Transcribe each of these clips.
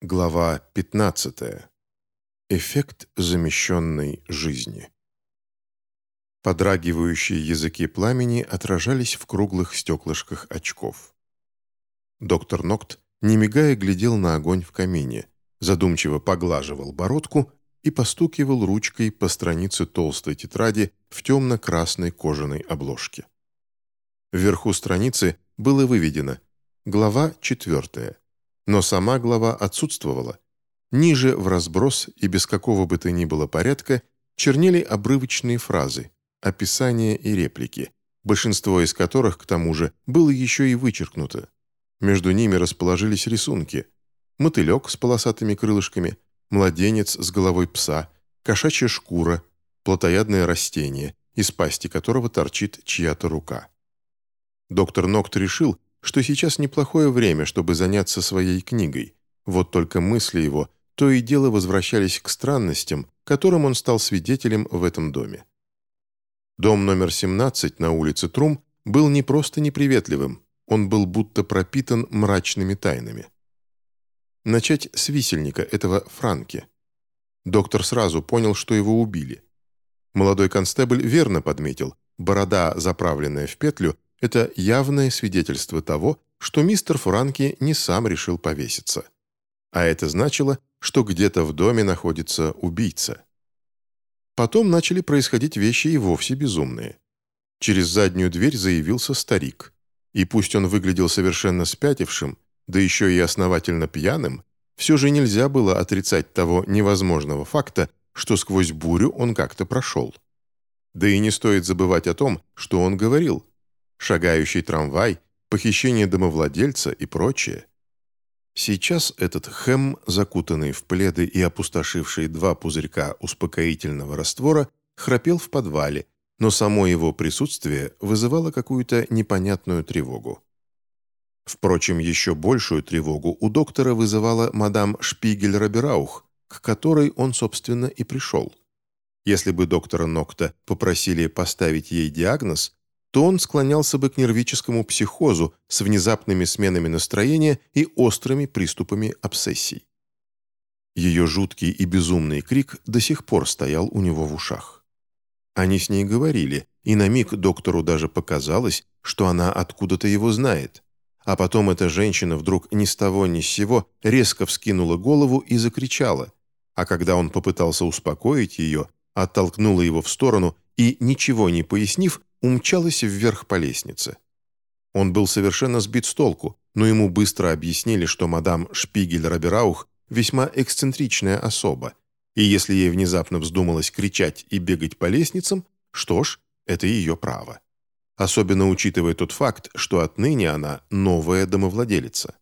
Глава 15. Эффект замещенной жизни. Подрагивающие языки пламени отражались в круглых стеклышках очков. Доктор Нокт, не мигая, глядел на огонь в камине, задумчиво поглаживал бородку и постукивал ручкой по странице толстой тетради в темно-красной кожаной обложке. Вверху страницы было выведено «Глава четвертая» но сама глава отсутствовала. Ниже, в разброс и без какого бы то ни было порядка, чернели обрывочные фразы, описания и реплики, большинство из которых, к тому же, было еще и вычеркнуто. Между ними расположились рисунки. Мотылек с полосатыми крылышками, младенец с головой пса, кошачья шкура, плотоядное растение, из пасти которого торчит чья-то рука. Доктор Нокт решил, что сейчас неплохое время, чтобы заняться своей книгой. Вот только мысли его то и дело возвращались к странностям, которым он стал свидетелем в этом доме. Дом номер 17 на улице Трум был не просто неприветливым, он был будто пропитан мрачными тайнами. Начать с висельника этого Франки. Доктор сразу понял, что его убили. Молодой констебль верно подметил, борода, заправленная в петлю, это явное свидетельство того, что мистер Франки не сам решил повеситься. А это значило, что где-то в доме находится убийца. Потом начали происходить вещи и вовсе безумные. Через заднюю дверь заявился старик. И пусть он выглядел совершенно спятившим, да еще и основательно пьяным, все же нельзя было отрицать того невозможного факта, что сквозь бурю он как-то прошел. Да и не стоит забывать о том, что он говорил, шагающий трамвай, похищение домовладельца и прочее. Сейчас этот хэм, закутанный в пледы и опустошивший два пузырька успокоительного раствора, храпел в подвале, но само его присутствие вызывало какую-то непонятную тревогу. Впрочем, еще большую тревогу у доктора вызывала мадам Шпигель-Рабераух, к которой он, собственно, и пришел. Если бы доктора Нокта попросили поставить ей диагноз, то он склонялся бы к нервическому психозу с внезапными сменами настроения и острыми приступами обсессий. Ее жуткий и безумный крик до сих пор стоял у него в ушах. Они с ней говорили, и на миг доктору даже показалось, что она откуда-то его знает. А потом эта женщина вдруг ни с того ни с сего резко вскинула голову и закричала, а когда он попытался успокоить ее, оттолкнула его в сторону и, ничего не пояснив, умчалась вверх по лестнице. Он был совершенно сбит с толку, но ему быстро объяснили, что мадам Шпигель-Рабераух весьма эксцентричная особа, и если ей внезапно вздумалось кричать и бегать по лестницам, что ж, это ее право. Особенно учитывая тот факт, что отныне она новая домовладелица.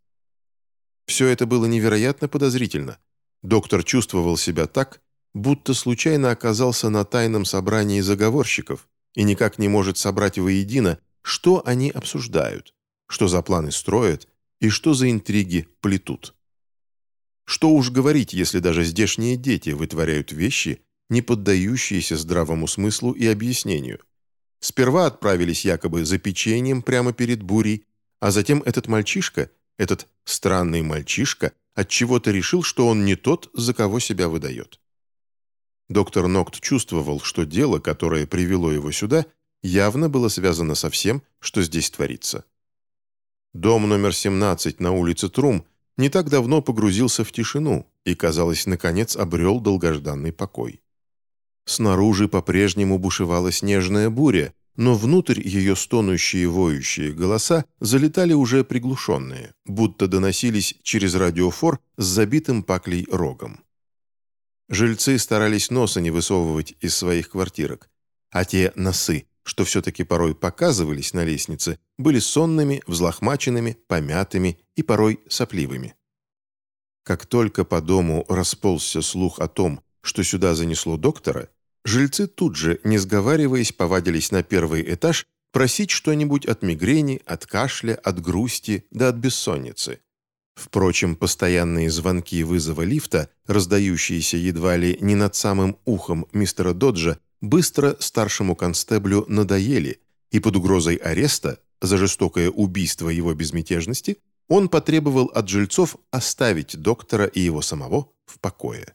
Все это было невероятно подозрительно. Доктор чувствовал себя так, будто случайно оказался на тайном собрании заговорщиков, и никак не может собрать воедино, что они обсуждают, что за планы строят и что за интриги плетут. Что уж говорить, если даже здешние дети вытворяют вещи, не поддающиеся здравому смыслу и объяснению. Сперва отправились якобы за печеньем прямо перед бурей, а затем этот мальчишка, этот странный мальчишка, от чего то решил, что он не тот, за кого себя выдает. Доктор Нокт чувствовал, что дело, которое привело его сюда, явно было связано со всем, что здесь творится. Дом номер 17 на улице Трум не так давно погрузился в тишину и, казалось, наконец обрел долгожданный покой. Снаружи по-прежнему бушевала снежная буря, но внутрь ее стонущие воющие голоса залетали уже приглушенные, будто доносились через радиофор с забитым паклей рогом. Жильцы старались носа не высовывать из своих квартирок, а те носы, что все-таки порой показывались на лестнице, были сонными, взлохмаченными, помятыми и порой сопливыми. Как только по дому расползся слух о том, что сюда занесло доктора, жильцы тут же, не сговариваясь, повадились на первый этаж просить что-нибудь от мигрени, от кашля, от грусти да от бессонницы. Впрочем, постоянные звонки вызова лифта, раздающиеся едва ли не над самым ухом мистера Доджа, быстро старшему констеблю надоели, и под угрозой ареста за жестокое убийство его безмятежности он потребовал от жильцов оставить доктора и его самого в покое.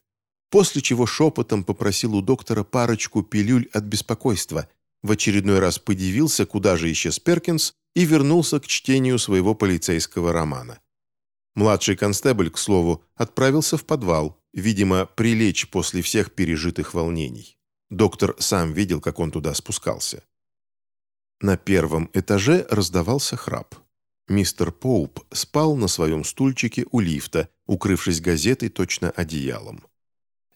После чего шепотом попросил у доктора парочку пилюль от беспокойства, в очередной раз подивился, куда же исчез Перкинс, и вернулся к чтению своего полицейского романа. Младший констебль, к слову, отправился в подвал, видимо, прилечь после всех пережитых волнений. Доктор сам видел, как он туда спускался. На первом этаже раздавался храп. Мистер Поуп спал на своем стульчике у лифта, укрывшись газетой точно одеялом.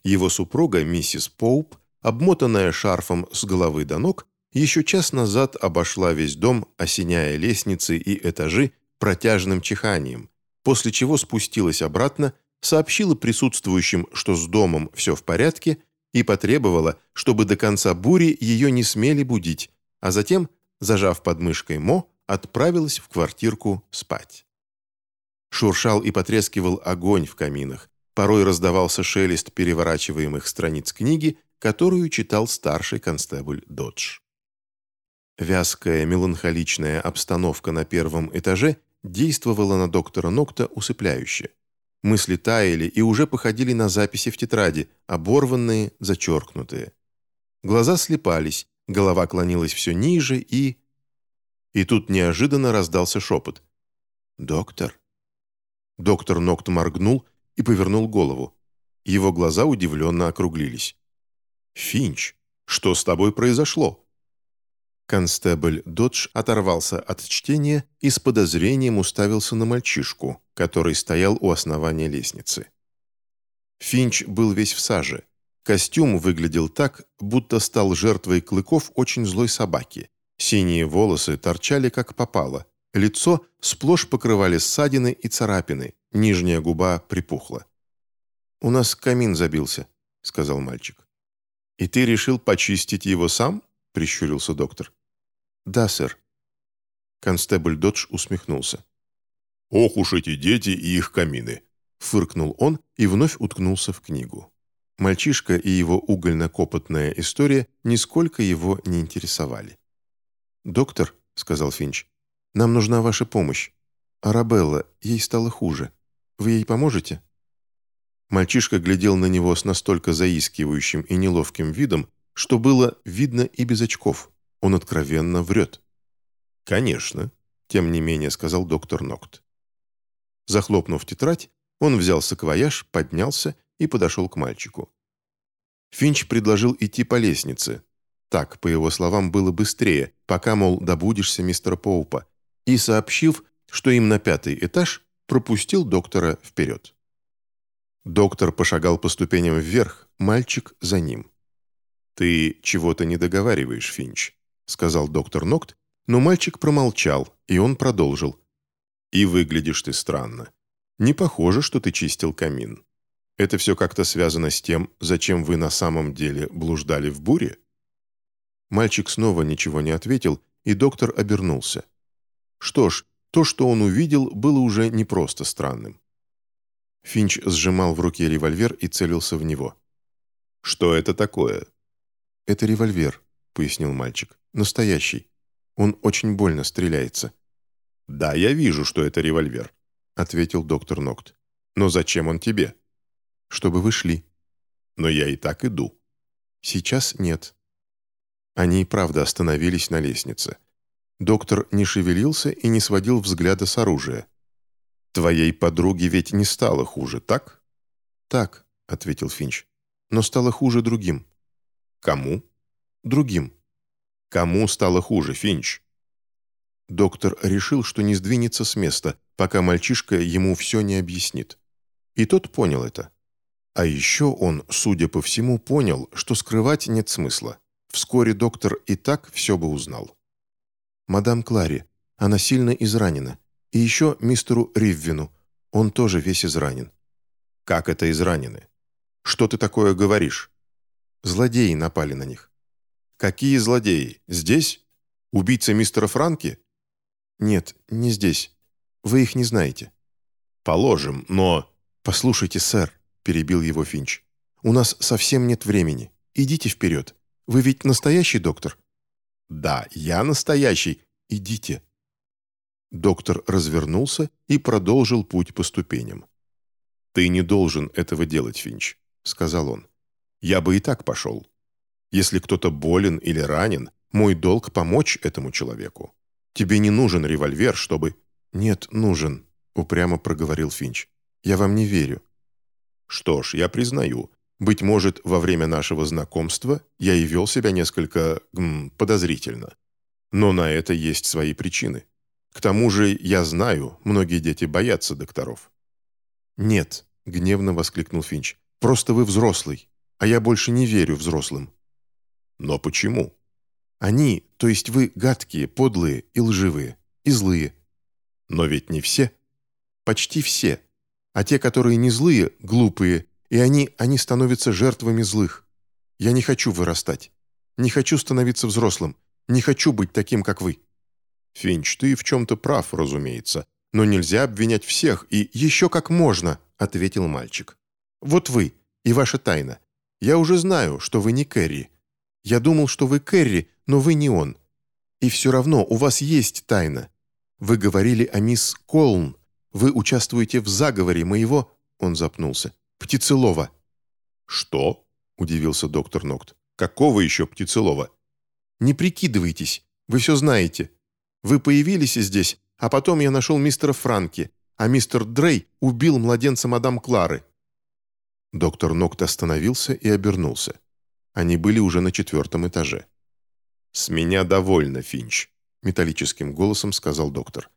Его супруга, миссис Поуп, обмотанная шарфом с головы до ног, еще час назад обошла весь дом, осеняя лестницы и этажи протяжным чиханием, после чего спустилась обратно, сообщила присутствующим, что с домом все в порядке, и потребовала, чтобы до конца бури ее не смели будить, а затем, зажав под мышкой Мо, отправилась в квартирку спать. Шуршал и потрескивал огонь в каминах, порой раздавался шелест переворачиваемых страниц книги, которую читал старший констебль Додж. Вязкая, меланхоличная обстановка на первом этаже действовала на доктора Нокта усыпляюще. Мысли таяли и уже походили на записи в тетради, оборванные, зачеркнутые. Глаза слепались, голова клонилась все ниже и... И тут неожиданно раздался шепот. «Доктор?» Доктор Нокт моргнул и повернул голову. Его глаза удивленно округлились. «Финч, что с тобой произошло?» Констебль Додж оторвался от чтения и с подозрением уставился на мальчишку, который стоял у основания лестницы. Финч был весь в саже. Костюм выглядел так, будто стал жертвой клыков очень злой собаки. Синие волосы торчали как попало. Лицо сплошь покрывали ссадины и царапины, нижняя губа припухла. «У нас камин забился», — сказал мальчик. «И ты решил почистить его сам?» — прищурился доктор. «Да, сэр». Констебль Додж усмехнулся. «Ох уж эти дети и их камины!» Фыркнул он и вновь уткнулся в книгу. Мальчишка и его угольно-копотная история нисколько его не интересовали. «Доктор», — сказал Финч, — «нам нужна ваша помощь. Арабелла, ей стало хуже. Вы ей поможете?» Мальчишка глядел на него с настолько заискивающим и неловким видом, что было видно и без очков. Он откровенно врет. «Конечно», — тем не менее сказал доктор Нокт. Захлопнув тетрадь, он взял саквояж, поднялся и подошел к мальчику. Финч предложил идти по лестнице. Так, по его словам, было быстрее, пока, мол, добудешься мистера Поупа, и, сообщив, что им на пятый этаж, пропустил доктора вперед. Доктор пошагал по ступеням вверх, мальчик за ним. «Ты чего-то не договариваешь, Финч», — сказал доктор Нокт, но мальчик промолчал, и он продолжил. «И выглядишь ты странно. Не похоже, что ты чистил камин. Это все как-то связано с тем, зачем вы на самом деле блуждали в буре?» Мальчик снова ничего не ответил, и доктор обернулся. Что ж, то, что он увидел, было уже не просто странным. Финч сжимал в руке револьвер и целился в него. «Что это такое?» «Это револьвер», — пояснил мальчик. Настоящий. Он очень больно стреляется». «Да, я вижу, что это револьвер», — ответил доктор Нокт. «Но зачем он тебе?» «Чтобы вы шли». «Но я и так иду». «Сейчас нет». Они и правда остановились на лестнице. Доктор не шевелился и не сводил взгляда с оружия. «Твоей подруге ведь не стало хуже, так?» «Так», — ответил Финч. «Но стало хуже другим». «Кому?» «Другим». Кому стало хуже, Финч? Доктор решил, что не сдвинется с места, пока мальчишка ему все не объяснит. И тот понял это. А еще он, судя по всему, понял, что скрывать нет смысла. Вскоре доктор и так все бы узнал. «Мадам Клари, она сильно изранена. И еще мистеру Риввину. Он тоже весь изранен». «Как это изранены? Что ты такое говоришь?» «Злодеи напали на них. «Какие злодеи? Здесь? Убийца мистера Франки?» «Нет, не здесь. Вы их не знаете». «Положим, но...» «Послушайте, сэр», — перебил его Финч. «У нас совсем нет времени. Идите вперед. Вы ведь настоящий доктор?» «Да, я настоящий. Идите». Доктор развернулся и продолжил путь по ступеням. «Ты не должен этого делать, Финч», — сказал он. «Я бы и так пошел. Если кто-то болен или ранен, мой долг помочь этому человеку. Тебе не нужен револьвер, чтобы...» «Нет, нужен», — упрямо проговорил Финч. «Я вам не верю». «Что ж, я признаю. Быть может, во время нашего знакомства я и вел себя несколько... М, подозрительно. Но на это есть свои причины. К тому же, я знаю, многие дети боятся докторов». «Нет», — гневно воскликнул Финч. «Просто вы взрослый, а я больше не верю взрослым». «Но почему?» «Они, то есть вы, гадкие, подлые и лживые, и злые». «Но ведь не все». «Почти все. А те, которые не злые, глупые, и они, они становятся жертвами злых. Я не хочу вырастать. Не хочу становиться взрослым. Не хочу быть таким, как вы». «Финч, ты в чем-то прав, разумеется. Но нельзя обвинять всех, и еще как можно», — ответил мальчик. «Вот вы и ваша тайна. Я уже знаю, что вы не Кэрри. Я думал, что вы Кэрри, но вы не он. И все равно у вас есть тайна. Вы говорили о мисс Колн. Вы участвуете в заговоре моего...» Он запнулся. «Птицелова». «Что?» — удивился доктор Нокт. «Какого еще Птицелова?» «Не прикидывайтесь. Вы все знаете. Вы появились здесь, а потом я нашел мистера Франки, а мистер Дрей убил младенца мадам Клары». Доктор Нокт остановился и обернулся. Они были уже на четвертом этаже. «С меня довольно, Финч», — металлическим голосом сказал доктор.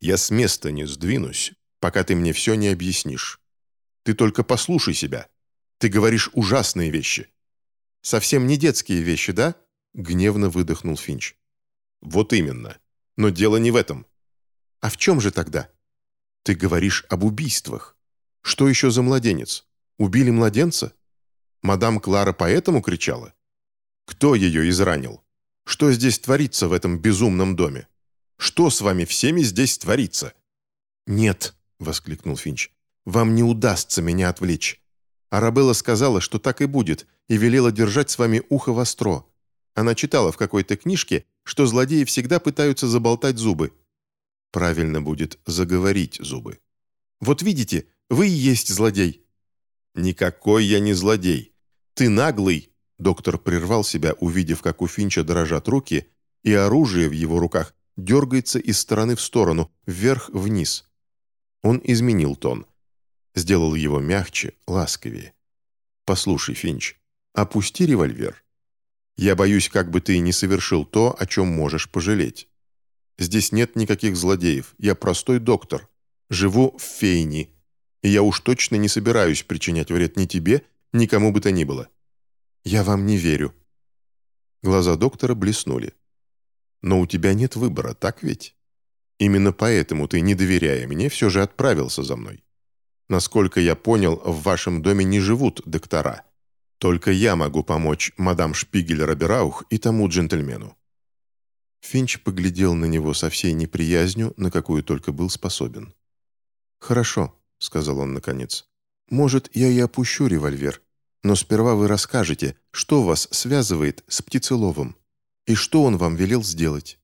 «Я с места не сдвинусь, пока ты мне все не объяснишь. Ты только послушай себя. Ты говоришь ужасные вещи». «Совсем не детские вещи, да?» — гневно выдохнул Финч. «Вот именно. Но дело не в этом. А в чем же тогда? Ты говоришь об убийствах. Что еще за младенец? Убили младенца? Мадам Клара поэтому кричала? Кто ее изранил? Что здесь творится в этом безумном доме? Что с вами всеми здесь творится?» «Нет», — воскликнул Финч, — «вам не удастся меня отвлечь. Арабелла сказала, что так и будет, и велела держать с вами ухо востро. Она читала в какой-то книжке, что злодеи всегда пытаются заболтать зубы. Правильно будет заговорить зубы. Вот видите, вы и есть злодей. Никакой я не злодей. Ты наглый. Доктор прервал себя, увидев, как у Финча дрожат руки, и оружие в его руках дергается из стороны в сторону, вверх-вниз. Он изменил тон. Сделал его мягче, ласковее. «Послушай, Финч, опусти револьвер. Я боюсь, как бы ты не совершил то, о чем можешь пожалеть. Здесь нет никаких злодеев. Я простой доктор. Живу в Фейни. И я уж точно не собираюсь причинять вред ни тебе, ни кому бы то ни было. Я вам не верю». Глаза доктора блеснули. «Но у тебя нет выбора, так ведь? Именно поэтому ты, не доверяя мне, все же отправился за мной. Насколько я понял, в вашем доме не живут доктора». Только я могу помочь мадам Шпигель-Робераух и тому джентльмену». Финч поглядел на него со всей неприязнью, на какую только был способен. «Хорошо», — сказал он наконец. «Может, я и опущу револьвер, но сперва вы расскажете, что вас связывает с Птицеловым и что он вам велел сделать».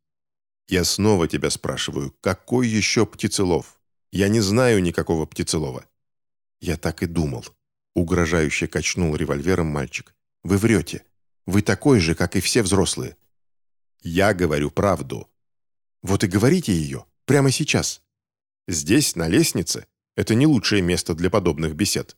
«Я снова тебя спрашиваю, какой еще Птицелов? Я не знаю никакого Птицелова». «Я так и думал», Угрожающе качнул револьвером мальчик. «Вы врете. Вы такой же, как и все взрослые». «Я говорю правду». «Вот и говорите ее. Прямо сейчас». «Здесь, на лестнице. Это не лучшее место для подобных бесед».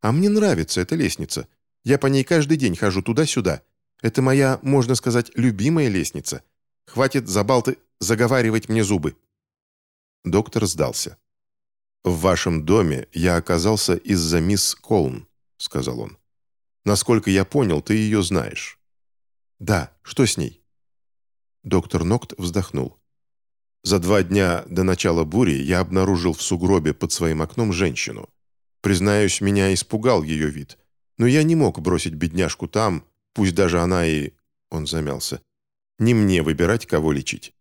«А мне нравится эта лестница. Я по ней каждый день хожу туда-сюда. Это моя, можно сказать, любимая лестница. Хватит забалты заговаривать мне зубы». Доктор сдался. «В вашем доме я оказался из-за мисс Колн», — сказал он. «Насколько я понял, ты ее знаешь». «Да, что с ней?» Доктор Нокт вздохнул. «За два дня до начала бури я обнаружил в сугробе под своим окном женщину. Признаюсь, меня испугал ее вид, но я не мог бросить бедняжку там, пусть даже она и...» Он замялся. «Не мне выбирать, кого лечить.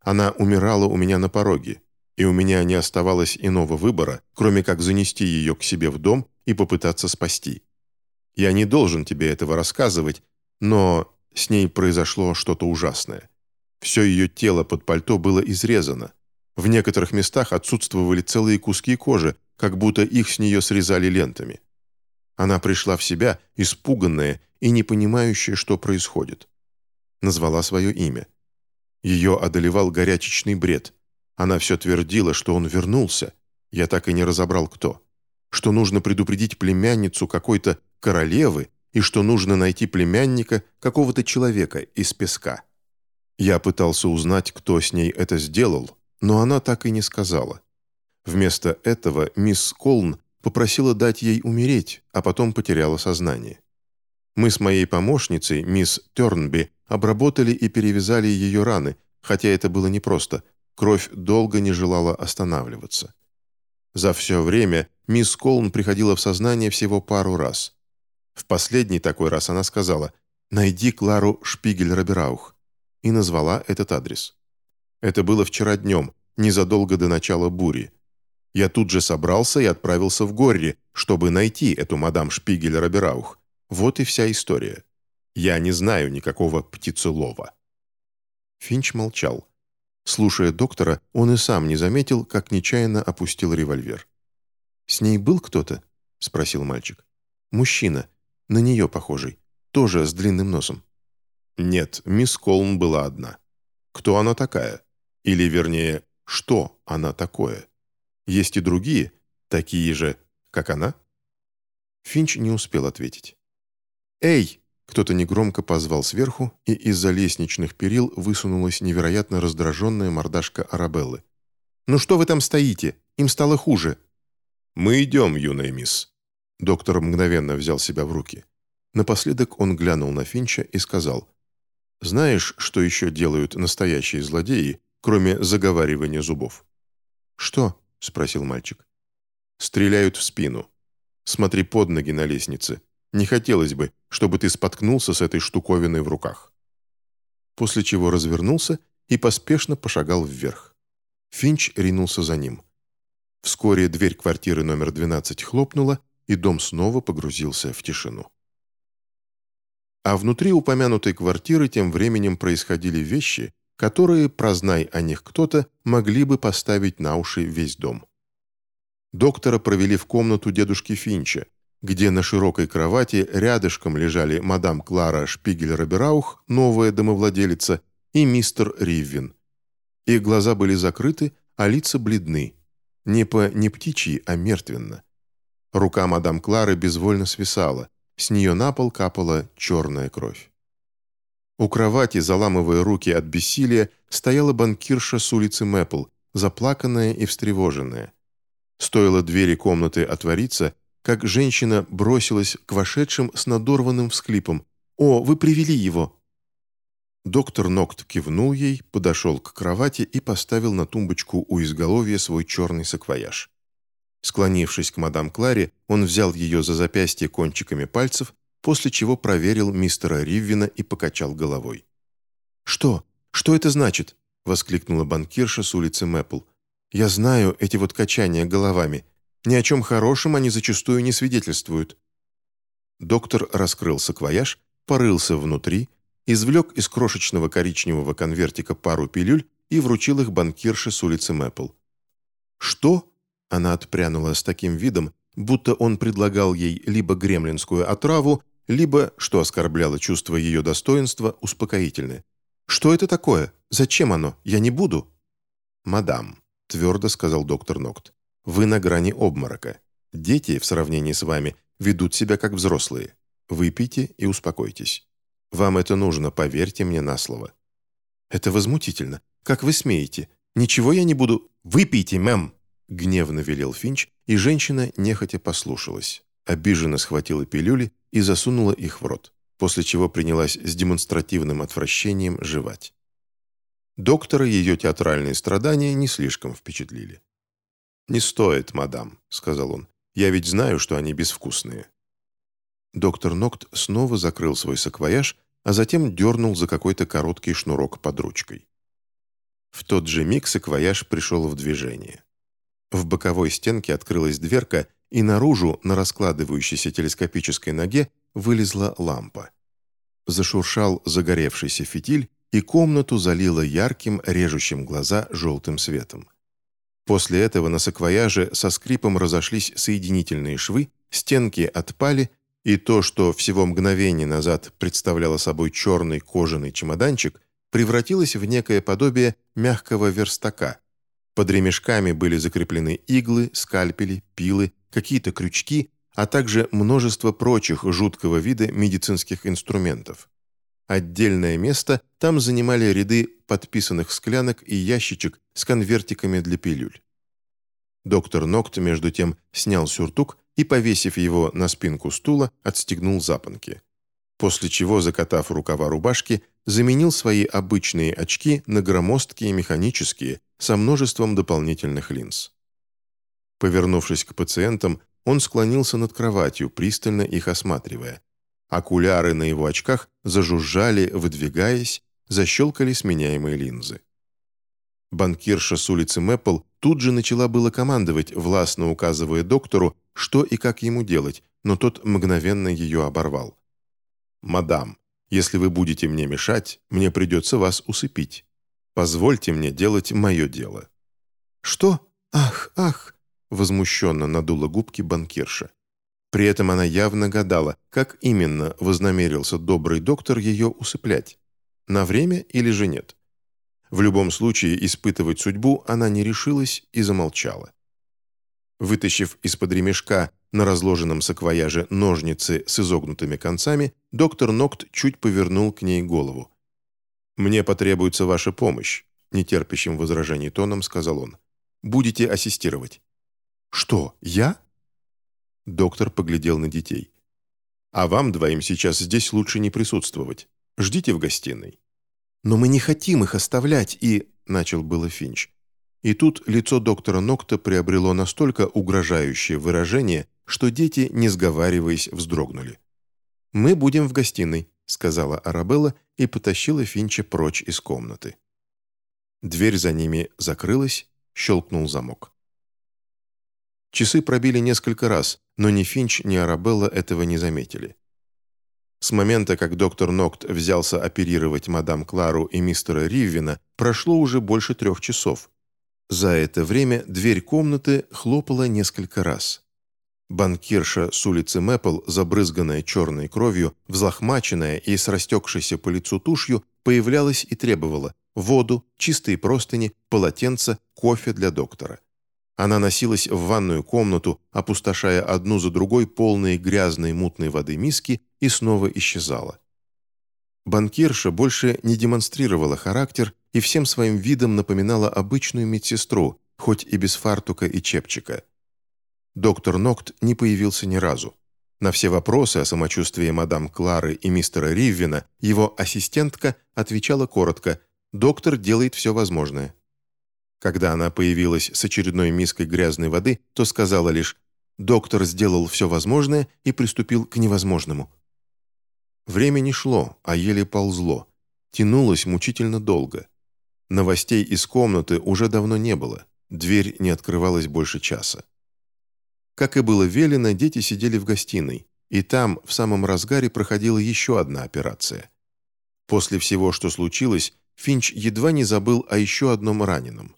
Она умирала у меня на пороге, и у меня не оставалось иного выбора, кроме как занести ее к себе в дом и попытаться спасти. Я не должен тебе этого рассказывать, но с ней произошло что-то ужасное. Все ее тело под пальто было изрезано. В некоторых местах отсутствовали целые куски кожи, как будто их с нее срезали лентами. Она пришла в себя, испуганная и не понимающая, что происходит. Назвала свое имя. Ее одолевал горячечный бред. Она все твердила, что он вернулся. Я так и не разобрал, кто. Что нужно предупредить племянницу какой-то королевы и что нужно найти племянника какого-то человека из песка. Я пытался узнать, кто с ней это сделал, но она так и не сказала. Вместо этого мисс Колн попросила дать ей умереть, а потом потеряла сознание. Мы с моей помощницей, мисс Тернби, обработали и перевязали ее раны, хотя это было непросто. Кровь долго не желала останавливаться. За все время мисс Колн приходила в сознание всего пару раз. В последний такой раз она сказала «Найди Клару Шпигель-Робераух» и назвала этот адрес. Это было вчера днем, незадолго до начала бури. Я тут же собрался и отправился в Горри, чтобы найти эту мадам Шпигель-Робераух. Вот и вся история. Я не знаю никакого птицелова». Финч молчал. Слушая доктора, он и сам не заметил, как нечаянно опустил револьвер. «С ней был кто-то?» — спросил мальчик. «Мужчина. На нее похожий. Тоже с длинным носом». «Нет, мисс Колн была одна. Кто она такая? Или, вернее, что она такое? Есть и другие, такие же, как она?» Финч не успел ответить. «Эй!» – кто-то негромко позвал сверху, и из-за лестничных перил высунулась невероятно раздраженная мордашка Арабеллы. «Ну что вы там стоите? Им стало хуже!» «Мы идем, юная мисс!» Доктор мгновенно взял себя в руки. Напоследок он глянул на Финча и сказал, «Знаешь, что еще делают настоящие злодеи, кроме заговаривания зубов?» «Что?» – спросил мальчик. «Стреляют в спину. Смотри под ноги на лестнице. Не хотелось бы, чтобы ты споткнулся с этой штуковиной в руках». После чего развернулся и поспешно пошагал вверх. Финч ринулся за ним. Вскоре дверь квартиры номер 12 хлопнула, и дом снова погрузился в тишину. А внутри упомянутой квартиры тем временем происходили вещи, которые, прознай о них кто-то, могли бы поставить на уши весь дом. Доктора провели в комнату дедушки Финча, где на широкой кровати рядышком лежали мадам Клара Шпигель-Робераух, новая домовладелица, и мистер Риввин. Их глаза были закрыты, а лица бледны. Не по не птичьи, а мертвенно. Рука мадам Клары безвольно свисала, с нее на пол капала черная кровь. У кровати, заламывая руки от бессилия, стояла банкирша с улицы Мэпл, заплаканная и встревоженная. Стоило двери комнаты отвориться, как женщина бросилась к вошедшим с надорванным всклипом. «О, вы привели его!» Доктор Нокт кивнул ей, подошел к кровати и поставил на тумбочку у изголовья свой черный саквояж. Склонившись к мадам Кларе, он взял ее за запястье кончиками пальцев, после чего проверил мистера Риввина и покачал головой. «Что? Что это значит?» — воскликнула банкирша с улицы Мэпл. «Я знаю эти вот качания головами. Ни о чем хорошем они зачастую не свидетельствуют». Доктор раскрыл саквояж, порылся внутри, извлек из крошечного коричневого конвертика пару пилюль и вручил их банкирше с улицы Мэпл. «Что?» – она отпрянула с таким видом, будто он предлагал ей либо гремлинскую отраву, либо, что оскорбляло чувство ее достоинства, успокоительное. «Что это такое? Зачем оно? Я не буду». «Мадам», – твердо сказал доктор Нокт, вы на грани обморока. Дети, в сравнении с вами, ведут себя как взрослые. Выпейте и успокойтесь. Вам это нужно, поверьте мне на слово». «Это возмутительно. Как вы смеете? Ничего я не буду...» «Выпейте, мэм!» Гневно велел Финч, и женщина нехотя послушалась. Обиженно схватила пилюли и засунула их в рот, после чего принялась с демонстративным отвращением жевать. Доктора ее театральные страдания не слишком впечатлили. «Не стоит, мадам», — сказал он. «Я ведь знаю, что они безвкусные». Доктор Нокт снова закрыл свой саквояж, а затем дернул за какой-то короткий шнурок под ручкой. В тот же миг саквояж пришел в движение. В боковой стенке открылась дверка, и наружу, на раскладывающейся телескопической ноге, вылезла лампа. Зашуршал загоревшийся фитиль, и комнату залило ярким, режущим глаза желтым светом. После этого на саквояже со скрипом разошлись соединительные швы, стенки отпали, и то, что всего мгновение назад представляло собой черный кожаный чемоданчик, превратилось в некое подобие мягкого верстака. Под ремешками были закреплены иглы, скальпели, пилы, какие-то крючки, а также множество прочих жуткого вида медицинских инструментов. Отдельное место там занимали ряды подписанных склянок и ящичек с конвертиками для пилюль. Доктор Нокт, между тем, снял сюртук и, повесив его на спинку стула, отстегнул запонки. После чего, закатав рукава рубашки, заменил свои обычные очки на громоздкие механические со множеством дополнительных линз. Повернувшись к пациентам, он склонился над кроватью, пристально их осматривая. Окуляры на его очках зажужжали, выдвигаясь, защелкали сменяемые линзы. Банкирша с улицы Мэппл тут же начала было командовать, властно указывая доктору, что и как ему делать, но тот мгновенно ее оборвал. «Мадам, если вы будете мне мешать, мне придется вас усыпить. Позвольте мне делать мое дело». «Что? Ах, ах!» возмущенно надула губки банкирша. При этом она явно гадала, как именно вознамерился добрый доктор ее усыплять. На время или же нет. В любом случае, испытывать судьбу она не решилась и замолчала. Вытащив из-под ремешка на разложенном саквояже ножницы с изогнутыми концами, доктор Нокт чуть повернул к ней голову. «Мне потребуется ваша помощь», — нетерпящим возражений тоном сказал он. «Будете ассистировать». «Что, я?» Доктор поглядел на детей. «А вам двоим сейчас здесь лучше не присутствовать. Ждите в гостиной». «Но мы не хотим их оставлять и...» — начал было Финч. И тут лицо доктора Нокта приобрело настолько угрожающее выражение, что дети, не сговариваясь, вздрогнули. «Мы будем в гостиной», — сказала Арабелла и потащила Финча прочь из комнаты. Дверь за ними закрылась, щелкнул замок. Часы пробили несколько раз, но ни Финч, ни Арабелла этого не заметили. С момента, как доктор Нокт взялся оперировать мадам Клару и мистера Риввина, прошло уже больше трех часов. За это время дверь комнаты хлопала несколько раз. Банкирша с улицы Мэппл, забрызганная черной кровью, взлохмаченная и с растекшейся по лицу тушью, появлялась и требовала воду, чистые простыни, полотенца, кофе для доктора. Она носилась в ванную комнату, опустошая одну за другой полные грязной мутной воды миски и снова исчезала. Банкирша больше не демонстрировала характер и всем своим видом напоминала обычную медсестру, хоть и без фартука и чепчика. Доктор Нокт не появился ни разу. На все вопросы о самочувствии мадам Клары и мистера Риввина его ассистентка отвечала коротко «Доктор делает все возможное». Когда она появилась с очередной миской грязной воды, то сказала лишь «Доктор сделал все возможное и приступил к невозможному». Время не шло, а еле ползло. Тянулось мучительно долго. Новостей из комнаты уже давно не было. Дверь не открывалась больше часа. Как и было велено, дети сидели в гостиной, и там в самом разгаре проходила еще одна операция. После всего, что случилось, Финч едва не забыл о еще одном раненом.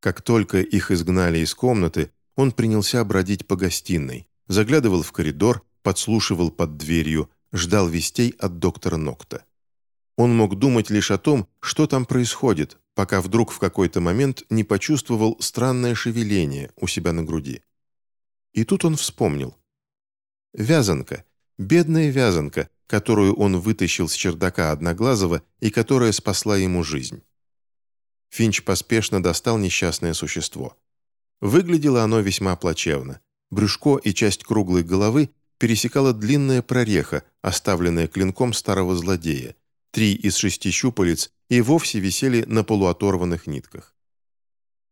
Как только их изгнали из комнаты, он принялся бродить по гостиной, заглядывал в коридор, подслушивал под дверью, ждал вестей от доктора Нокта. Он мог думать лишь о том, что там происходит, пока вдруг в какой-то момент не почувствовал странное шевеление у себя на груди. И тут он вспомнил. Вязанка, бедная вязанка, которую он вытащил с чердака Одноглазого и которая спасла ему жизнь. Финч поспешно достал несчастное существо. Выглядело оно весьма плачевно. Брюшко и часть круглой головы пересекала длинная прореха, оставленная клинком старого злодея. Три из шести щупалец и вовсе висели на полуоторванных нитках.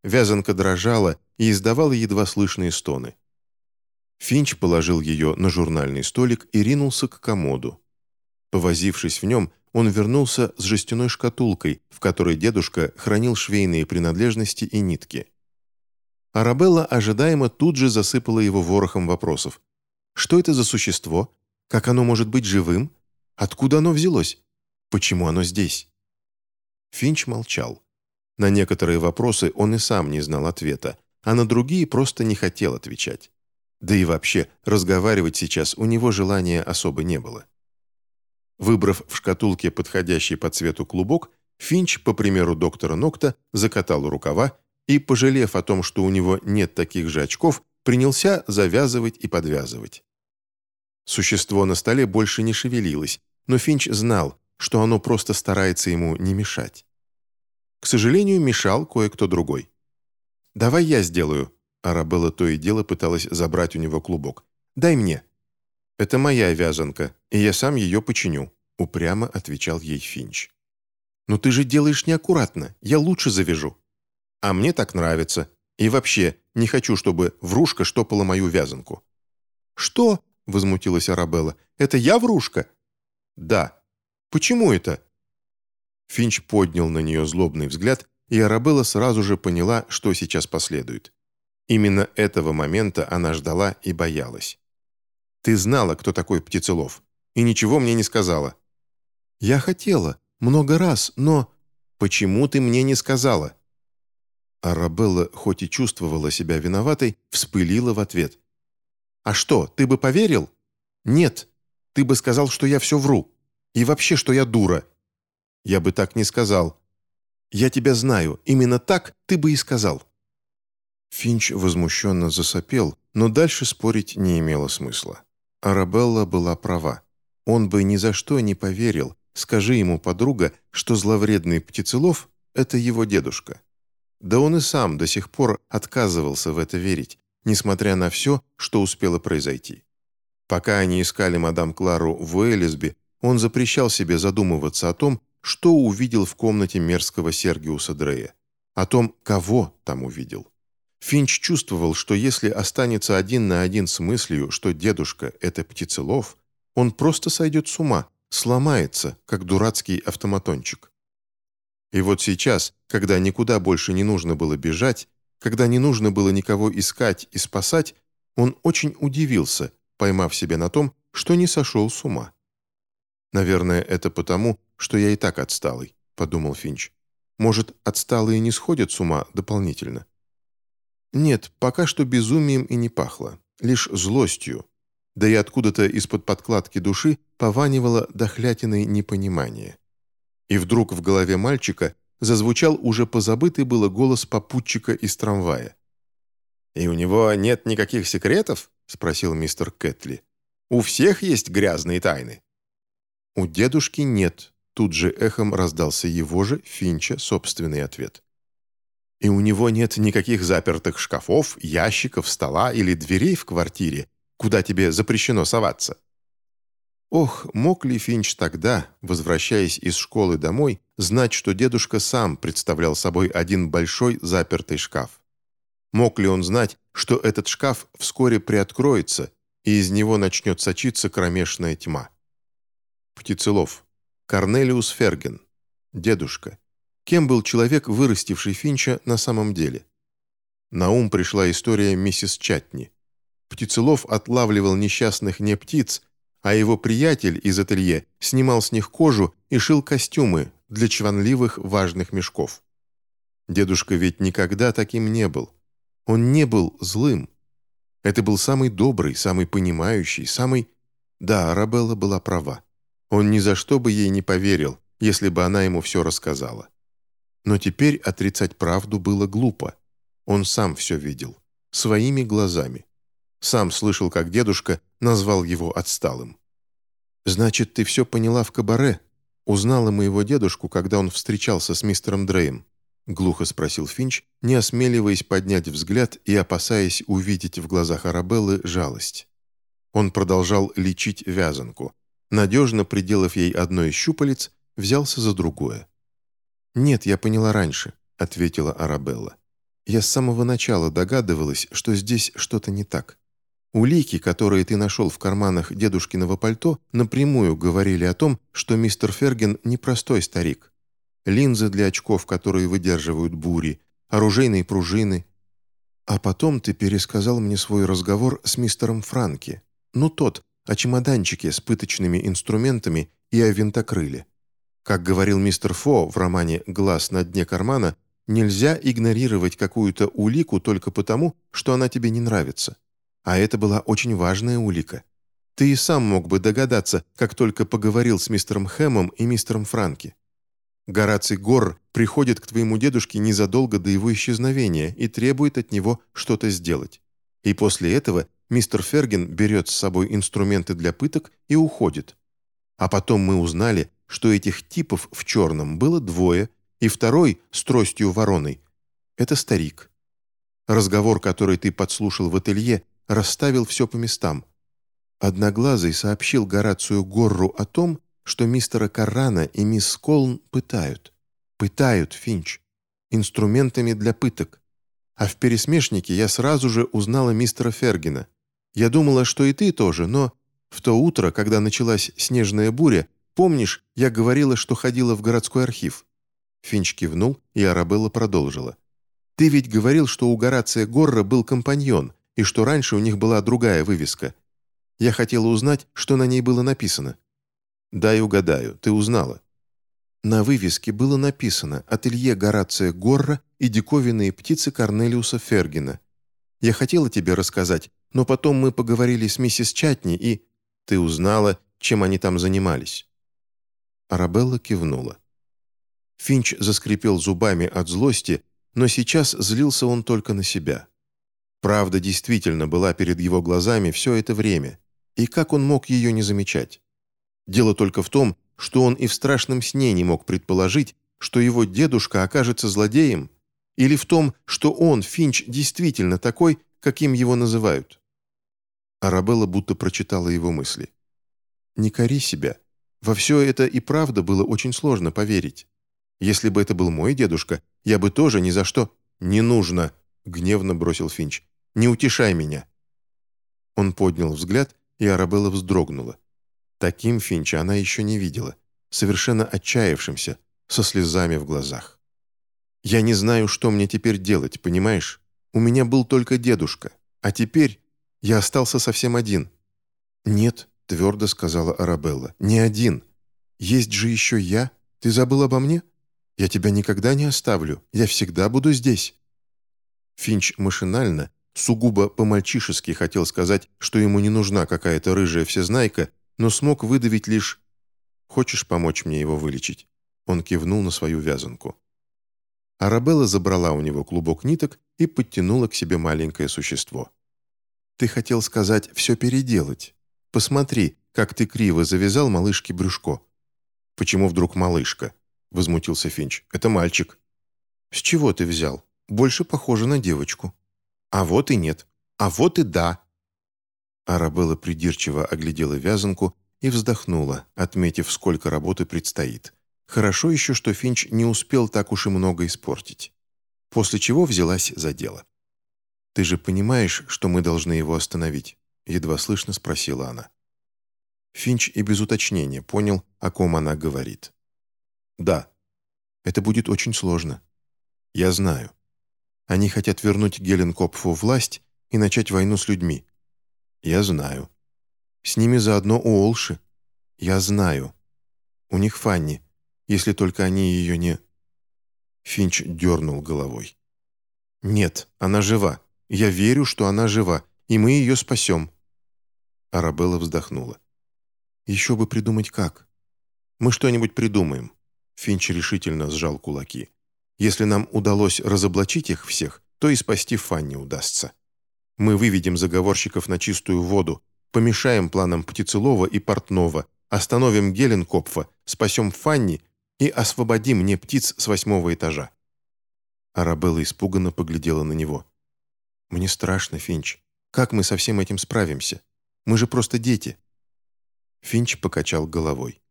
Вязанка дрожала и издавала едва слышные стоны. Финч положил ее на журнальный столик и ринулся к комоду. Повозившись в нем, он вернулся с жестяной шкатулкой, в которой дедушка хранил швейные принадлежности и нитки. Арабелла ожидаемо тут же засыпала его ворохом вопросов. Что это за существо? Как оно может быть живым? Откуда оно взялось? Почему оно здесь? Финч молчал. На некоторые вопросы он и сам не знал ответа, а на другие просто не хотел отвечать. Да и вообще, разговаривать сейчас у него желания особо не было. Выбрав в шкатулке подходящий по цвету клубок, Финч, по примеру доктора Нокта, закатал рукава и, пожалев о том, что у него нет таких же очков, принялся завязывать и подвязывать. Существо на столе больше не шевелилось, но Финч знал, что оно просто старается ему не мешать. К сожалению, мешал кое-кто другой. «Давай я сделаю», — Арабелла то и дело пыталась забрать у него клубок. «Дай мне». «Это моя вязанка, и я сам ее починю», — упрямо отвечал ей Финч. «Но ты же делаешь неаккуратно, я лучше завяжу». «А мне так нравится. И вообще, не хочу, чтобы врушка штопала мою вязанку». «Что?» — возмутилась Арабелла. «Это я врушка?» «Да». «Почему это?» Финч поднял на нее злобный взгляд, и Арабелла сразу же поняла, что сейчас последует. Именно этого момента она ждала и боялась. «Ты знала, кто такой Птицелов, и ничего мне не сказала». «Я хотела, много раз, но...» «Почему ты мне не сказала?» Арабелла, хоть и чувствовала себя виноватой, вспылила в ответ. «А что, ты бы поверил?» «Нет, ты бы сказал, что я все вру. И вообще, что я дура. Я бы так не сказал. Я тебя знаю, именно так ты бы и сказал». Финч возмущенно засопел, но дальше спорить не имело смысла. Арабелла была права. Он бы ни за что не поверил, скажи ему подруга, что зловредный птицелов — это его дедушка. Да он и сам до сих пор отказывался в это верить, несмотря на все, что успело произойти. Пока они искали мадам Клару в Уэллисби, он запрещал себе задумываться о том, что увидел в комнате мерзкого Сергиуса Дрея, о том, кого там увидел. Финч чувствовал, что если останется один на один с мыслью, что дедушка — это птицелов, он просто сойдет с ума, сломается, как дурацкий автоматончик. И вот сейчас, когда никуда больше не нужно было бежать, когда не нужно было никого искать и спасать, он очень удивился, поймав себя на том, что не сошел с ума. «Наверное, это потому, что я и так отсталый», — подумал Финч. «Может, отсталые не сходят с ума дополнительно?» Нет, пока что безумием и не пахло, лишь злостью. Да и откуда-то из-под подкладки души пованивало дохлятиной непонимание. И вдруг в голове мальчика зазвучал уже позабытый было голос попутчика из трамвая. «И у него нет никаких секретов?» — спросил мистер Кэтли. «У всех есть грязные тайны?» «У дедушки нет», — тут же эхом раздался его же, Финча, собственный ответ. «И у него нет никаких запертых шкафов, ящиков, стола или дверей в квартире, куда тебе запрещено соваться?» Ох, мог ли Финч тогда, возвращаясь из школы домой, знать, что дедушка сам представлял собой один большой запертый шкаф? Мог ли он знать, что этот шкаф вскоре приоткроется, и из него начнет сочиться кромешная тьма? Птицелов. Корнелиус Ферген. Дедушка. Кем был человек, вырастивший Финча на самом деле? На ум пришла история миссис Чатни. Птицелов отлавливал несчастных не птиц, а его приятель из ателье снимал с них кожу и шил костюмы для чванливых важных мешков. Дедушка ведь никогда таким не был. Он не был злым. Это был самый добрый, самый понимающий, самый... Да, Арабелла была права. Он ни за что бы ей не поверил, если бы она ему все рассказала. Но теперь отрицать правду было глупо. Он сам все видел. Своими глазами. Сам слышал, как дедушка назвал его отсталым. «Значит, ты все поняла в кабаре? Узнала моего дедушку, когда он встречался с мистером Дреем?» — глухо спросил Финч, не осмеливаясь поднять взгляд и опасаясь увидеть в глазах Арабеллы жалость. Он продолжал лечить вязанку. Надежно приделав ей одно из щупалец, взялся за другое. «Нет, я поняла раньше», — ответила Арабелла. «Я с самого начала догадывалась, что здесь что-то не так. Улики, которые ты нашел в карманах дедушкиного пальто, напрямую говорили о том, что мистер Ферген непростой старик. Линзы для очков, которые выдерживают бури, оружейные пружины. А потом ты пересказал мне свой разговор с мистером Франки. Ну тот, о чемоданчике с пыточными инструментами и о винтокрыле. Как говорил мистер Фо в романе «Глаз на дне кармана», нельзя игнорировать какую-то улику только потому, что она тебе не нравится. А это была очень важная улика. Ты и сам мог бы догадаться, как только поговорил с мистером Хэмом и мистером Франки. Гораций Гор приходит к твоему дедушке незадолго до его исчезновения и требует от него что-то сделать. И после этого мистер Ферген берет с собой инструменты для пыток и уходит. А потом мы узнали, что этих типов в черном было двое, и второй с тростью вороной – это старик. Разговор, который ты подслушал в ателье, расставил все по местам. Одноглазый сообщил Горацию Горру о том, что мистера Каррана и мисс Колн пытают. Пытают, Финч. Инструментами для пыток. А в пересмешнике я сразу же узнала мистера Фергина. Я думала, что и ты тоже, но в то утро, когда началась снежная буря, помнишь, я говорила, что ходила в городской архив?» Финч кивнул, и Арабелла продолжила. «Ты ведь говорил, что у Горация Горра был компаньон, и что раньше у них была другая вывеска. Я хотела узнать, что на ней было написано». «Дай угадаю, ты узнала». На вывеске было написано «Ателье Горация Горра и диковинные птицы Корнелиуса Фергина». Я хотела тебе рассказать, но потом мы поговорили с миссис Чатни, и ты узнала, чем они там занимались». Арабелла кивнула. Финч заскрипел зубами от злости, но сейчас злился он только на себя. Правда действительно была перед его глазами все это время, и как он мог ее не замечать? Дело только в том, что он и в страшном сне не мог предположить, что его дедушка окажется злодеем, или в том, что он, Финч, действительно такой, каким его называют. Арабелла будто прочитала его мысли. «Не кори себя. Во все это и правда было очень сложно поверить. Если бы это был мой дедушка, я бы тоже ни за что...» «Не нужно!» — гневно бросил Финч. «Не утешай меня!» Он поднял взгляд, и Арабелла вздрогнула. Таким Финча она еще не видела, совершенно отчаявшимся, со слезами в глазах. «Я не знаю, что мне теперь делать, понимаешь? У меня был только дедушка, а теперь я остался совсем один». «Нет», — твердо сказала Арабелла, — «не один. Есть же еще я. Ты забыл обо мне? Я тебя никогда не оставлю. Я всегда буду здесь». Финч машинально, сугубо по-мальчишески хотел сказать, что ему не нужна какая-то рыжая всезнайка, но смог выдавить лишь «Хочешь помочь мне его вылечить?» Он кивнул на свою вязанку. Арабелла забрала у него клубок ниток и подтянула к себе маленькое существо. «Ты хотел сказать «все переделать». Посмотри, как ты криво завязал малышке брюшко». «Почему вдруг малышка?» — возмутился Финч. «Это мальчик». «С чего ты взял? Больше похоже на девочку». «А вот и нет. А вот и да». Арабелла придирчиво оглядела вязанку и вздохнула, отметив, сколько работы предстоит. Хорошо еще, что Финч не успел так уж и много испортить. После чего взялась за дело. «Ты же понимаешь, что мы должны его остановить?» Едва слышно спросила она. Финч и без уточнения понял, о ком она говорит. «Да, это будет очень сложно. Я знаю. Они хотят вернуть Геленкопфу власть и начать войну с людьми. Я знаю. С ними заодно Уолши. Я знаю. У них Фанни если только они ее не...» Финч дернул головой. «Нет, она жива. Я верю, что она жива, и мы ее спасем». Арабелла вздохнула. «Еще бы придумать как. Мы что-нибудь придумаем». Финч решительно сжал кулаки. «Если нам удалось разоблачить их всех, то и спасти Фанни удастся. Мы выведем заговорщиков на чистую воду, помешаем планам Птицелова и Портнова, остановим Геленкопфа, спасем Фанни и освободи мне птиц с восьмого этажа». Арабелла испуганно поглядела на него. «Мне страшно, Финч. Как мы со всем этим справимся? Мы же просто дети». Финч покачал головой.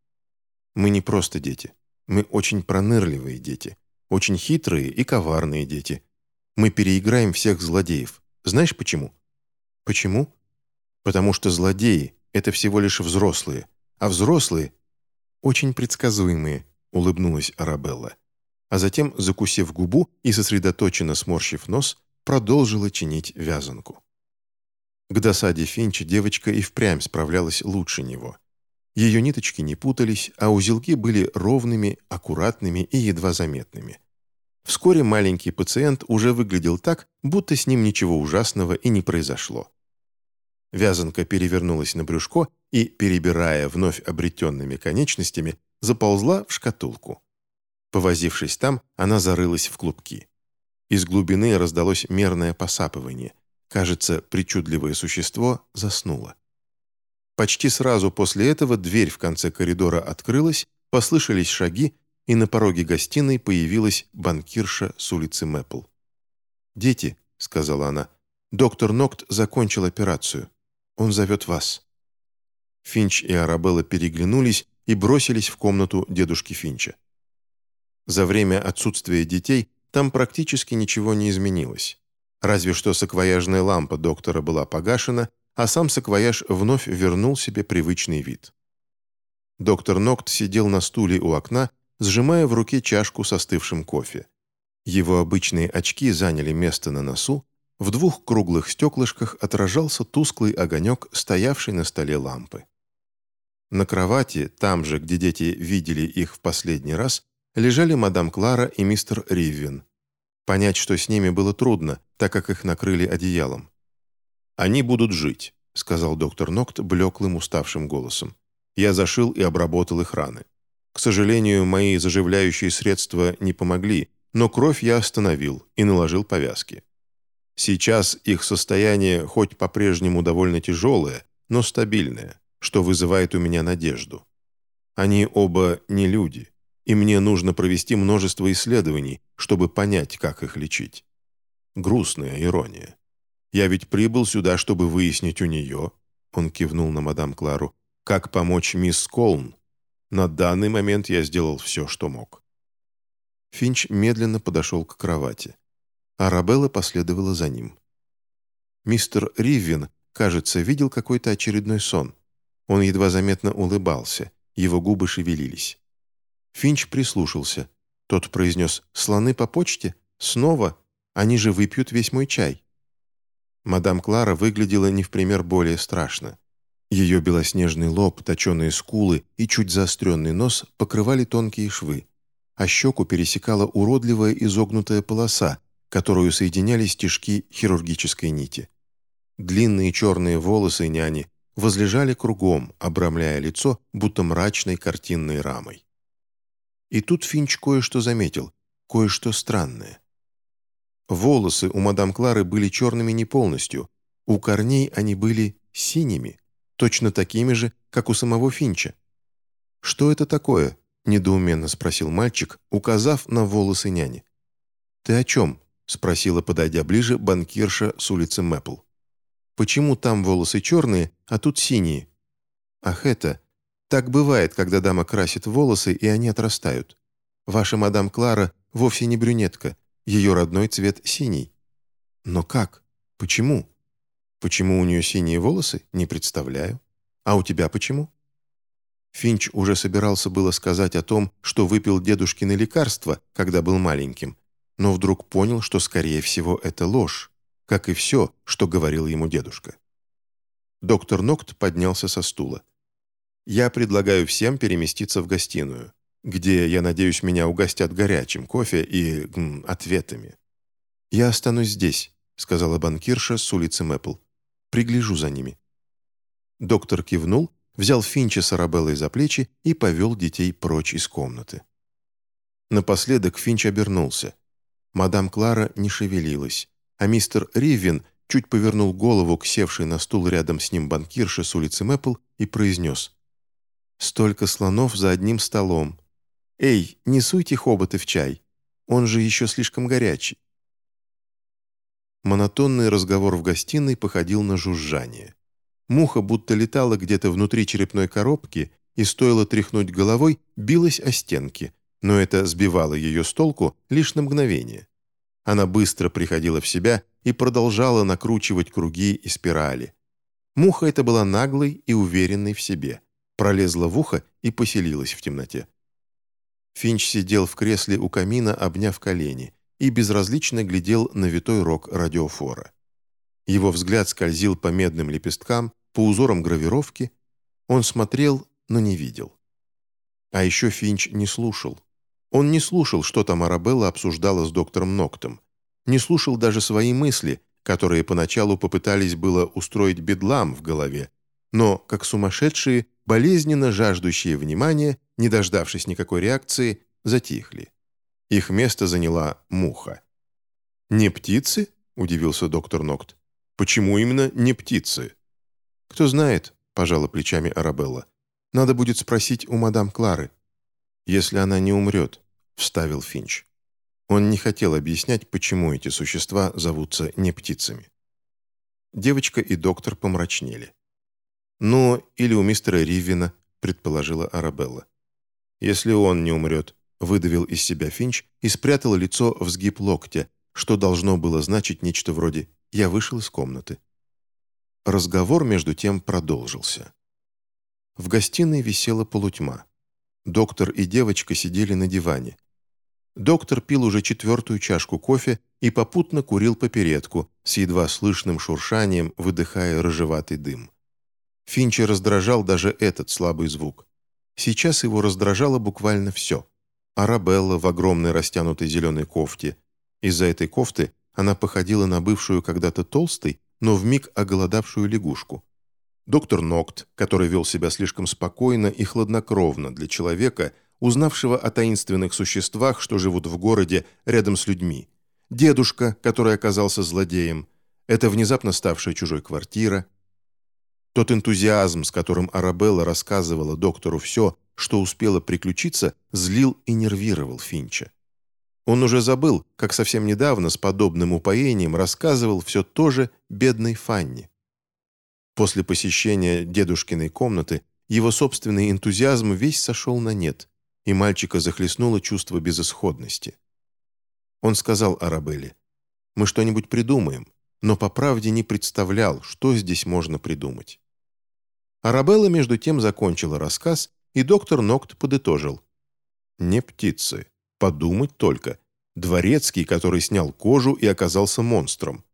«Мы не просто дети. Мы очень пронырливые дети. Очень хитрые и коварные дети. Мы переиграем всех злодеев. Знаешь почему?» «Почему?» «Потому что злодеи — это всего лишь взрослые, а взрослые — очень предсказуемые, улыбнулась Арабелла. А затем, закусив губу и сосредоточенно сморщив нос, продолжила чинить вязанку. К досаде Финча девочка и впрямь справлялась лучше него. Ее ниточки не путались, а узелки были ровными, аккуратными и едва заметными. Вскоре маленький пациент уже выглядел так, будто с ним ничего ужасного и не произошло. Вязанка перевернулась на брюшко и, перебирая вновь обретенными конечностями, заползла в шкатулку. Повозившись там, она зарылась в клубки. Из глубины раздалось мерное посапывание. Кажется, причудливое существо заснуло. Почти сразу после этого дверь в конце коридора открылась, послышались шаги, и на пороге гостиной появилась банкирша с улицы Мэпл. «Дети», — сказала она, — «доктор Нокт закончил операцию. Он зовет вас». Финч и Арабелла переглянулись и бросились в комнату дедушки Финча. За время отсутствия детей там практически ничего не изменилось. Разве что саквояжная лампа доктора была погашена, а сам саквояж вновь вернул себе привычный вид. Доктор Нокт сидел на стуле у окна сжимая в руке чашку с остывшим кофе. Его обычные очки заняли место на носу, в двух круглых стеклышках отражался тусклый огонек, стоявший на столе лампы. На кровати, там же, где дети видели их в последний раз, лежали мадам Клара и мистер Риввин. Понять, что с ними было трудно, так как их накрыли одеялом. «Они будут жить», — сказал доктор Нокт блеклым уставшим голосом. «Я зашил и обработал их раны. К сожалению, мои заживляющие средства не помогли, но кровь я остановил и наложил повязки. Сейчас их состояние хоть по-прежнему довольно тяжелое, но стабильное, что вызывает у меня надежду. Они оба не люди, и мне нужно провести множество исследований, чтобы понять, как их лечить. Грустная ирония. Я ведь прибыл сюда, чтобы выяснить у нее, он кивнул на мадам Клару, как помочь мисс Колн, на данный момент я сделал все, что мог». Финч медленно подошел к кровати. Арабелла последовала за ним. Мистер Риввин, кажется, видел какой-то очередной сон. Он едва заметно улыбался, его губы шевелились. Финч прислушался. Тот произнес «Слоны по почте? Снова? Они же выпьют весь мой чай». Мадам Клара выглядела не в пример более страшно. Ее белоснежный лоб, точеные скулы и чуть заостренный нос покрывали тонкие швы, а щеку пересекала уродливая изогнутая полоса, которую соединяли стежки хирургической нити. Длинные черные волосы няни возлежали кругом, обрамляя лицо, будто мрачной картинной рамой. И тут Финч кое-что заметил, кое-что странное. Волосы у мадам Клары были черными не полностью, у корней они были синими, точно такими же, как у самого Финча. «Что это такое?» – недоуменно спросил мальчик, указав на волосы няни. «Ты о чем?» – спросила, подойдя ближе, банкирша с улицы Мэпл. «Почему там волосы черные, а тут синие?» «Ах это! Так бывает, когда дама красит волосы, и они отрастают. Ваша мадам Клара вовсе не брюнетка, ее родной цвет синий». «Но как? Почему?» Почему у нее синие волосы, не представляю. А у тебя почему?» Финч уже собирался было сказать о том, что выпил дедушкины лекарства, когда был маленьким, но вдруг понял, что, скорее всего, это ложь, как и все, что говорил ему дедушка. Доктор Нокт поднялся со стула. «Я предлагаю всем переместиться в гостиную, где, я надеюсь, меня угостят горячим кофе и м, ответами». «Я останусь здесь», — сказала банкирша с улицы Мэпл. Пригляжу за ними». Доктор кивнул, взял Финча с Арабеллой за плечи и повел детей прочь из комнаты. Напоследок Финч обернулся. Мадам Клара не шевелилась, а мистер Ривен чуть повернул голову к севшей на стул рядом с ним банкирше с улицы Мэпл и произнес «Столько слонов за одним столом. Эй, не суйте хоботы в чай, он же еще слишком горячий». Монотонный разговор в гостиной походил на жужжание. Муха будто летала где-то внутри черепной коробки и, стоило тряхнуть головой, билась о стенки, но это сбивало ее с толку лишь на мгновение. Она быстро приходила в себя и продолжала накручивать круги и спирали. Муха эта была наглой и уверенной в себе, пролезла в ухо и поселилась в темноте. Финч сидел в кресле у камина, обняв колени, и безразлично глядел на витой рог радиофора. Его взгляд скользил по медным лепесткам, по узорам гравировки. Он смотрел, но не видел. А еще Финч не слушал. Он не слушал, что там Арабелла обсуждала с доктором Ноктом. Не слушал даже свои мысли, которые поначалу попытались было устроить бедлам в голове, но, как сумасшедшие, болезненно жаждущие внимания, не дождавшись никакой реакции, затихли. Их место заняла муха. «Не птицы?» – удивился доктор Нокт. «Почему именно не птицы?» «Кто знает», – пожала плечами Арабелла. «Надо будет спросить у мадам Клары». «Если она не умрет», – вставил Финч. Он не хотел объяснять, почему эти существа зовутся не птицами. Девочка и доктор помрачнели. «Ну, или у мистера Ривина», — предположила Арабелла. «Если он не умрет», — выдавил из себя Финч и спрятал лицо в сгиб локтя, что должно было значить нечто вроде «я вышел из комнаты». Разговор, между тем, продолжился. В гостиной висела полутьма. Доктор и девочка сидели на диване. Доктор пил уже четвертую чашку кофе и попутно курил попередку, с едва слышным шуршанием, выдыхая рыжеватый дым. Финча раздражал даже этот слабый звук. Сейчас его раздражало буквально все. Арабелла в огромной растянутой зеленой кофте. Из-за этой кофты она походила на бывшую когда-то толстой, но вмиг оголодавшую лягушку. Доктор Нокт, который вел себя слишком спокойно и хладнокровно для человека, узнавшего о таинственных существах, что живут в городе рядом с людьми. Дедушка, который оказался злодеем. Это внезапно ставшая чужой квартира. Тот энтузиазм, с которым Арабелла рассказывала доктору все, что успело приключиться, злил и нервировал Финча. Он уже забыл, как совсем недавно с подобным упоением рассказывал все то же бедной Фанни. После посещения дедушкиной комнаты его собственный энтузиазм весь сошел на нет, и мальчика захлестнуло чувство безысходности. Он сказал Арабелле, «Мы что-нибудь придумаем», но по правде не представлял, что здесь можно придумать. Арабелла между тем закончила рассказ, и доктор Нокт подытожил. «Не птицы. Подумать только. Дворецкий, который снял кожу и оказался монстром.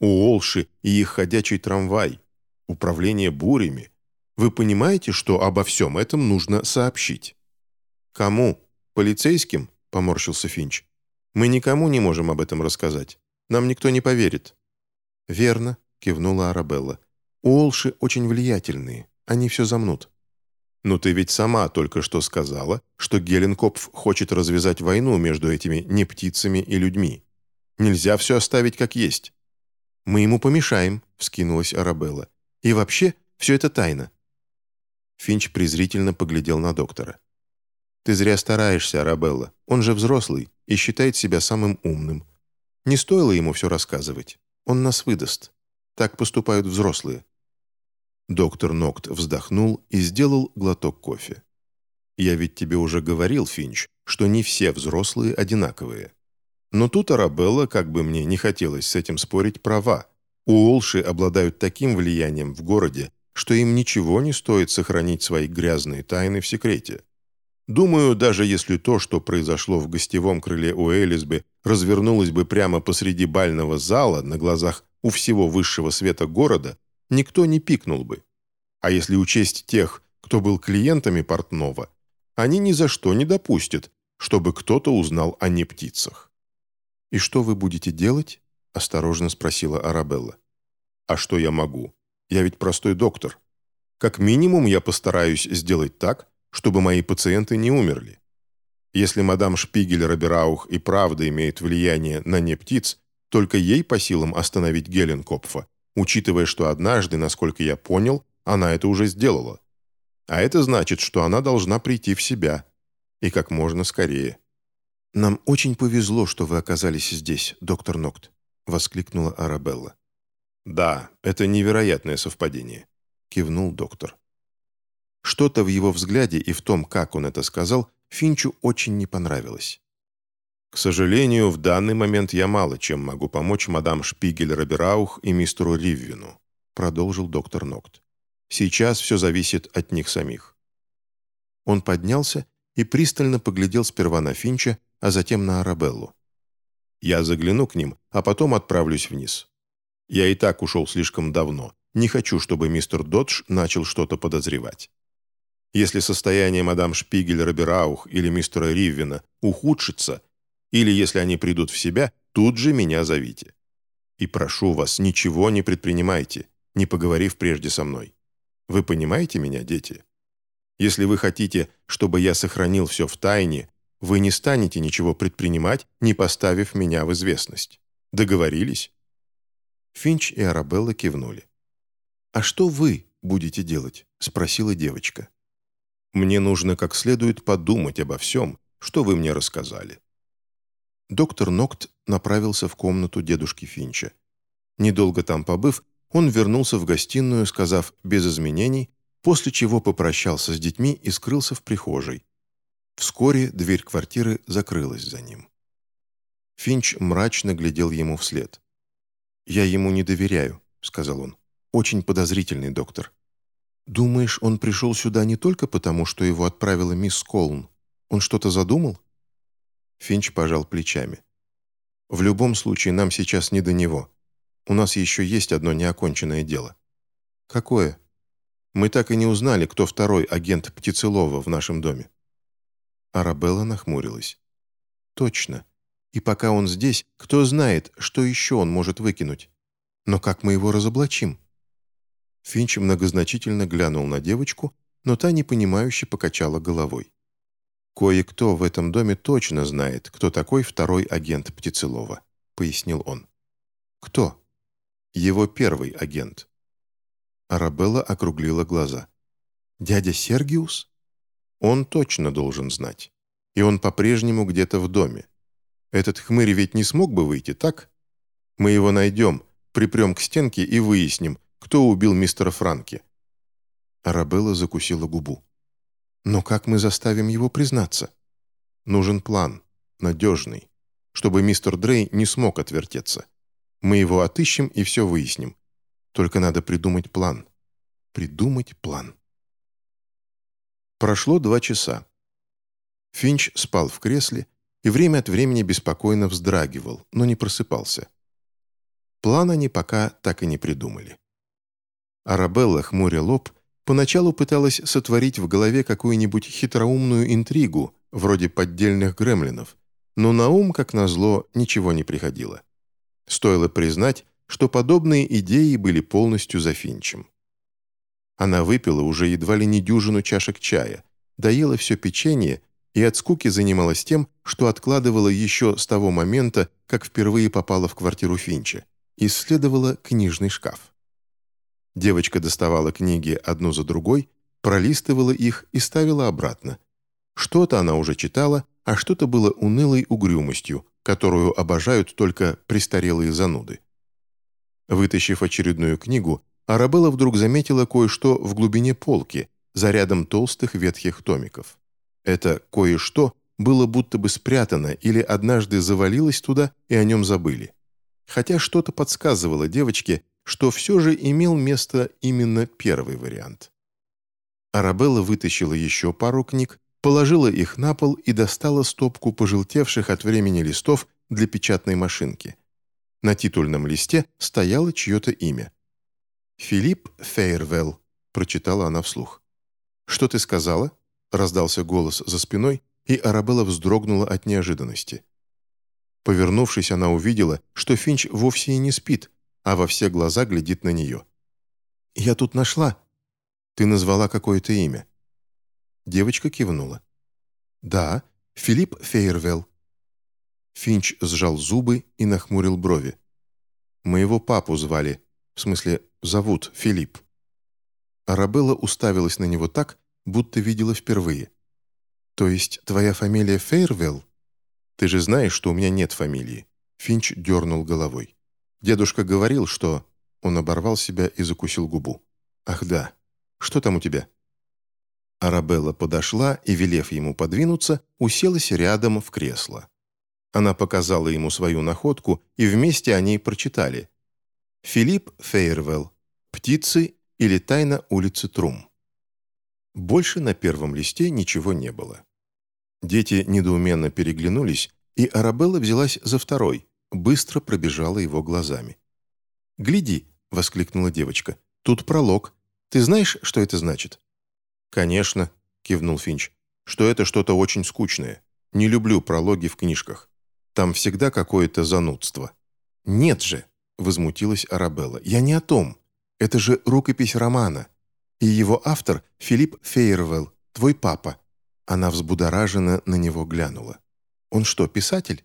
Уолши и их ходячий трамвай. Управление бурями. Вы понимаете, что обо всем этом нужно сообщить?» «Кому? Полицейским?» – поморщился Финч. «Мы никому не можем об этом рассказать. Нам никто не поверит». «Верно», – кивнула Арабелла. «Уолши очень влиятельные. Они все замнут». «Но ты ведь сама только что сказала, что Геленкопф хочет развязать войну между этими нептицами и людьми. Нельзя все оставить как есть». «Мы ему помешаем», — вскинулась Арабелла. «И вообще, все это тайна». Финч презрительно поглядел на доктора. «Ты зря стараешься, Арабелла. Он же взрослый и считает себя самым умным. Не стоило ему все рассказывать. Он нас выдаст. Так поступают взрослые. Доктор Нокт вздохнул и сделал глоток кофе. «Я ведь тебе уже говорил, Финч, что не все взрослые одинаковые. Но тут Арабелла, как бы мне не хотелось с этим спорить, права. Уолши обладают таким влиянием в городе, что им ничего не стоит сохранить свои грязные тайны в секрете. Думаю, даже если то, что произошло в гостевом крыле у Элисбы, развернулось бы прямо посреди бального зала на глазах у всего высшего света города, никто не пикнул бы. А если учесть тех, кто был клиентами портного, они ни за что не допустят, чтобы кто-то узнал о нептицах. «И что вы будете делать?» – осторожно спросила Арабелла. «А что я могу? Я ведь простой доктор. Как минимум я постараюсь сделать так, чтобы мои пациенты не умерли. Если мадам Шпигель-Робераух и правда имеет влияние на нептиц, только ей по силам остановить Геленкопфа, учитывая, что однажды, насколько я понял, она это уже сделала. А это значит, что она должна прийти в себя. И как можно скорее. «Нам очень повезло, что вы оказались здесь, доктор Нокт», — воскликнула Арабелла. «Да, это невероятное совпадение», — кивнул доктор. Что-то в его взгляде и в том, как он это сказал, Финчу очень не понравилось. К сожалению, в данный момент я мало чем могу помочь мадам Шпигель-Робераух и мистеру Риввину, продолжил доктор Нокт. Сейчас все зависит от них самих. Он поднялся и пристально поглядел сперва на Финча, а затем на Арабеллу. Я загляну к ним, а потом отправлюсь вниз. Я и так ушел слишком давно. Не хочу, чтобы мистер Додж начал что-то подозревать. Если состояние мадам Шпигель Робераух или мистера Риввина ухудшится, или если они придут в себя, тут же меня зовите. И прошу вас, ничего не предпринимайте, не поговорив прежде со мной. Вы понимаете меня, дети? Если вы хотите, чтобы я сохранил все в тайне, вы не станете ничего предпринимать, не поставив меня в известность. Договорились?» Финч и Арабелла кивнули. «А что вы будете делать?» – спросила девочка. «Мне нужно как следует подумать обо всем, что вы мне рассказали». Доктор Нокт направился в комнату дедушки Финча. Недолго там побыв, он вернулся в гостиную, сказав «без изменений», после чего попрощался с детьми и скрылся в прихожей. Вскоре дверь квартиры закрылась за ним. Финч мрачно глядел ему вслед. «Я ему не доверяю», — сказал он. «Очень подозрительный доктор». «Думаешь, он пришел сюда не только потому, что его отправила мисс Колн? Он что-то задумал?» Финч пожал плечами. «В любом случае, нам сейчас не до него. У нас еще есть одно неоконченное дело». «Какое?» «Мы так и не узнали, кто второй агент Птицелова в нашем доме». Арабелла нахмурилась. «Точно. И пока он здесь, кто знает, что еще он может выкинуть. Но как мы его разоблачим?» Финч многозначительно глянул на девочку, но та непонимающе покачала головой. «Кое-кто в этом доме точно знает, кто такой второй агент Птицелова», — пояснил он. «Кто?» «Его первый агент». Арабелла округлила глаза. «Дядя Сергиус?» Он точно должен знать. И он по-прежнему где-то в доме. Этот хмырь ведь не смог бы выйти, так? Мы его найдем, припрем к стенке и выясним, кто убил мистера Франки». Арабелла закусила губу. «Но как мы заставим его признаться? Нужен план, надежный, чтобы мистер Дрей не смог отвертеться. Мы его отыщем и все выясним. Только надо придумать план. Придумать план». Прошло два часа. Финч спал в кресле и время от времени беспокойно вздрагивал, но не просыпался. План они пока так и не придумали. Арабелла, хмуря лоб, поначалу пыталась сотворить в голове какую-нибудь хитроумную интригу, вроде поддельных гремлинов, но на ум, как назло, ничего не приходило. Стоило признать, что подобные идеи были полностью за Финчем. Она выпила уже едва ли не дюжину чашек чая, доела все печенье и от скуки занималась тем, что откладывала еще с того момента, как впервые попала в квартиру Финча, исследовала книжный шкаф. Девочка доставала книги одну за другой, пролистывала их и ставила обратно. Что-то она уже читала, а что-то было унылой угрюмостью, которую обожают только престарелые зануды. Вытащив очередную книгу, Арабелла вдруг заметила кое-что в глубине полки, за рядом толстых ветхих томиков. Это кое-что было будто бы спрятано или однажды завалилось туда и о нем забыли. Хотя что-то подсказывало девочке, что все же имел место именно первый вариант. Арабелла вытащила еще пару книг, положила их на пол и достала стопку пожелтевших от времени листов для печатной машинки. На титульном листе стояло чье-то имя. «Филипп Фейервелл», — прочитала она вслух. «Что ты сказала?» — раздался голос за спиной, и Арабелла вздрогнула от неожиданности. Повернувшись, она увидела, что Финч вовсе и не спит, а во все глаза глядит на нее. «Я тут нашла». «Ты назвала какое-то имя». Девочка кивнула. «Да, Филипп Фейервелл». Финч сжал зубы и нахмурил брови. «Моего папу звали, в смысле, зовут Филипп». Арабелла уставилась на него так, будто видела впервые. «То есть твоя фамилия Фейервелл? Ты же знаешь, что у меня нет фамилии». Финч дернул головой. «Дедушка говорил, что...» Он оборвал себя и закусил губу. «Ах да. Что там у тебя?» Арабелла подошла и, велев ему подвинуться, уселась рядом в кресло. Она показала ему свою находку, и вместе они прочитали. «Филипп Фейервелл. Птицы или тайна улицы Трум». Больше на первом листе ничего не было. Дети недоуменно переглянулись, и Арабелла взялась за второй, быстро пробежала его глазами. «Гляди!» — воскликнула девочка. «Тут пролог. Ты знаешь, что это значит?» «Конечно. кивнул Финч, — «что это что-то очень скучное. Не люблю прологи в книжках. Там всегда какое-то занудство». «Нет же!» — возмутилась Арабелла. «Я не о том. Это же рукопись романа. И его автор Филипп Фейервелл, твой папа». Она взбудораженно на него глянула. «Он что, писатель?»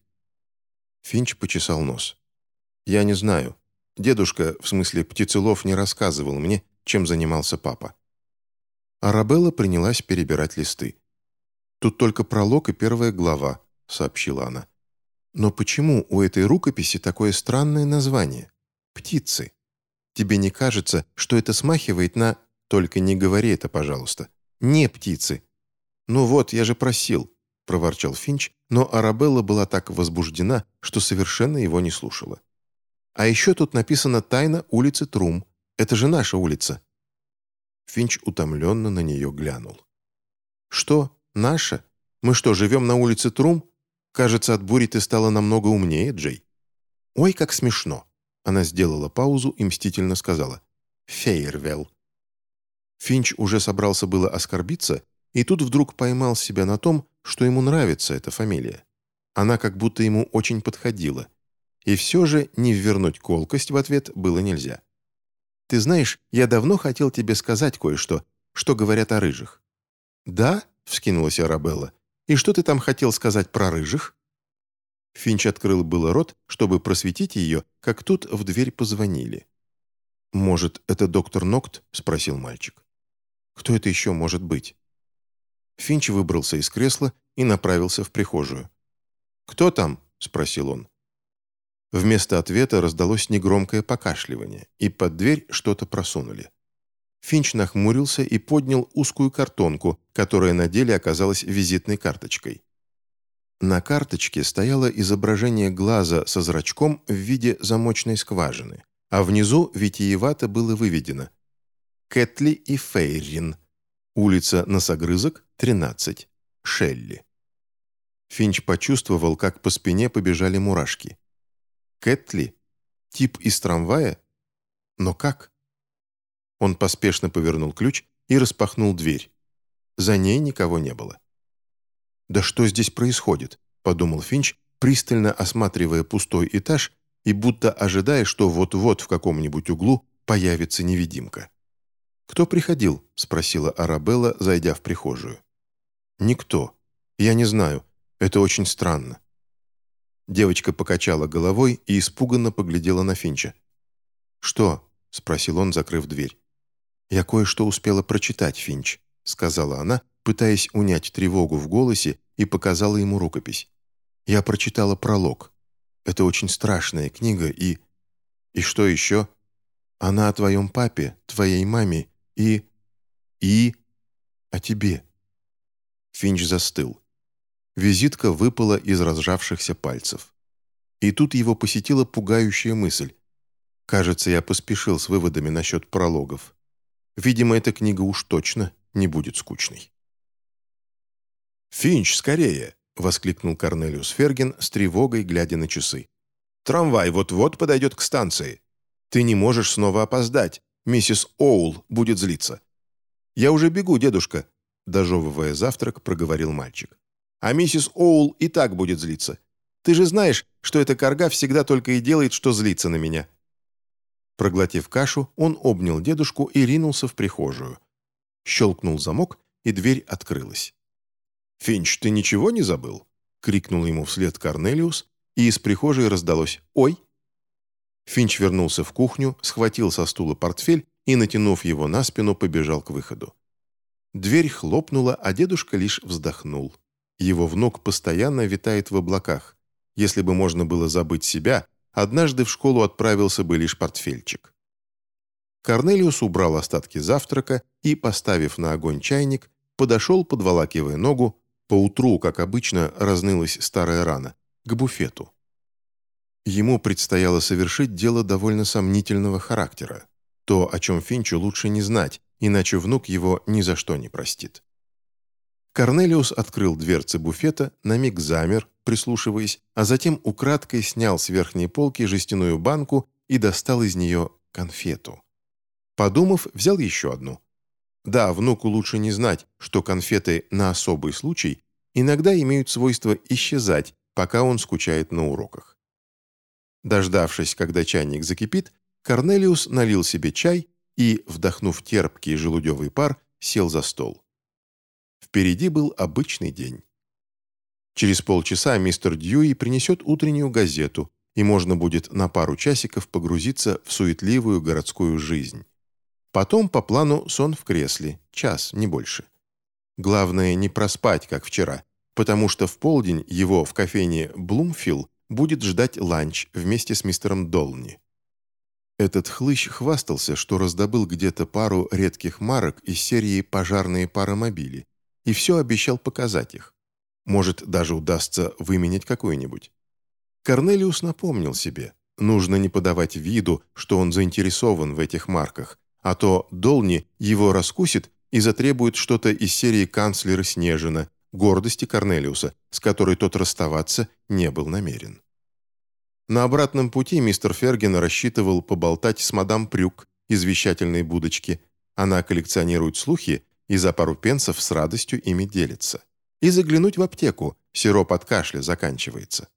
Финч почесал нос. «Я не знаю. Дедушка, в смысле птицелов, не рассказывал мне, чем занимался папа». Арабелла принялась перебирать листы. «Тут только пролог и первая глава», — сообщила она. «Но почему у этой рукописи такое странное название? Птицы. Тебе не кажется, что это смахивает на... Только не говори это, пожалуйста. Не птицы. Ну вот, я же просил», — проворчал Финч, но Арабелла была так возбуждена, что совершенно его не слушала. «А еще тут написано «Тайна улицы Трум». Это же наша улица». Финч утомленно на нее глянул. «Что? Наша? Мы что, живем на улице Трум? Кажется, от бури ты стала намного умнее, Джей». «Ой, как смешно!» Она сделала паузу и мстительно сказала. «Фейервелл». Финч уже собрался было оскорбиться, и тут вдруг поймал себя на том, что ему нравится эта фамилия. Она как будто ему очень подходила. И все же не ввернуть колкость в ответ было нельзя. «Ты знаешь, я давно хотел тебе сказать кое-что, что говорят о рыжих». «Да?» — вскинулась Арабелла. «И что ты там хотел сказать про рыжих?» Финч открыл было рот, чтобы просветить ее, как тут в дверь позвонили. «Может, это доктор Нокт?» — спросил мальчик. «Кто это еще может быть?» Финч выбрался из кресла и направился в прихожую. «Кто там?» — спросил он. Вместо ответа раздалось негромкое покашливание, и под дверь что-то просунули. Финч нахмурился и поднял узкую картонку, которая на деле оказалась визитной карточкой. На карточке стояло изображение глаза со зрачком в виде замочной скважины, а внизу витиевато было выведено «Кэтли и Фейрин. Улица Носогрызок, 13. Шелли». Финч почувствовал, как по спине побежали мурашки. Кэтли? Тип из трамвая? Но как? Он поспешно повернул ключ и распахнул дверь. За ней никого не было. «Да что здесь происходит?» – подумал Финч, пристально осматривая пустой этаж и будто ожидая, что вот-вот в каком-нибудь углу появится невидимка. «Кто приходил?» – спросила Арабелла, зайдя в прихожую. «Никто. Я не знаю. Это очень странно. Девочка покачала головой и испуганно поглядела на Финча. «Что?» — спросил он, закрыв дверь. «Я кое-что успела прочитать, Финч», — сказала она, пытаясь унять тревогу в голосе, и показала ему рукопись. «Я прочитала пролог. Это очень страшная книга, и...» «И что еще?» «Она о твоем папе, твоей маме и...» «И...» «О тебе». Финч застыл. Визитка выпала из разжавшихся пальцев. И тут его посетила пугающая мысль. Кажется, я поспешил с выводами насчет прологов. Видимо, эта книга уж точно не будет скучной. «Финч, скорее!» — воскликнул Корнелиус Ферген с тревогой, глядя на часы. «Трамвай вот-вот подойдет к станции. Ты не можешь снова опоздать. Миссис Оул будет злиться». «Я уже бегу, дедушка», — дожевывая завтрак, проговорил мальчик. А миссис Оул и так будет злиться. Ты же знаешь, что эта корга всегда только и делает, что злится на меня». Проглотив кашу, он обнял дедушку и ринулся в прихожую. Щелкнул замок, и дверь открылась. «Финч, ты ничего не забыл?» — крикнул ему вслед Корнелиус, и из прихожей раздалось «Ой!». Финч вернулся в кухню, схватил со стула портфель и, натянув его на спину, побежал к выходу. Дверь хлопнула, а дедушка лишь вздохнул. Его внук постоянно витает в облаках. Если бы можно было забыть себя, однажды в школу отправился бы лишь портфельчик. Корнелиус убрал остатки завтрака и, поставив на огонь чайник, подошел, подволакивая ногу, поутру, как обычно, разнылась старая рана, к буфету. Ему предстояло совершить дело довольно сомнительного характера. То, о чем Финчу лучше не знать, иначе внук его ни за что не простит. Корнелиус открыл дверцы буфета, на миг замер, прислушиваясь, а затем украдкой снял с верхней полки жестяную банку и достал из нее конфету. Подумав, взял еще одну. Да, внуку лучше не знать, что конфеты на особый случай иногда имеют свойство исчезать, пока он скучает на уроках. Дождавшись, когда чайник закипит, Корнелиус налил себе чай и, вдохнув терпкий желудевый пар, сел за стол. Впереди был обычный день. Через полчаса мистер Дьюи принесет утреннюю газету, и можно будет на пару часиков погрузиться в суетливую городскую жизнь. Потом по плану сон в кресле, час, не больше. Главное не проспать, как вчера, потому что в полдень его в кофейне «Блумфилл» будет ждать ланч вместе с мистером Долни. Этот хлыщ хвастался, что раздобыл где-то пару редких марок из серии «Пожарные паромобили» и все обещал показать их. Может, даже удастся выменять какую-нибудь. Корнелиус напомнил себе, нужно не подавать виду, что он заинтересован в этих марках, а то Долни его раскусит и затребует что-то из серии канцлера Снежина, гордости Корнелиуса, с которой тот расставаться не был намерен. На обратном пути мистер Ферген рассчитывал поболтать с мадам Прюк из вещательной будочки. Она коллекционирует слухи и за пару пенсов с радостью ими делится. И заглянуть в аптеку, сироп от кашля заканчивается.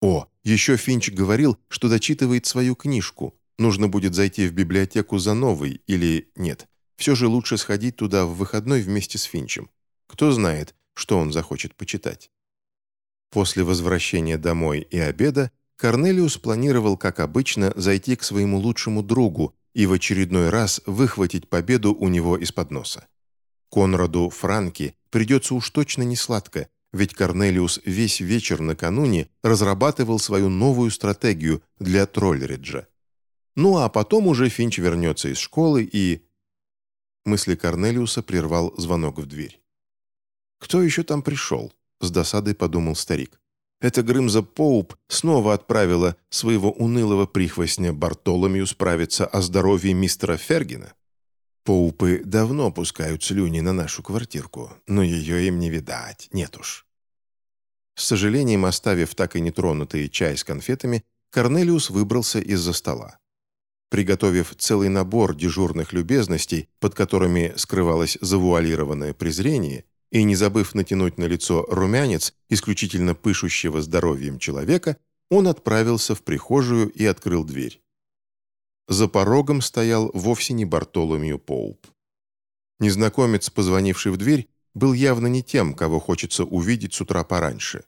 О, еще Финч говорил, что дочитывает свою книжку. Нужно будет зайти в библиотеку за новой или нет. Все же лучше сходить туда в выходной вместе с Финчем. Кто знает, что он захочет почитать. После возвращения домой и обеда Корнелиус планировал, как обычно, зайти к своему лучшему другу и в очередной раз выхватить победу у него из-под носа. Конраду Франки придется уж точно не сладко, ведь Корнелиус весь вечер накануне разрабатывал свою новую стратегию для Троллериджа. Ну а потом уже Финч вернется из школы и... Мысли Корнелиуса прервал звонок в дверь. «Кто еще там пришел?» — с досадой подумал старик. «Это Грымза Поуп снова отправила своего унылого прихвостня Бартоломью справиться о здоровье мистера Фергина. Поупы давно пускают слюни на нашу квартирку, но ее им не видать, нет уж. С сожалением оставив так и нетронутый чай с конфетами, Корнелиус выбрался из-за стола. Приготовив целый набор дежурных любезностей, под которыми скрывалось завуалированное презрение, и не забыв натянуть на лицо румянец, исключительно пышущего здоровьем человека, он отправился в прихожую и открыл дверь. За порогом стоял вовсе не Бартоломью Поуп. Незнакомец, позвонивший в дверь, был явно не тем, кого хочется увидеть с утра пораньше.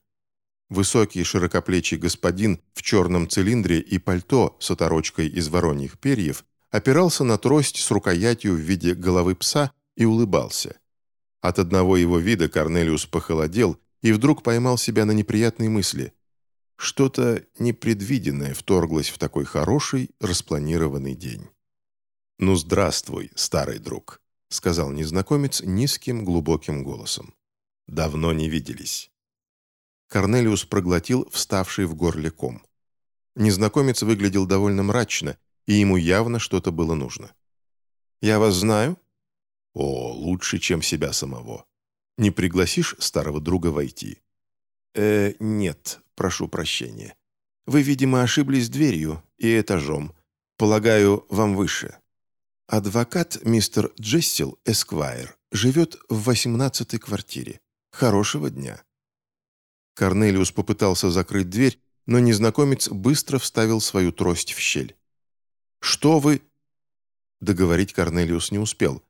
Высокий широкоплечий господин в черном цилиндре и пальто с оторочкой из вороньих перьев опирался на трость с рукоятью в виде головы пса и улыбался. От одного его вида Корнелиус похолодел и вдруг поймал себя на неприятной мысли. Что-то непредвиденное вторглось в такой хороший, распланированный день. «Ну, здравствуй, старый друг», — сказал незнакомец низким глубоким голосом. «Давно не виделись». Корнелиус проглотил вставший в горле ком. Незнакомец выглядел довольно мрачно, и ему явно что-то было нужно. «Я вас знаю?» «О, лучше, чем себя самого. Не пригласишь старого друга войти?» «Э, нет, прошу прощения. Вы, видимо, ошиблись дверью и этажом. Полагаю, вам выше. Адвокат мистер Джессел Эсквайр живет в восемнадцатой квартире. Хорошего дня». Корнелиус попытался закрыть дверь, но незнакомец быстро вставил свою трость в щель. «Что вы...» Договорить Корнелиус не успел.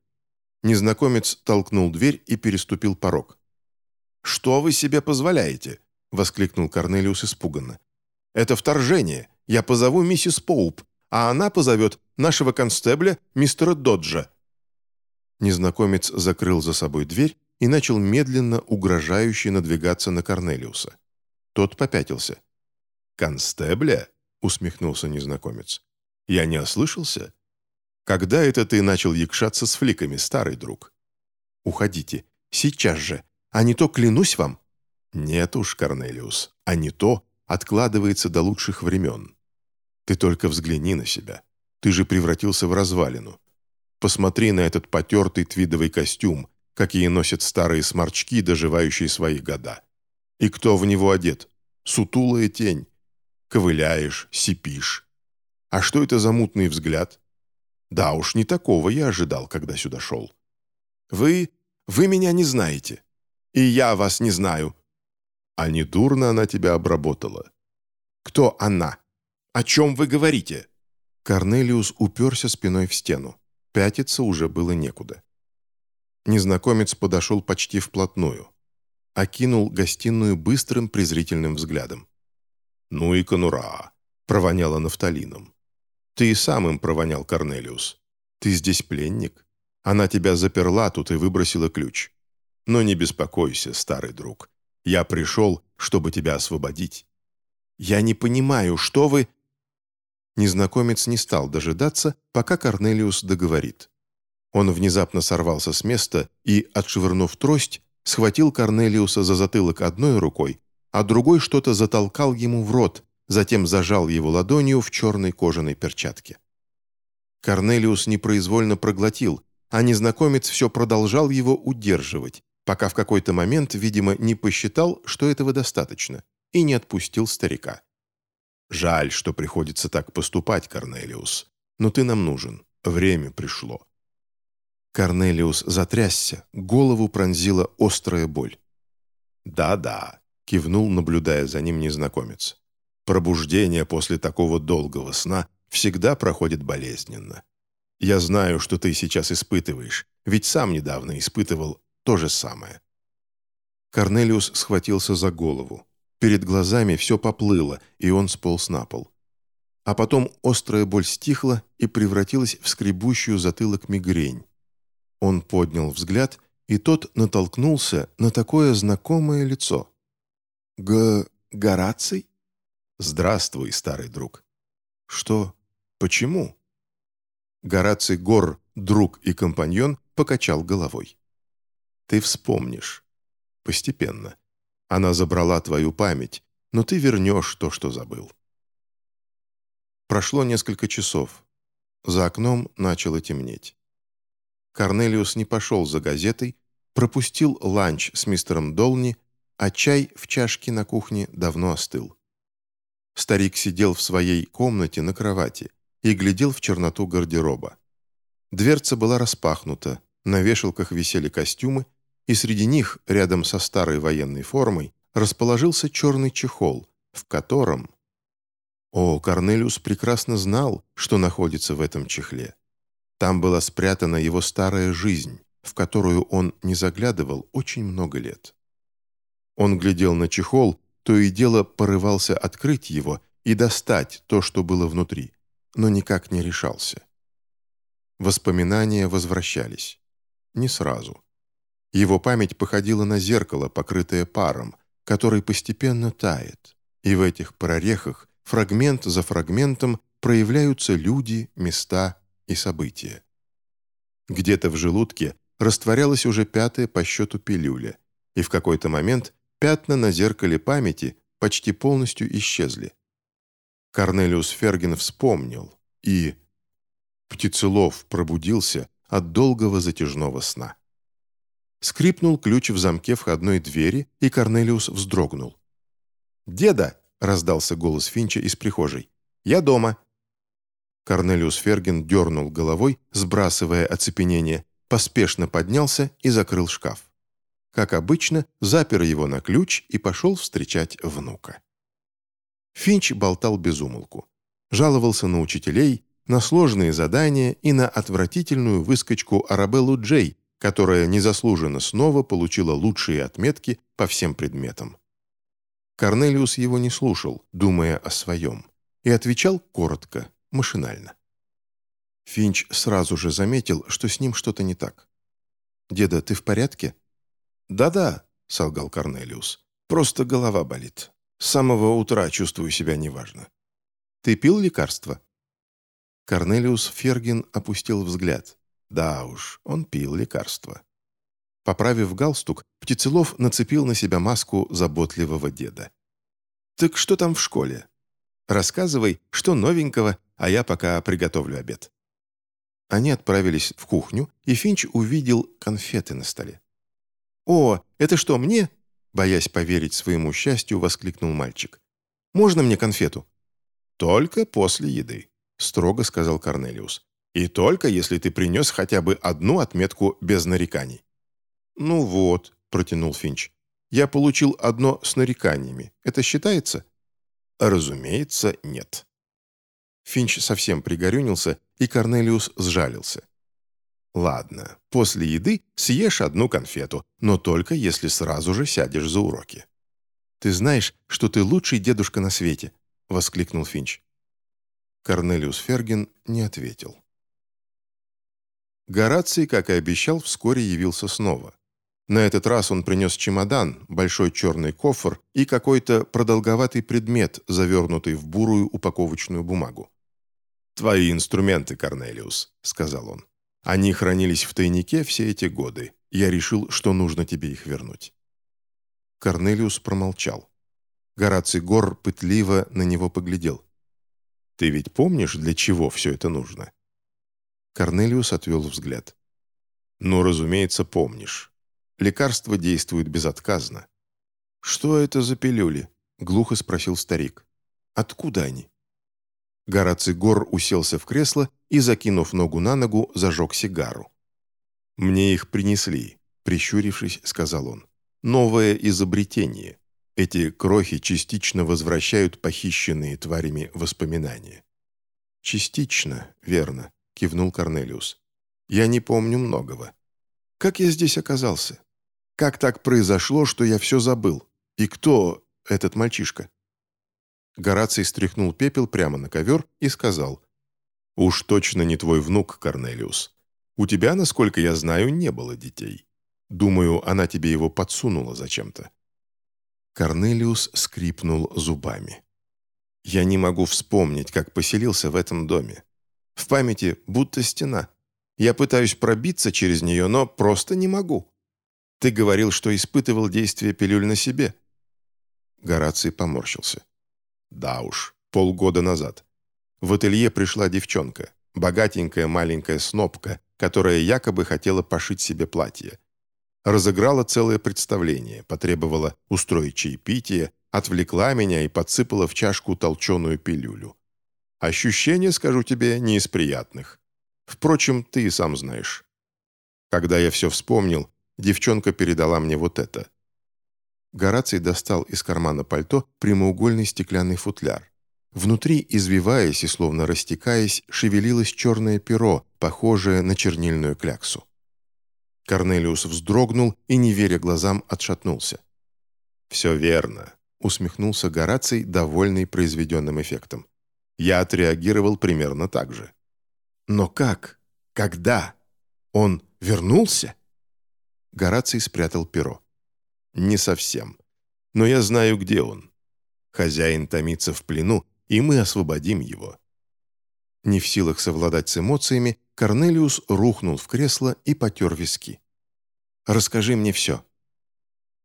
Незнакомец толкнул дверь и переступил порог. «Что вы себе позволяете?» — воскликнул Корнелиус испуганно. «Это вторжение. Я позову миссис Поуп, а она позовет нашего констебля, мистера Доджа». Незнакомец закрыл за собой дверь и начал медленно, угрожающе надвигаться на Корнелиуса. Тот попятился. «Констебля?» — усмехнулся незнакомец. «Я не ослышался? Когда это ты начал якшаться с фликами, старый друг?» «Уходите. Сейчас же. А не то клянусь вам, «Нет уж, Корнелиус, а не то откладывается до лучших времен. Ты только взгляни на себя. Ты же превратился в развалину. Посмотри на этот потертый твидовый костюм, какие носят старые сморчки, доживающие свои года. И кто в него одет? Сутулая тень. Ковыляешь, сипишь. А что это за мутный взгляд? Да уж, не такого я ожидал, когда сюда шел. Вы... вы меня не знаете. И я вас не знаю». «А не дурно она тебя обработала?» «Кто она? О чем вы говорите?» Корнелиус уперся спиной в стену. Пятиться уже было некуда. Незнакомец подошел почти вплотную. Окинул гостиную быстрым презрительным взглядом. «Ну и конура!» — провоняло нафталином. «Ты и сам им провонял, Корнелиус. Ты здесь пленник. Она тебя заперла тут и выбросила ключ. Но не беспокойся, старый друг. Я пришел, чтобы тебя освободить». «Я не понимаю, что вы...» Незнакомец не стал дожидаться, пока Корнелиус договорит. Он внезапно сорвался с места и, отшвырнув трость, схватил Корнелиуса за затылок одной рукой, а другой что-то затолкал ему в рот, затем зажал его ладонью в черной кожаной перчатке. Корнелиус непроизвольно проглотил, а незнакомец все продолжал его удерживать, пока в какой-то момент, видимо, не посчитал, что этого достаточно, и не отпустил старика. «Жаль, что приходится так поступать, Корнелиус, но ты нам нужен, время пришло». Корнелиус затрясся, голову пронзила острая боль. «Да-да», — кивнул, наблюдая за ним незнакомец. «Пробуждение после такого долгого сна всегда проходит болезненно. Я знаю, что ты сейчас испытываешь, ведь сам недавно испытывал то же самое». Корнелиус схватился за голову. Перед глазами все поплыло, и он сполз на пол. А потом острая боль стихла и превратилась в скребущую затылок мигрень. Он поднял взгляд, и тот натолкнулся на такое знакомое лицо. «Г... Гораций?» «Здравствуй, старый друг». «Что? Почему?» Гораций Гор, друг и компаньон, покачал головой. «Ты вспомнишь. Постепенно. Она забрала твою память, но ты вернешь то, что забыл». Прошло несколько часов. За окном начало темнеть. Корнелиус не пошел за газетой, пропустил ланч с мистером Долни, а чай в чашке на кухне давно остыл. Старик сидел в своей комнате на кровати и глядел в черноту гардероба. Дверца была распахнута, на вешалках висели костюмы, и среди них, рядом со старой военной формой, расположился черный чехол, в котором... О, Корнелиус прекрасно знал, что находится в этом чехле. Там была спрятана его старая жизнь, в которую он не заглядывал очень много лет. Он глядел на чехол, то и дело порывался открыть его и достать то, что было внутри, но никак не решался. Воспоминания возвращались. Не сразу. Его память походила на зеркало, покрытое паром, который постепенно тает, и в этих прорехах фрагмент за фрагментом проявляются люди, места и события. Где-то в желудке растворялась уже пятая по счету пилюля, и в какой-то момент пятна на зеркале памяти почти полностью исчезли. Корнелиус Ферген вспомнил, и... Птицелов пробудился от долгого затяжного сна. Скрипнул ключ в замке входной двери, и Корнелиус вздрогнул. «Деда!» — раздался голос Финча из прихожей. «Я дома!» Корнелиус Ферген дернул головой, сбрасывая оцепенение, поспешно поднялся и закрыл шкаф. Как обычно, запер его на ключ и пошел встречать внука. Финч болтал без умолку. Жаловался на учителей, на сложные задания и на отвратительную выскочку Арабеллу Джей, которая незаслуженно снова получила лучшие отметки по всем предметам. Корнелиус его не слушал, думая о своем, и отвечал коротко, машинально. Финч сразу же заметил, что с ним что-то не так. «Деда, ты в порядке?» «Да-да», — солгал Корнелиус. «Просто голова болит. С самого утра чувствую себя неважно». «Ты пил лекарство?» Корнелиус Фергин опустил взгляд. Да уж, он пил лекарство. Поправив галстук, Птицелов нацепил на себя маску заботливого деда. «Так что там в школе? Рассказывай, что новенького а я пока приготовлю обед». Они отправились в кухню, и Финч увидел конфеты на столе. «О, это что, мне?» Боясь поверить своему счастью, воскликнул мальчик. «Можно мне конфету?» «Только после еды», — строго сказал Корнелиус. И только если ты принес хотя бы одну отметку без нареканий». «Ну вот», — протянул Финч. «Я получил одно с нареканиями. Это считается?» «Разумеется, нет». Финч совсем пригорюнился, и Корнелиус сжалился. «Ладно, после еды съешь одну конфету, но только если сразу же сядешь за уроки». «Ты знаешь, что ты лучший дедушка на свете», — воскликнул Финч. Корнелиус Ферген не ответил. Гораций, как и обещал, вскоре явился снова. На этот раз он принес чемодан, большой черный кофр и какой-то продолговатый предмет, завернутый в бурую упаковочную бумагу. «Твои инструменты, Корнелиус», — сказал он. «Они хранились в тайнике все эти годы. Я решил, что нужно тебе их вернуть». Корнелиус промолчал. Гораций Гор пытливо на него поглядел. «Ты ведь помнишь, для чего все это нужно?» Корнелиус отвел взгляд. «Ну, разумеется, помнишь. Лекарство действует безотказно». «Что это за пилюли?» — глухо спросил старик. «Откуда они?» Гораций Гор уселся в кресло и, закинув ногу на ногу, зажег сигару. «Мне их принесли», — прищурившись, сказал он. «Новое изобретение. Эти крохи частично возвращают похищенные тварями воспоминания». «Частично, верно», — кивнул Корнелиус. «Я не помню многого. Как я здесь оказался? Как так произошло, что я все забыл? И кто этот мальчишка?» Гораций стряхнул пепел прямо на ковер и сказал, «Уж точно не твой внук, Корнелиус. У тебя, насколько я знаю, не было детей. Думаю, она тебе его подсунула зачем-то». Корнелиус скрипнул зубами. «Я не могу вспомнить, как поселился в этом доме. В памяти будто стена. Я пытаюсь пробиться через нее, но просто не могу. Ты говорил, что испытывал действие пилюль на себе». Гораций поморщился. Да уж, полгода назад. В ателье пришла девчонка, богатенькая маленькая снопка, которая якобы хотела пошить себе платье. Разыграла целое представление, потребовала устроить чаепитие, отвлекла меня и подсыпала в чашку толченую пилюлю. Ощущение, скажу тебе, не из приятных. Впрочем, ты и сам знаешь. Когда я все вспомнил, девчонка передала мне вот это. Гораций достал из кармана пальто прямоугольный стеклянный футляр. Внутри, извиваясь и словно растекаясь, шевелилось черное перо, похожее на чернильную кляксу. Корнелиус вздрогнул и, не веря глазам, отшатнулся. «Все верно», — усмехнулся Гораций, довольный произведенным эффектом. «Я отреагировал примерно так же». «Но как? Когда? Он вернулся?» Гораций спрятал перо. Не совсем. Но я знаю, где он. Хозяин томится в плену, и мы освободим его». Не в силах совладать с эмоциями, Корнелиус рухнул в кресло и потер виски. «Расскажи мне все».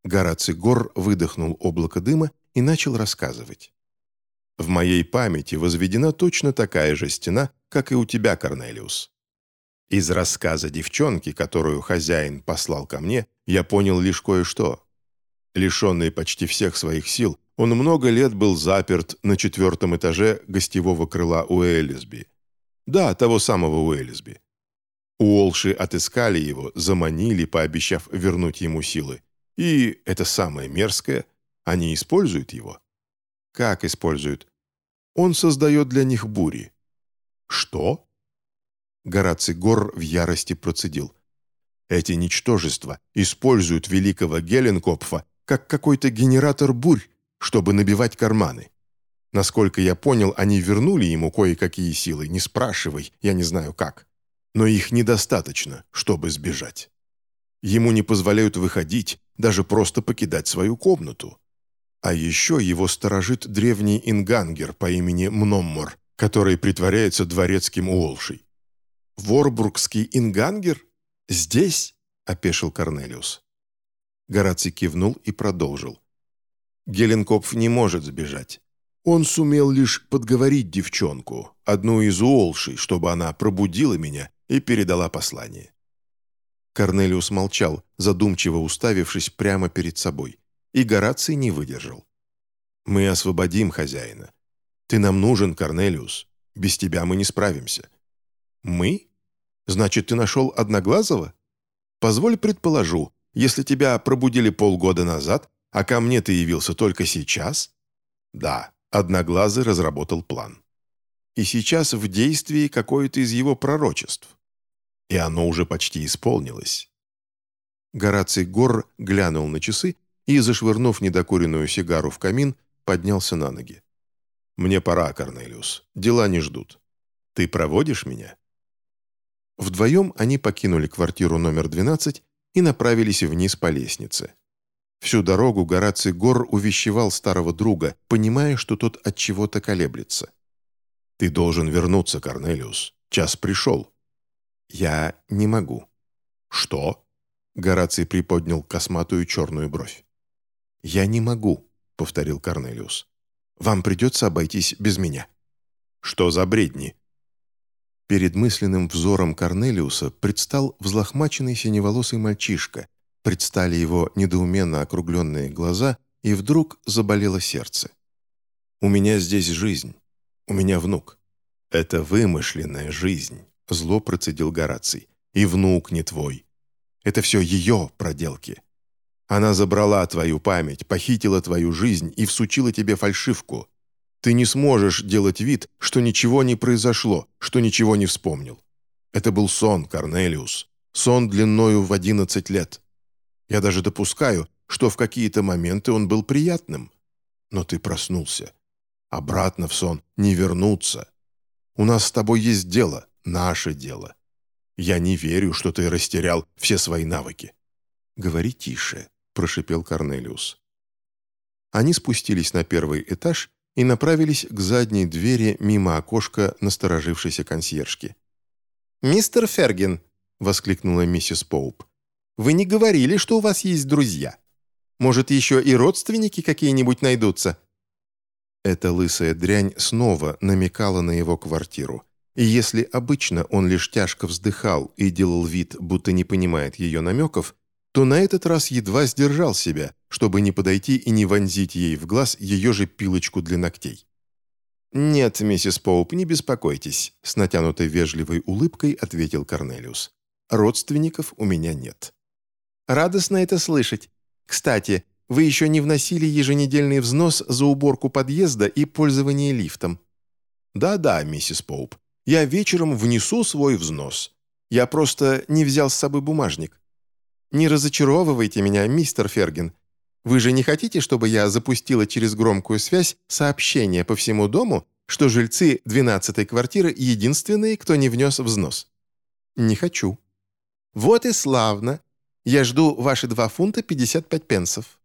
Гораций Гор выдохнул облако дыма и начал рассказывать. «В моей памяти возведена точно такая же стена, как и у тебя, Корнелиус. Из рассказа девчонки, которую хозяин послал ко мне, я понял лишь кое-что. Лишенный почти всех своих сил, он много лет был заперт на четвертом этаже гостевого крыла Уэллисби. Да, того самого Уэллисби. Уолши отыскали его, заманили, пообещав вернуть ему силы. И, это самое мерзкое, они используют его. Как используют? Он создает для них бури. Что? Гораций Гор в ярости процедил. Эти ничтожества используют великого Геленкопфа как какой-то генератор бурь, чтобы набивать карманы. Насколько я понял, они вернули ему кое-какие силы, не спрашивай, я не знаю как. Но их недостаточно, чтобы сбежать. Ему не позволяют выходить, даже просто покидать свою комнату. А еще его сторожит древний ингангер по имени Мноммор, который притворяется дворецким Уолшей. «Ворбургский ингангер? Здесь?» – опешил Корнелиус. Гораций кивнул и продолжил. Геленкопф не может сбежать. Он сумел лишь подговорить девчонку, одну из Уолшей, чтобы она пробудила меня и передала послание. Корнелиус молчал, задумчиво уставившись прямо перед собой, и Гораций не выдержал. «Мы освободим хозяина. Ты нам нужен, Корнелиус. Без тебя мы не справимся». Мы? Значит, ты нашел Одноглазого? Позволь предположу, если тебя пробудили полгода назад, а ко мне ты явился только сейчас? Да, Одноглазый разработал план. И сейчас в действии какое-то из его пророчеств. И оно уже почти исполнилось. Гораций Гор глянул на часы и, зашвырнув недокуренную сигару в камин, поднялся на ноги. «Мне пора, Корнелиус. Дела не ждут. Ты проводишь меня?» Вдвоем они покинули квартиру номер 12 и направились вниз по лестнице. Всю дорогу Гораций Гор увещевал старого друга, понимая, что тот от чего-то колеблется. «Ты должен вернуться, Корнелиус. Час пришел». «Я не могу». «Что?» Гораций приподнял косматую черную бровь. «Я не могу», — повторил Корнелиус. «Вам придется обойтись без меня». «Что за бредни?» Перед мысленным взором Корнелиуса предстал взлохмаченный синеволосый мальчишка, предстали его недоуменно округленные глаза, и вдруг заболело сердце. «У меня здесь жизнь. У меня внук». «Это вымышленная жизнь», — зло процедил Гораций. «И внук не твой. Это все ее проделки. Она забрала твою память, похитила твою жизнь и всучила тебе фальшивку. Ты не сможешь делать вид, что ничего не произошло, что ничего не вспомнил. Это был сон, Корнелиус. Сон длиною в 11 лет. Я даже допускаю, что в какие-то моменты он был приятным. Но ты проснулся. Обратно в сон не вернуться. У нас с тобой есть дело, наше дело. Я не верю, что ты растерял все свои навыки». «Говори тише», — прошипел Корнелиус. Они спустились на первый этаж и направились к задней двери мимо окошка насторожившейся консьержки. «Мистер Ферген!» — воскликнула миссис Поуп. «Вы не говорили, что у вас есть друзья? Может, еще и родственники какие-нибудь найдутся?» Эта лысая дрянь снова намекала на его квартиру. И если обычно он лишь тяжко вздыхал и делал вид, будто не понимает ее намеков, то на этот раз едва сдержал себя, чтобы не подойти и не вонзить ей в глаз ее же пилочку для ногтей. «Нет, миссис Поуп, не беспокойтесь», — с натянутой вежливой улыбкой ответил Корнелиус. «Родственников у меня нет». «Радостно это слышать. Кстати, вы еще не вносили еженедельный взнос за уборку подъезда и пользование лифтом». «Да-да, миссис Поуп, я вечером внесу свой взнос. Я просто не взял с собой бумажник». «Не разочаровывайте меня, мистер Ферген. Вы же не хотите, чтобы я запустила через громкую связь сообщение по всему дому, что жильцы 12-й квартиры единственные, кто не внес взнос?» «Не хочу». «Вот и славно. Я жду ваши 2 фунта 55 пенсов».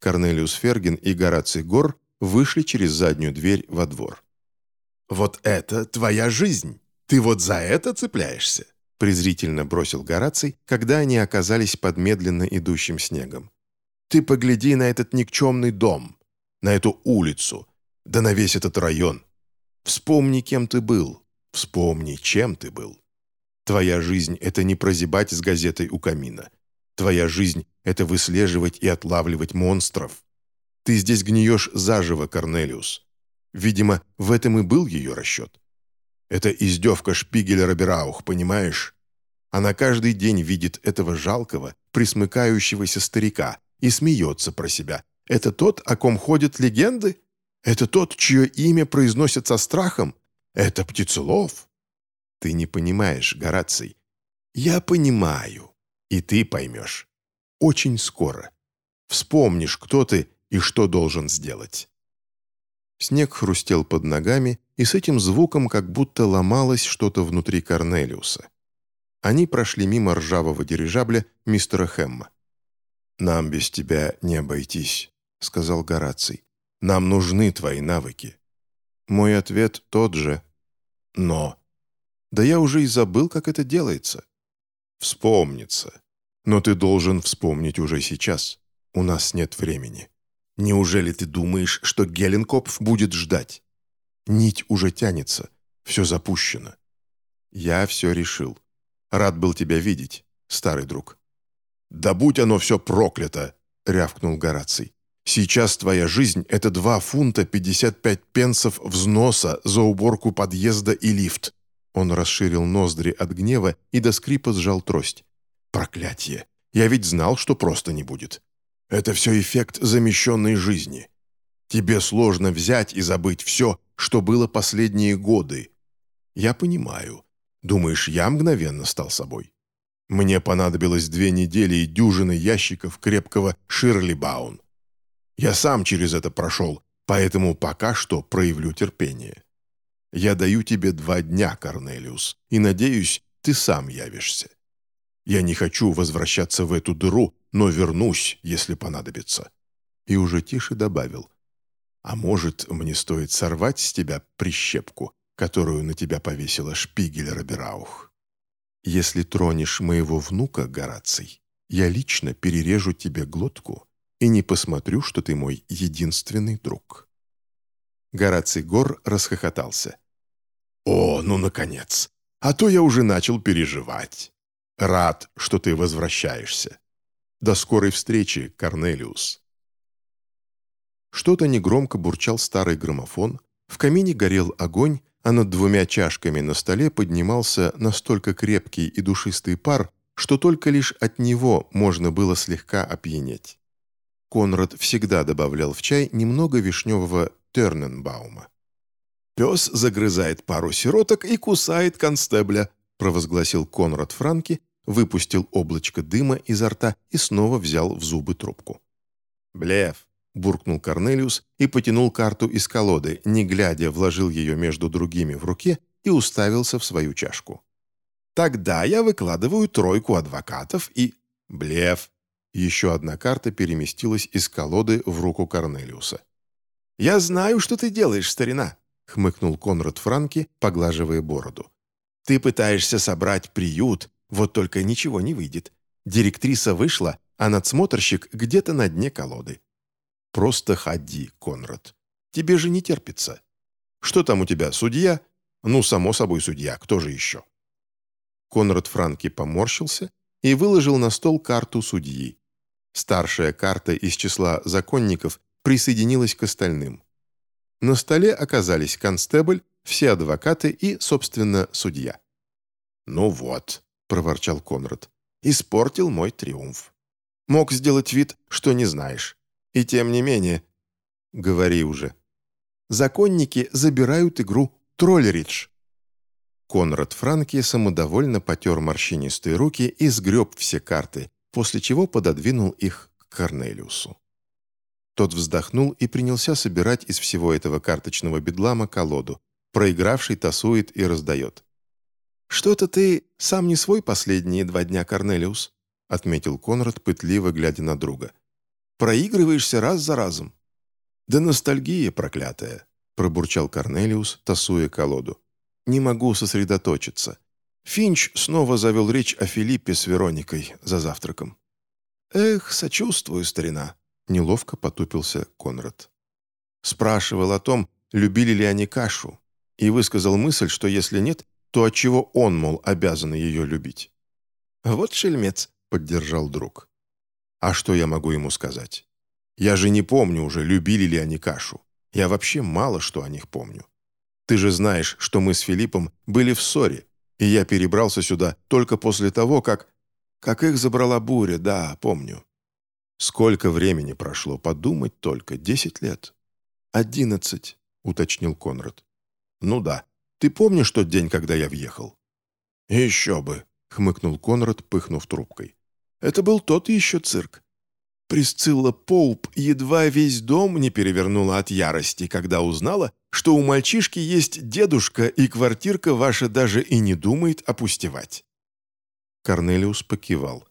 Корнелиус Ферген и Гораций Гор вышли через заднюю дверь во двор. «Вот это твоя жизнь! Ты вот за это цепляешься!» Презрительно бросил Гораций, когда они оказались под медленно идущим снегом. «Ты погляди на этот никчемный дом, на эту улицу, да на весь этот район. Вспомни, кем ты был, вспомни, чем ты был. Твоя жизнь — это не прозябать с газетой у камина. Твоя жизнь — это выслеживать и отлавливать монстров. Ты здесь гниешь заживо, Корнелиус. Видимо, в этом и был ее расчет. Это издевка Шпигеля Робераух, понимаешь? Она каждый день видит этого жалкого, присмыкающегося старика и смеется про себя. Это тот, о ком ходят легенды? Это тот, чье имя произносят со страхом? Это Птицелов? Ты не понимаешь, Гораций. Я понимаю. И ты поймешь. Очень скоро. Вспомнишь, кто ты и что должен сделать. Снег хрустел под ногами, и с этим звуком как будто ломалось что-то внутри Корнелиуса. Они прошли мимо ржавого дирижабля мистера Хэмма. «Нам без тебя не обойтись», — сказал Гораций. «Нам нужны твои навыки». Мой ответ тот же. «Но». «Да я уже и забыл, как это делается». «Вспомнится. Но ты должен вспомнить уже сейчас. У нас нет времени». Неужели ты думаешь, что Геленкопф будет ждать? Нить уже тянется, все запущено. Я все решил. Рад был тебя видеть, старый друг. «Да будь оно все проклято!» — рявкнул Гораций. «Сейчас твоя жизнь — это два фунта 55 пенсов взноса за уборку подъезда и лифт. Он расширил ноздри от гнева и до скрипа сжал трость. «Проклятие! Я ведь знал, что просто не будет. Это все эффект замещенной жизни. Тебе сложно взять и забыть все, что было последние годы. Я понимаю. Думаешь, я мгновенно стал собой? Мне понадобилось две недели и дюжины ящиков крепкого Ширли Баун. Я сам через это прошел, поэтому пока что проявлю терпение. Я даю тебе два дня, Корнелиус, и, надеюсь, ты сам явишься. Я не хочу возвращаться в эту дыру, но вернусь, если понадобится». И уже тише добавил. «А может, мне стоит сорвать с тебя прищепку, которую на тебя повесила Шпигель Рабераух? Если тронешь моего внука, Гораций, я лично перережу тебе глотку и не посмотрю, что ты мой единственный друг». Гораций Гор расхохотался. «О, ну, наконец! А то я уже начал переживать. Рад, что ты возвращаешься. До скорой встречи, Корнелиус». Что-то негромко бурчал старый граммофон, в камине горел огонь, а над двумя чашками на столе поднимался настолько крепкий и душистый пар, что только лишь от него можно было слегка опьянеть. Конрад всегда добавлял в чай немного вишневого Терненбаума. «Пес загрызает пару сироток и кусает констебля», провозгласил Конрад Франки, выпустил облачко дыма изо рта и снова взял в зубы трубку. «Блеф!» – буркнул Корнелиус и потянул карту из колоды, не глядя, вложил ее между другими в руке и уставился в свою чашку. «Тогда я выкладываю тройку адвокатов и...» «Блеф!» Еще одна карта переместилась из колоды в руку Корнелиуса. «Я знаю, что ты делаешь, старина», — хмыкнул Конрад Франки, поглаживая бороду. «Ты пытаешься собрать приют, вот только ничего не выйдет. Директриса вышла, а надсмотрщик где-то на дне колоды. Просто ходи, Конрад. Тебе же не терпится. Что там у тебя, судья? Ну, само собой, судья, кто же еще?» Конрад Франки поморщился и выложил на стол карту судьи. Старшая карта из числа законников присоединилась к остальным. На столе оказались констебль, все адвокаты и, собственно, судья. «Ну вот», — проворчал Конрад, — «испортил мой триумф. Мог сделать вид, что не знаешь. И тем не менее...» «Говори уже». «Законники забирают игру Троллеридж». Конрад Франки самодовольно потер морщинистые руки и сгреб все карты, после чего пододвинул их к Корнелиусу. Тот вздохнул и принялся собирать из всего этого карточного бедлама колоду. Проигравший тасует и раздает. «Что-то ты сам не свой последние два дня, Корнелиус», отметил Конрад, пытливо глядя на друга. «Проигрываешься раз за разом». «Да ностальгия проклятая», пробурчал Корнелиус, тасуя колоду. «Не могу сосредоточиться». Финч снова завел речь о Филиппе с Вероникой за завтраком. «Эх, сочувствую, старина», Неловко потупился Конрад. Спрашивал о том, любили ли они кашу, и высказал мысль, что если нет, то отчего он, мол, обязан ее любить. «Вот шельмец», — поддержал друг. «А что я могу ему сказать? Я же не помню уже, любили ли они кашу. Я вообще мало что о них помню. Ты же знаешь, что мы с Филиппом были в ссоре, и я перебрался сюда только после того, как... Как их забрала буря, да, помню. Сколько времени прошло, подумать только, десять лет. «Одиннадцать», — уточнил Конрад. «Ну да. Ты помнишь тот день, когда я въехал?» «Еще бы», — хмыкнул Конрад, пыхнув трубкой. «Это был тот еще цирк. Присцилла Поуп едва весь дом не перевернула от ярости, когда узнала, что у мальчишки есть дедушка, и квартирка ваша даже и не думает опустевать». Корнелиус покивал.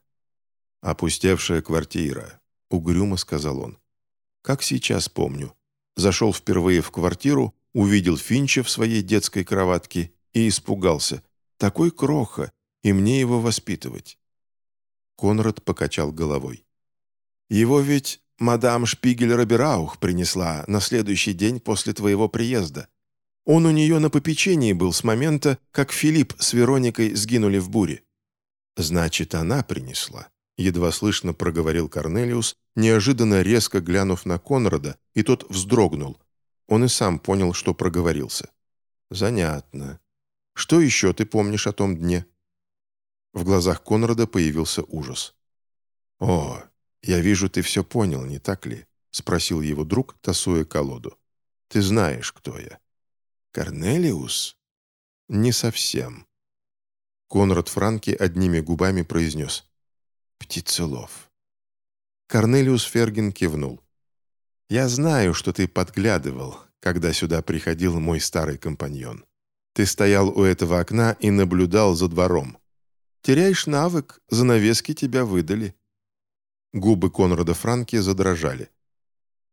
«Опустевшая квартира», — угрюмо сказал он. «Как сейчас помню. Зашел впервые в квартиру, увидел Финча в своей детской кроватке и испугался. Такой кроха, и мне его воспитывать». Конрад покачал головой. «Его ведь мадам Шпигель-Робераух принесла на следующий день после твоего приезда. Он у нее на попечении был с момента, как Филипп с Вероникой сгинули в буре». «Значит, она принесла», едва слышно проговорил Корнелиус, неожиданно резко глянув на Конрада, и тот вздрогнул. Он и сам понял, что проговорился. «Занятно. Что еще ты помнишь о том дне?» В глазах Конрада появился ужас. «О, я вижу, ты все понял, не так ли?» — спросил его друг, тасуя колоду. «Ты знаешь, кто я». «Корнелиус?» «Не совсем». Конрад Франки одними губами произнес. «Птицелов». Корнелиус Ферген кивнул. «Я знаю, что ты подглядывал, когда сюда приходил мой старый компаньон. Ты стоял у этого окна и наблюдал за двором. Теряешь навык, занавески тебя выдали». Губы Конрада Франки задрожали.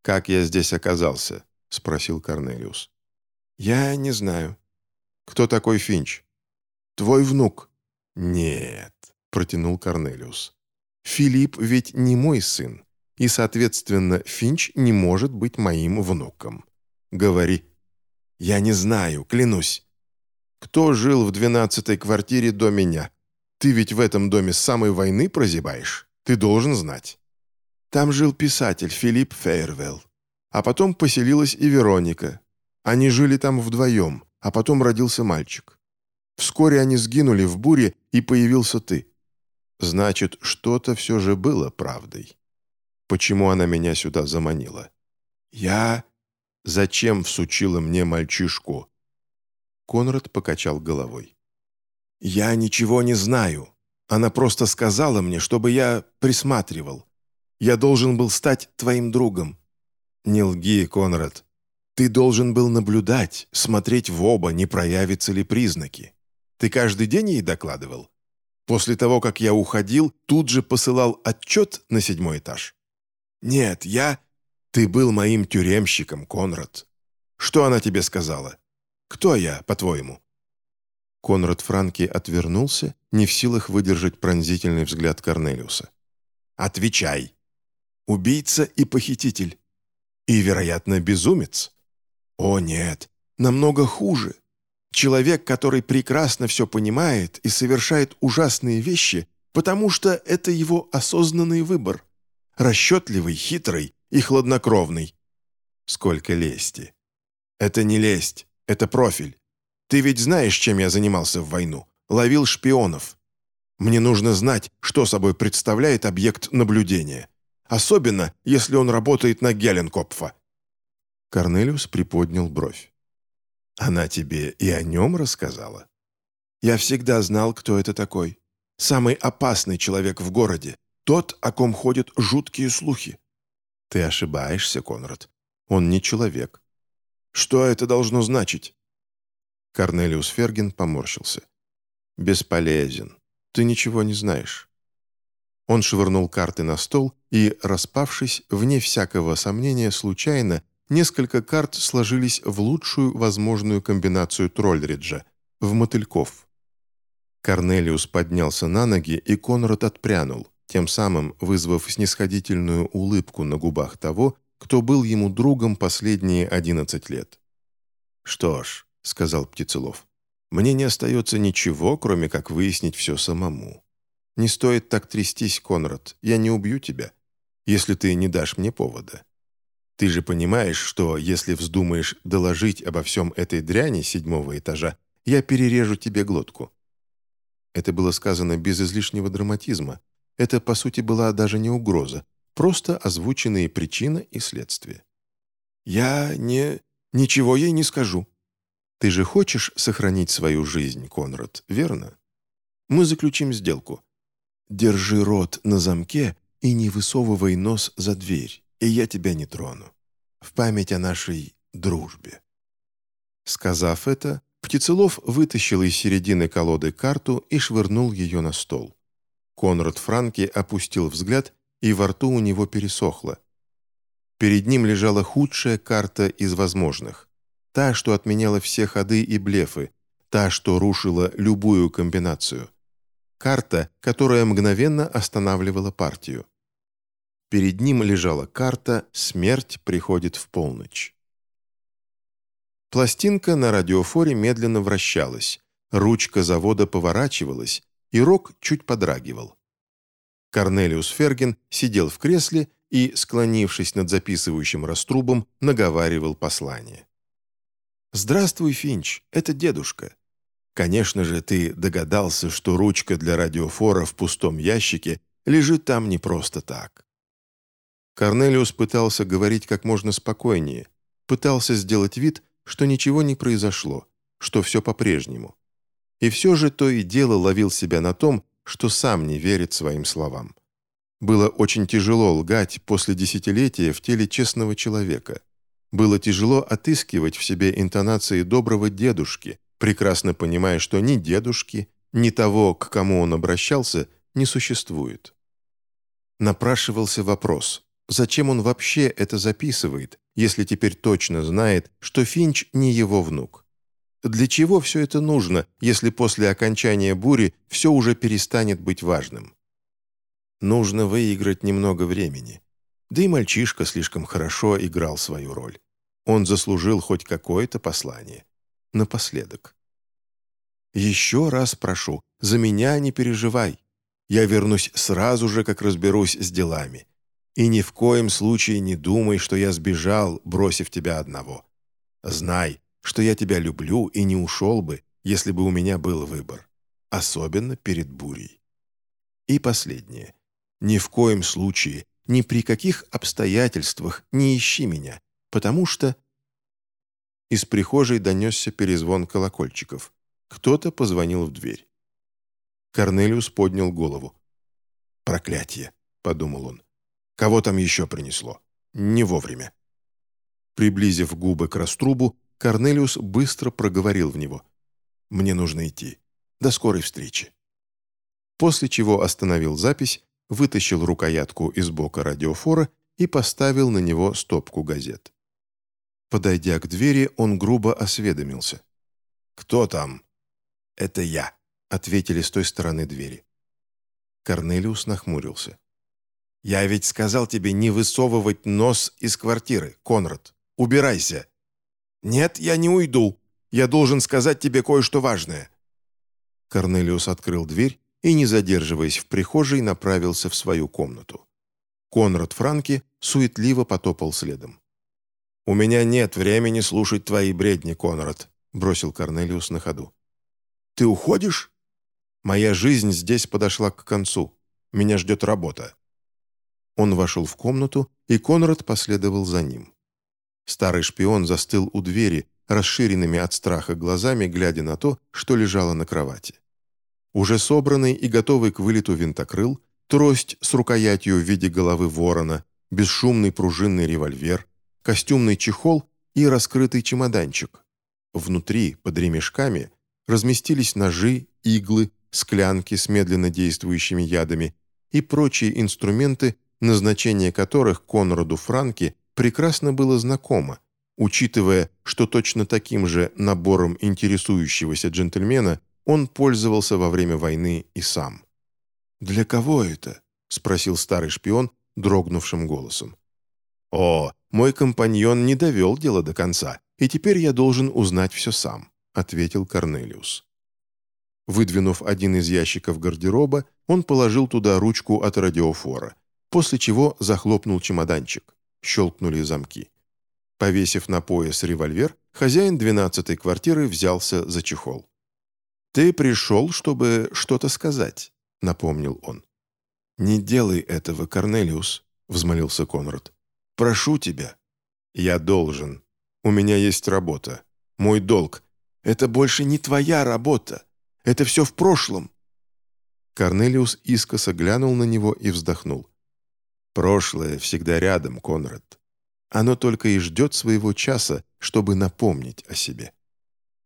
«Как я здесь оказался?» — спросил Корнелиус. «Я не знаю». «Кто такой Финч?» «Твой внук». «Нет», — протянул Корнелиус. «Филипп ведь не мой сын, и, соответственно, Финч не может быть моим внуком. Говори». «Я не знаю, клянусь». Кто жил в двенадцатой квартире до меня? Ты ведь в этом доме с самой войны прозябаешь. Ты должен знать. Там жил писатель Филипп Фейервелл. А потом поселилась и Вероника. Они жили там вдвоем, а потом родился мальчик. Вскоре они сгинули в буре, и появился ты. Значит, что-то все же было правдой. Почему она меня сюда заманила? Я... Зачем всучила мне мальчишку? Конрад покачал головой. «Я ничего не знаю. Она просто сказала мне, чтобы я присматривал. Я должен был стать твоим другом». «Не лги, Конрад. Ты должен был наблюдать, смотреть в оба, не проявятся ли признаки. Ты каждый день ей докладывал? После того, как я уходил, тут же посылал отчет на седьмой этаж?» «Нет, я...» «Ты был моим тюремщиком, Конрад. Что она тебе сказала?» Кто я, по-твоему?» Конрад Франки отвернулся, не в силах выдержать пронзительный взгляд Корнелиуса. «Отвечай! Убийца и похититель. И, вероятно, безумец. О, нет, намного хуже. Человек, который прекрасно все понимает и совершает ужасные вещи, потому что это его осознанный выбор. Расчетливый, хитрый и хладнокровный. Сколько лести. Это не лесть, это профиль. Ты ведь знаешь, чем я занимался в войну? Ловил шпионов. Мне нужно знать, что собой представляет объект наблюдения. Особенно, если он работает на Геленкопфа». Корнелиус приподнял бровь. «Она тебе и о нем рассказала?» «Я всегда знал, кто это такой. Самый опасный человек в городе. Тот, о ком ходят жуткие слухи». «Ты ошибаешься, Конрад. Он не человек. Что это должно значить?» Корнелиус Ферген поморщился. «Бесполезен. Ты ничего не знаешь». Он швырнул карты на стол, и, распавшись, вне всякого сомнения, случайно, несколько карт сложились в лучшую возможную комбинацию Троллриджа — в мотыльков. Корнелиус поднялся на ноги, и Конрад отпрянул, тем самым вызвав снисходительную улыбку на губах того, кто был ему другом последние одиннадцать лет. «Что ж», — сказал Птицелов, — «мне не остается ничего, кроме как выяснить все самому. Не стоит так трястись, Конрад, я не убью тебя, если ты не дашь мне повода. Ты же понимаешь, что если вздумаешь доложить обо всем этой дряни седьмого этажа, я перережу тебе глотку». Это было сказано без излишнего драматизма. Это, по сути, была даже не угроза просто озвученные причина и следствие. «Я не... ничего ей не скажу». «Ты же хочешь сохранить свою жизнь, Конрад, верно? Мы заключим сделку. Держи рот на замке и не высовывай нос за дверь, и я тебя не трону. В память о нашей дружбе». Сказав это, Птицелов вытащил из середины колоды карту и швырнул ее на стол. Конрад Франки опустил взгляд и во рту у него пересохло. Перед ним лежала худшая карта из возможных. Та, что отменяла все ходы и блефы, та, что рушила любую комбинацию. Карта, которая мгновенно останавливала партию. Перед ним лежала карта «Смерть приходит в полночь». Пластинка на радиофоре медленно вращалась, ручка завода поворачивалась, и рог чуть подрагивал. Корнелиус Ферген сидел в кресле и, склонившись над записывающим раструбом, наговаривал послание. «Здравствуй, Финч, это дедушка. Конечно же, ты догадался, что ручка для радиофора в пустом ящике лежит там не просто так». Корнелиус пытался говорить как можно спокойнее, пытался сделать вид, что ничего не произошло, что все по-прежнему. И все же то и дело ловил себя на том, что сам не верит своим словам. Было очень тяжело лгать после десятилетия в теле честного человека. Было тяжело отыскивать в себе интонации доброго дедушки, прекрасно понимая, что ни дедушки, ни того, к кому он обращался, не существует. Напрашивался вопрос, зачем он вообще это записывает, если теперь точно знает, что Финч не его внук? Для чего все это нужно, если после окончания бури все уже перестанет быть важным? Нужно выиграть немного времени. Да и мальчишка слишком хорошо играл свою роль. Он заслужил хоть какое-то послание. Напоследок. «Еще раз прошу, за меня не переживай. Я вернусь сразу же, как разберусь с делами. И ни в коем случае не думай, что я сбежал, бросив тебя одного. Знай, что я тебя люблю и не ушел бы, если бы у меня был выбор. Особенно перед бурей. И последнее. Ни в коем случае, ни при каких обстоятельствах не ищи меня, потому что...» Из прихожей донесся перезвон колокольчиков. Кто-то позвонил в дверь. Корнелиус поднял голову. «Проклятие!» — подумал он. «Кого там еще принесло? Не вовремя». Приблизив губы к раструбу, Корнелиус быстро проговорил в него. «Мне нужно идти. До скорой встречи». После чего остановил запись, вытащил рукоятку из бока радиофора и поставил на него стопку газет. Подойдя к двери, он грубо осведомился. «Кто там?» «Это я», — ответили с той стороны двери. Корнелиус нахмурился. «Я ведь сказал тебе не высовывать нос из квартиры, Конрад. Убирайся!» «Нет, я не уйду. Я должен сказать тебе кое-что важное». Корнелиус открыл дверь и, не задерживаясь в прихожей, направился в свою комнату. Конрад Франки суетливо потопал следом. «У меня нет времени слушать твои бредни, Конрад», — бросил Корнелиус на ходу. «Ты уходишь?» «Моя жизнь здесь подошла к концу. Меня ждет работа». Он вошел в комнату, и Конрад последовал за ним. Старый шпион застыл у двери, расширенными от страха глазами, глядя на то, что лежало на кровати. Уже собранный и готовый к вылету винтокрыл, трость с рукоятью в виде головы ворона, бесшумный пружинный револьвер, костюмный чехол и раскрытый чемоданчик. Внутри, под ремешками, разместились ножи, иглы, склянки с медленно действующими ядами и прочие инструменты, назначение которых Конраду Франки прекрасно было знакомо, учитывая, что точно таким же набором интересующегося джентльмена он пользовался во время войны и сам. «Для кого это?» — спросил старый шпион дрогнувшим голосом. «О, мой компаньон не довел дело до конца, и теперь я должен узнать все сам», — ответил Корнелиус. Выдвинув один из ящиков гардероба, он положил туда ручку от радиофора, после чего захлопнул чемоданчик. Щелкнули замки. Повесив на пояс револьвер, хозяин двенадцатой квартиры взялся за чехол. «Ты пришел, чтобы что-то сказать», — напомнил он. «Не делай этого, Корнелиус», — взмолился Конрад. «Прошу тебя». «Я должен. У меня есть работа. Мой долг. Это больше не твоя работа. Это все в прошлом». Корнелиус искоса глянул на него и вздохнул. «Прошлое всегда рядом, Конрад. Оно только и ждет своего часа, чтобы напомнить о себе».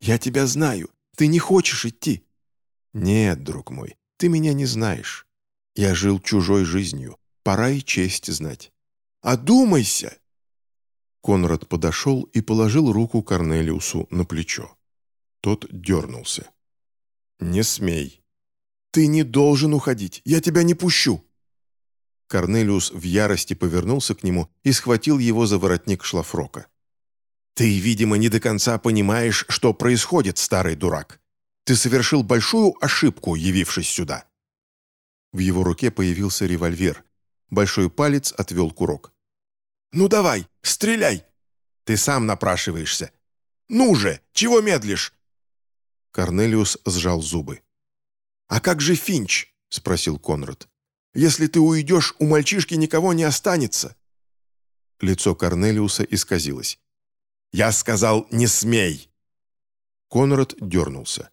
«Я тебя знаю. Ты не хочешь идти?» «Нет, друг мой, ты меня не знаешь. Я жил чужой жизнью. Пора и честь знать». «Одумайся!» Конрад подошел и положил руку Корнелиусу на плечо. Тот дернулся. «Не смей». «Ты не должен уходить. Я тебя не пущу». Корнелиус в ярости повернулся к нему и схватил его за воротник шлафрока. «Ты, видимо, не до конца понимаешь, что происходит, старый дурак. Ты совершил большую ошибку, явившись сюда». В его руке появился револьвер. Большой палец отвел курок. «Ну давай, стреляй! Ты сам напрашиваешься. Ну же, чего медлишь?» Корнелиус сжал зубы. «А как же Финч?» — спросил Конрад. «Если ты уйдешь, у мальчишки никого не останется». Лицо Корнелиуса исказилось. «Я сказал, не смей!» Конрад дернулся.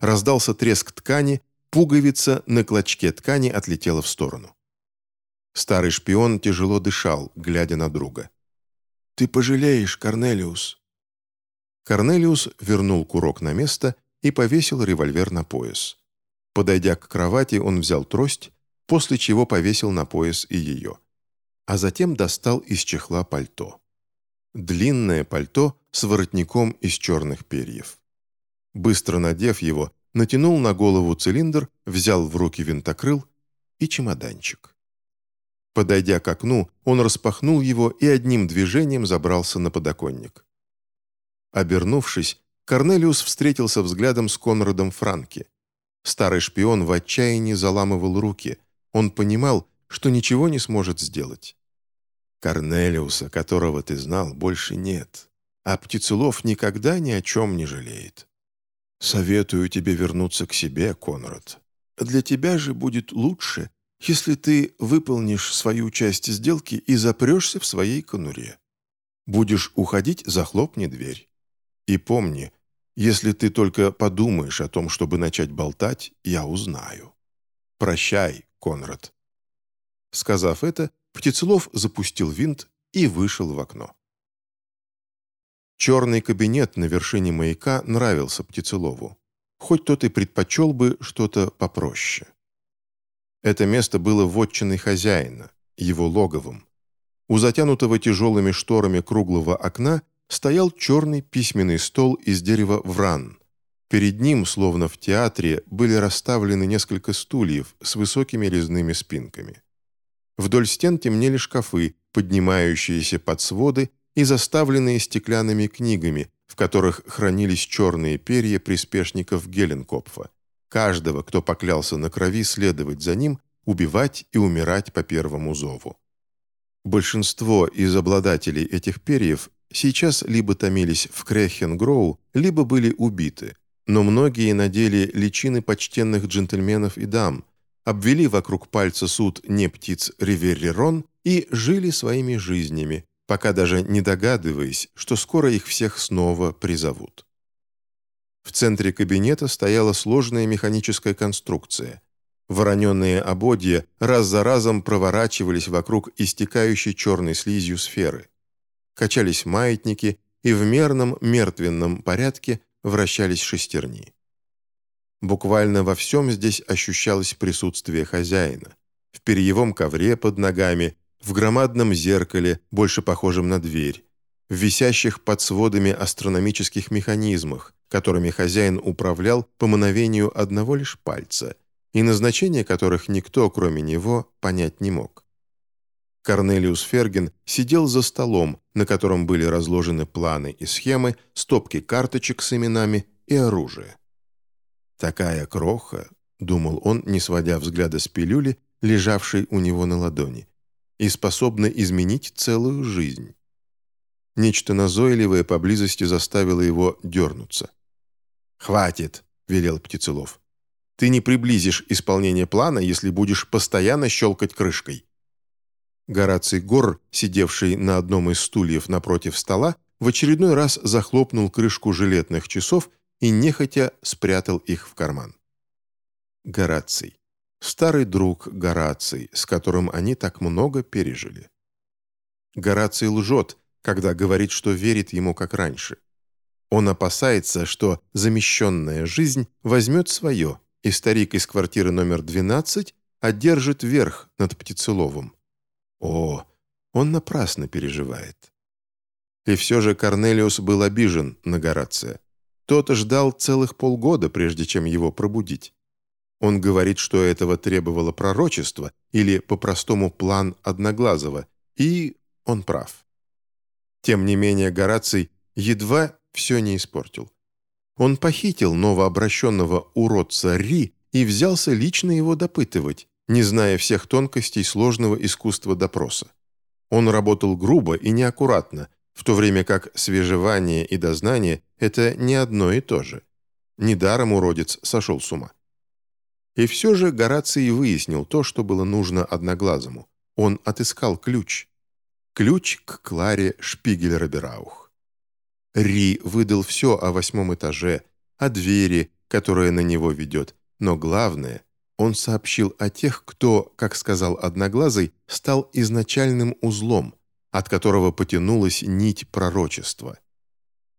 Раздался треск ткани, пуговица на клочке ткани отлетела в сторону. Старый шпион тяжело дышал, глядя на друга. «Ты пожалеешь, Корнелиус!» Корнелиус вернул курок на место и повесил револьвер на пояс. Подойдя к кровати, он взял трость, после чего повесил на пояс и ее. А затем достал из чехла пальто. Длинное пальто с воротником из черных перьев. Быстро надев его, натянул на голову цилиндр, взял в руки винтокрыл и чемоданчик. Подойдя к окну, он распахнул его и одним движением забрался на подоконник. Обернувшись, Корнелиус встретился взглядом с Конрадом Франки. Старый шпион в отчаянии заламывал руки. Он понимал, что ничего не сможет сделать. «Корнелиуса, которого ты знал, больше нет. А Птицелов никогда ни о чем не жалеет. Советую тебе вернуться к себе, Конрад. Для тебя же будет лучше, если ты выполнишь свою часть сделки и запрешься в своей конуре. Будешь уходить, захлопни дверь. И помни, если ты только подумаешь о том, чтобы начать болтать, я узнаю. Прощай, Конрад». Сказав это, Птицелов запустил винт и вышел в окно. Черный кабинет на вершине маяка нравился Птицелову, хоть тот и предпочел бы что-то попроще. Это место было вотчиной хозяина, его логовым. У затянутого тяжелыми шторами круглого окна стоял черный письменный стол из дерева вран. Перед ним, словно в театре, были расставлены несколько стульев с высокими резными спинками. Вдоль стен темнели шкафы, поднимающиеся под своды и заставленные стеклянными книгами, в которых хранились черные перья приспешников Геленкопфа. Каждого, кто поклялся на крови следовать за ним, убивать и умирать по первому зову. Большинство из обладателей этих перьев сейчас либо томились в Крехенгроу, либо были убиты, но многие надели личины почтенных джентльменов и дам, обвели вокруг пальца суд не птиц Риверерон и жили своими жизнями, пока даже не догадываясь, что скоро их всех снова призовут. В центре кабинета стояла сложная механическая конструкция. Вороненные ободья раз за разом проворачивались вокруг истекающей черной слизью сферы качались маятники, и в мерном мертвенном порядке вращались шестерни. Буквально во всем здесь ощущалось присутствие хозяина. В перьевом ковре под ногами, в громадном зеркале, больше похожем на дверь, в висящих под сводами астрономических механизмах, которыми хозяин управлял по мановению одного лишь пальца, и назначение которых никто, кроме него, понять не мог. Корнелиус Ферген сидел за столом, на котором были разложены планы и схемы, стопки карточек с именами и оружие. «Такая кроха», — думал он, не сводя взгляда с пилюли, лежавшей у него на ладони, и способна изменить целую жизнь. Нечто назойливое поблизости заставило его дернуться. «Хватит», — велел Птицелов. «Ты не приблизишь исполнение плана, если будешь постоянно щелкать крышкой». Гораций Гор, сидевший на одном из стульев напротив стола, в очередной раз захлопнул крышку жилетных часов и нехотя спрятал их в карман. Гораций. Старый друг Гораций, с которым они так много пережили. Гораций лжет, когда говорит, что верит ему как раньше. Он опасается, что замещенная жизнь возьмет свое, и старик из квартиры номер 12 одержит верх над Птицеловым. О, он напрасно переживает. И все же Корнелиус был обижен на Горация. Тот ждал целых полгода, прежде чем его пробудить. Он говорит, что этого требовало пророчество или, по-простому, план Одноглазого, и он прав. Тем не менее, Гораций едва все не испортил. Он похитил новообращенного уродца Ри и взялся лично его допытывать, не зная всех тонкостей сложного искусства допроса. Он работал грубо и неаккуратно, в то время как свежевание и дознание – это не одно и то же. Недаром уродец сошел с ума. И все же Гораций выяснил то, что было нужно Одноглазому. Он отыскал ключ. Ключ к Кларе Шпигель-Робераух. Ри выдал все о восьмом этаже, о двери, которая на него ведет, но главное, он сообщил о тех, кто, как сказал Одноглазый, стал изначальным узлом, от которого потянулась нить пророчества.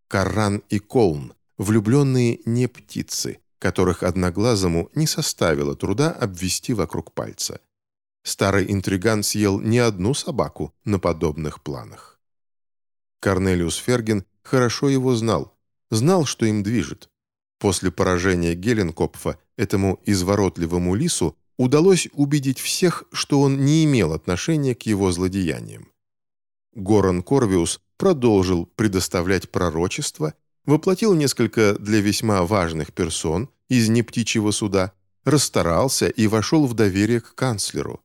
Коран и Колн, влюбленные не птицы, которых Одноглазому не составило труда обвести вокруг пальца. Старый интриган съел не одну собаку на подобных планах. Корнелиус Ферген хорошо его знал, знал, что им движет. После поражения Геленкопфа этому изворотливому лису удалось убедить всех, что он не имел отношения к его злодеяниям. Горан Корвиус продолжил предоставлять пророчество, воплотил несколько для весьма важных персон из нептичьего суда, расстарался и вошел в доверие к канцлеру.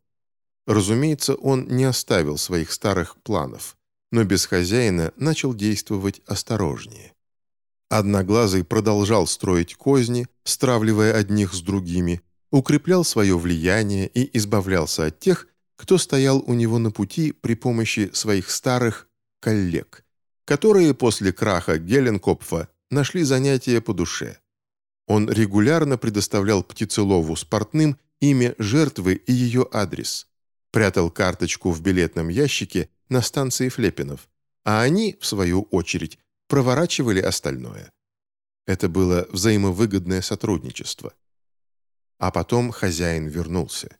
Разумеется, он не оставил своих старых планов, но без хозяина начал действовать осторожнее. Одноглазый продолжал строить козни, стравливая одних с другими, укреплял свое влияние и избавлялся от тех, кто стоял у него на пути при помощи своих старых коллег, которые после краха Геленкопфа нашли занятия по душе. Он регулярно предоставлял Птицелову с портным имя жертвы и ее адрес, прятал карточку в билетном ящике на станции Флепинов, а они, в свою очередь, проворачивали остальное. Это было взаимовыгодное сотрудничество. А потом хозяин вернулся.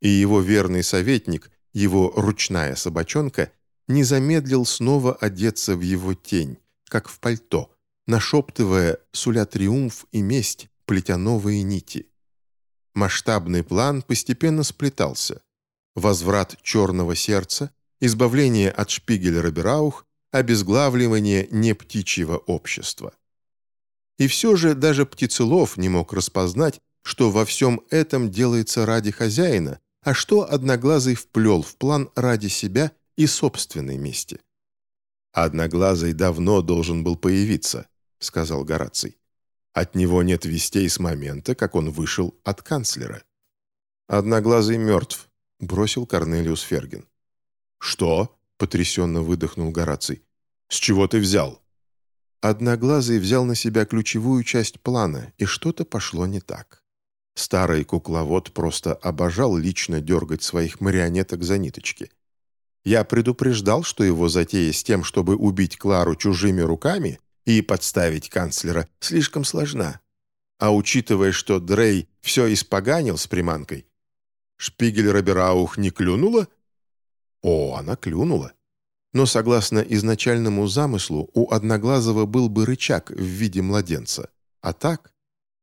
И его верный советник, его ручная собачонка, не замедлил снова одеться в его тень, как в пальто, нашептывая, суля триумф и месть, плетя новые нити. Масштабный план постепенно сплетался. Возврат черного сердца, избавление от шпигеля Робераух, обезглавливание нептичьего общества. И все же даже Птицелов не мог распознать, что во всем этом делается ради хозяина, а что Одноглазый вплел в план ради себя и собственной мести. «Одноглазый давно должен был появиться», — сказал Гораций. «От него нет вестей с момента, как он вышел от канцлера». «Одноглазый мертв», — бросил Корнелиус Ферген. «Что?» потрясенно выдохнул Гораций. «С чего ты взял?» Одноглазый взял на себя ключевую часть плана, и что-то пошло не так. Старый кукловод просто обожал лично дергать своих марионеток за ниточки. Я предупреждал, что его затея с тем, чтобы убить Клару чужими руками и подставить канцлера, слишком сложна. А учитывая, что Дрей все испоганил с приманкой, Шпигель Робераух не клюнула о, она клюнула. Но согласно изначальному замыслу, у Одноглазого был бы рычаг в виде младенца. А так?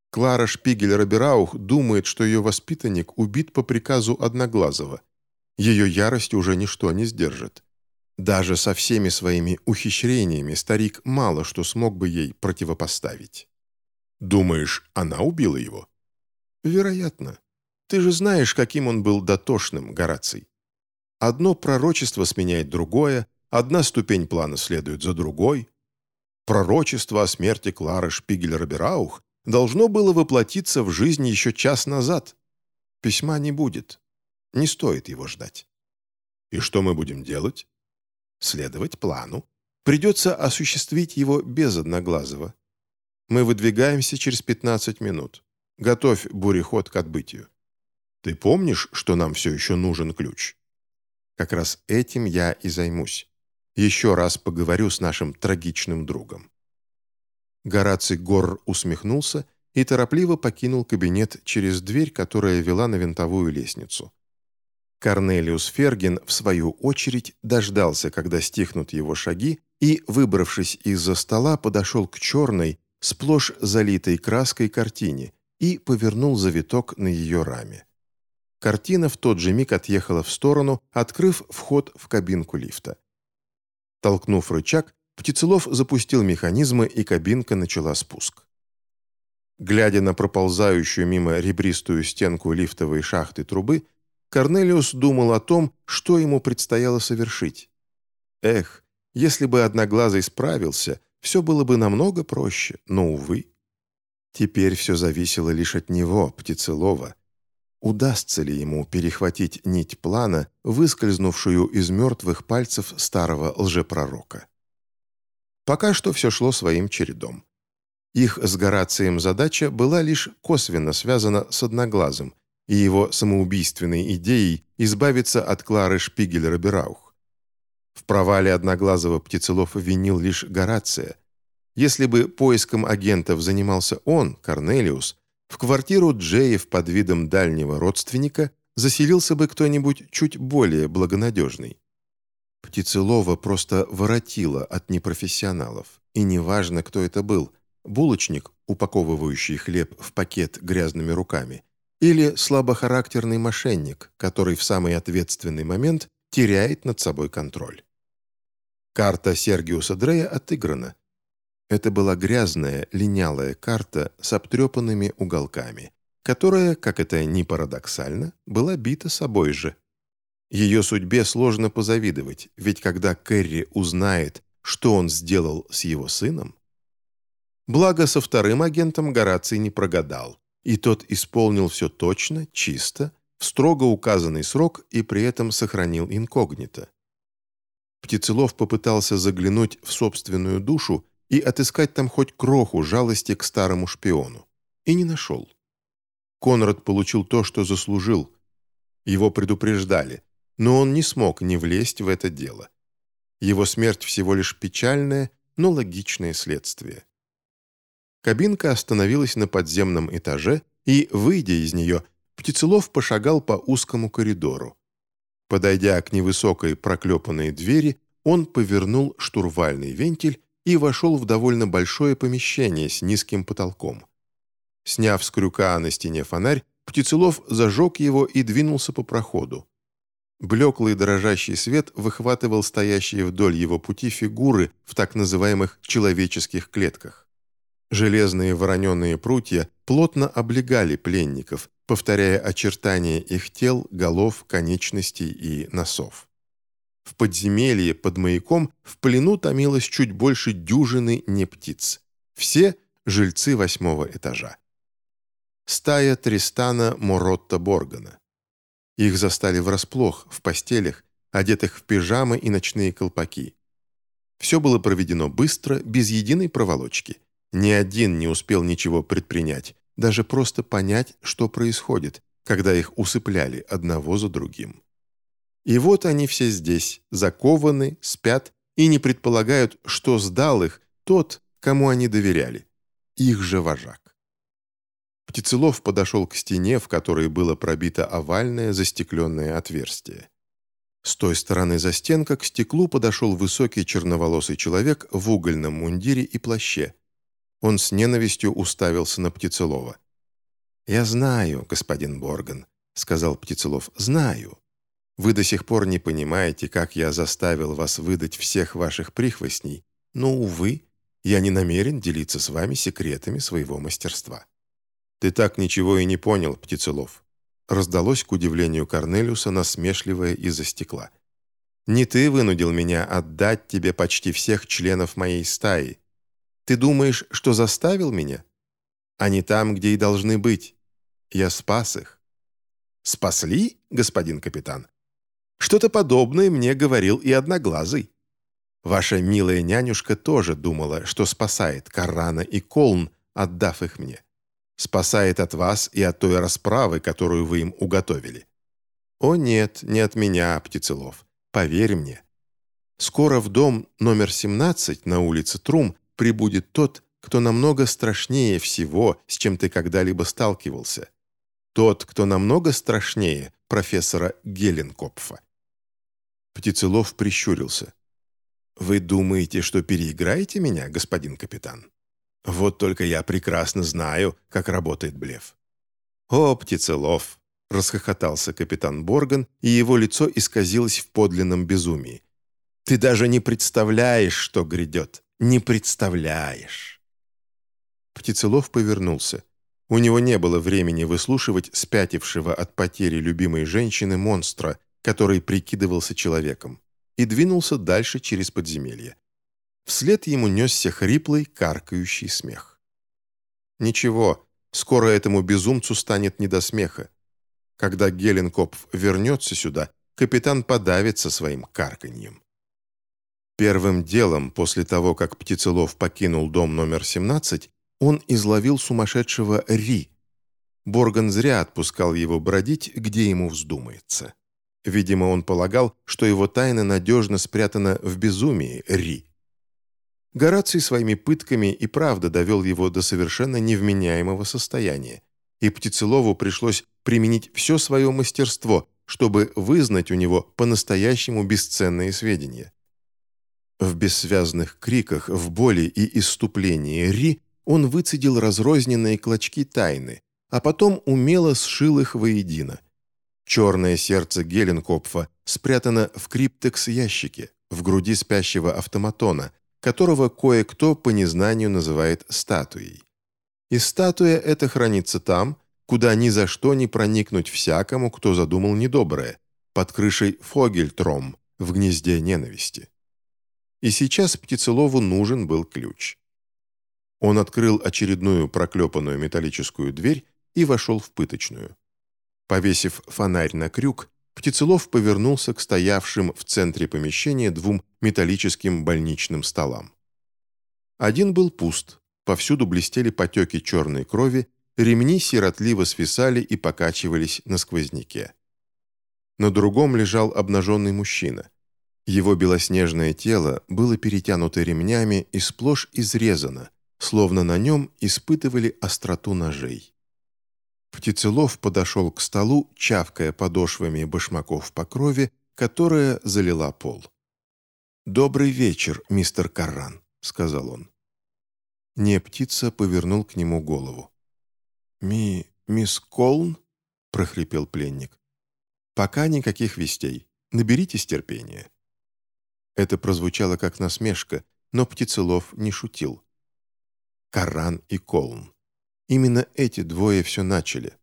Клара Шпигель-Робераух думает, что ее воспитанник убит по приказу Одноглазого. Ее ярость уже ничто не сдержит. Даже со всеми своими ухищрениями старик мало что смог бы ей противопоставить. «Думаешь, она убила его?» «Вероятно. Ты же знаешь, каким он был дотошным, Гораций. Одно пророчество сменяет другое, одна ступень плана следует за другой. Пророчество о смерти Клары Шпигель-Робераух должно было воплотиться в жизнь еще час назад. Письма не будет. Не стоит его ждать. И что мы будем делать? Следовать плану. Придется осуществить его без Одноглазого. Мы выдвигаемся через 15 минут. Готовь буреход к отбытию. Ты помнишь, что нам все еще нужен ключ? Как раз этим я и займусь. Еще раз поговорю с нашим трагичным другом». Гораций Гор усмехнулся и торопливо покинул кабинет через дверь, которая вела на винтовую лестницу. Корнелиус Ферген, в свою очередь, дождался, когда стихнут его шаги, и, выбравшись из-за стола, подошел к черной, сплошь залитой краской картине и повернул завиток на ее раме. Картина в тот же миг отъехала в сторону, открыв вход в кабинку лифта. Толкнув рычаг, Птицелов запустил механизмы, и кабинка начала спуск. Глядя на проползающую мимо ребристую стенку лифтовой шахты трубы, Корнелиус думал о том, что ему предстояло совершить. Эх, если бы Одноглазый справился, все было бы намного проще, но, увы. Теперь все зависело лишь от него, Птицелова. Удастся ли ему перехватить нить плана, выскользнувшую из мертвых пальцев старого лжепророка? Пока что все шло своим чередом. Их с Горацием задача была лишь косвенно связана с Одноглазым и его самоубийственной идеей избавиться от Клары Шпигель-Робераух. В провале Одноглазого Птицелов винил лишь Горация. Если бы поиском агентов занимался он, Корнелиус, в квартиру Джеев под видом дальнего родственника заселился бы кто-нибудь чуть более благонадежный. Птицелова просто воротила от непрофессионалов, и неважно, кто это был – булочник, упаковывающий хлеб в пакет грязными руками, или слабохарактерный мошенник, который в самый ответственный момент теряет над собой контроль. Карта Сергиуса Дрея отыграна. Это была грязная, линялая карта с обтрепанными уголками, которая, как это ни парадоксально, была бита собой же. Ее судьбе сложно позавидовать, ведь когда Кэрри узнает, что он сделал с его сыном... Благо, со вторым агентом Гораций не прогадал, и тот исполнил все точно, чисто, в строго указанный срок и при этом сохранил инкогнито. Птицелов попытался заглянуть в собственную душу и отыскать там хоть кроху жалости к старому шпиону. И не нашел. Конрад получил то, что заслужил. Его предупреждали, но он не смог не влезть в это дело. Его смерть всего лишь печальное, но логичное следствие. Кабинка остановилась на подземном этаже, и, выйдя из нее, Птицелов пошагал по узкому коридору. Подойдя к невысокой проклепанной двери, он повернул штурвальный вентиль и вошел в довольно большое помещение с низким потолком. Сняв с крюка на стене фонарь, Птицелов зажег его и двинулся по проходу. Блеклый дрожащий свет выхватывал стоящие вдоль его пути фигуры в так называемых «человеческих клетках». Железные вороненые прутья плотно облегали пленников, повторяя очертания их тел, голов, конечностей и носов. В подземелье под маяком в плену томилось чуть больше дюжины не птиц. Все – жильцы восьмого этажа. Стая Тристана Моротта Боргана. Их застали врасплох, в постелях, одетых в пижамы и ночные колпаки. Все было проведено быстро, без единой проволочки. Ни один не успел ничего предпринять, даже просто понять, что происходит, когда их усыпляли одного за другим. И вот они все здесь, закованы, спят и не предполагают, что сдал их тот, кому они доверяли, их же вожак. Птицелов подошел к стене, в которой было пробито овальное застекленное отверстие. С той стороны застенка к стеклу подошел высокий черноволосый человек в угольном мундире и плаще, он с ненавистью уставился на Птицелова. «Я знаю, господин Борган», — сказал Птицелов, — «знаю. Вы до сих пор не понимаете, как я заставил вас выдать всех ваших прихвостней, но, увы, я не намерен делиться с вами секретами своего мастерства». «Ты так ничего и не понял, Птицелов», — раздалось к удивлению Корнелиуса насмешливое из-за стекла. «Не ты вынудил меня отдать тебе почти всех членов моей стаи, ты думаешь, что заставил меня? Они там, где и должны быть. Я спас их». «Спасли, господин капитан?» «Что-то подобное мне говорил и Одноглазый. Ваша милая нянюшка тоже думала, что спасает Каррана и Колн, отдав их мне. Спасает от вас и от той расправы, которую вы им уготовили. О нет, не от меня, Птицелов. Поверь мне. Скоро в дом номер 17 на улице Трум прибудет тот, кто намного страшнее всего, с чем ты когда-либо сталкивался. Тот, кто намного страшнее профессора Геленкопфа. Птицелов прищурился. «Вы думаете, что переиграете меня, господин капитан? Вот только я прекрасно знаю, как работает блеф». «О, Птицелов!» — расхохотался капитан Борган, и его лицо исказилось в подлинном безумии. «Ты даже не представляешь, что грядет не представляешь». Птицелов повернулся. У него не было времени выслушивать спятившего от потери любимой женщины монстра, который прикидывался человеком, и двинулся дальше через подземелье. Вслед ему несся хриплый, каркающий смех. Ничего, скоро этому безумцу станет не до смеха. Когда Геленкопф вернется сюда, капитан подавится своим карканьем. Первым делом, после того, как Птицелов покинул дом номер 17, он изловил сумасшедшего Ри. Борган зря отпускал его бродить, где ему вздумается. Видимо, он полагал, что его тайна надежно спрятана в безумии Ри. Гораций своими пытками и правда довел его до совершенно невменяемого состояния, и Птицелову пришлось применить все свое мастерство, чтобы вызнать у него по-настоящему бесценные сведения. В бессвязных криках, в боли и исступлении Ри он выцедил разрозненные клочки тайны, а потом умело сшил их воедино. Черное сердце Геленкопфа спрятано в криптекс-ящике, в груди спящего автоматона, которого кое-кто по незнанию называет статуей. И статуя эта хранится там, куда ни за что не проникнуть всякому, кто задумал недоброе, под крышей Фогельтром, в гнезде ненависти. И сейчас Птицелову нужен был ключ. Он открыл очередную проклепанную металлическую дверь и вошел в пыточную. Повесив фонарь на крюк, Птицелов повернулся к стоявшим в центре помещения двум металлическим больничным столам. Один был пуст, повсюду блестели потеки черной крови, ремни сиротливо свисали и покачивались на сквозняке. На другом лежал обнаженный мужчина. Его белоснежное тело было перетянуто ремнями и сплошь изрезано, словно на нем испытывали остроту ножей. Птицелов подошел к столу, чавкая подошвами башмаков по крови, которая залила пол. «Добрый вечер, мистер Карран», — сказал он. Не птица повернул к нему голову. «Ми... мисс Колн?» — прохрипел пленник. «Пока никаких вестей. Наберитесь терпения». Это прозвучало как насмешка, но Птицелов не шутил. Каран и Колн. Именно эти двое все начали.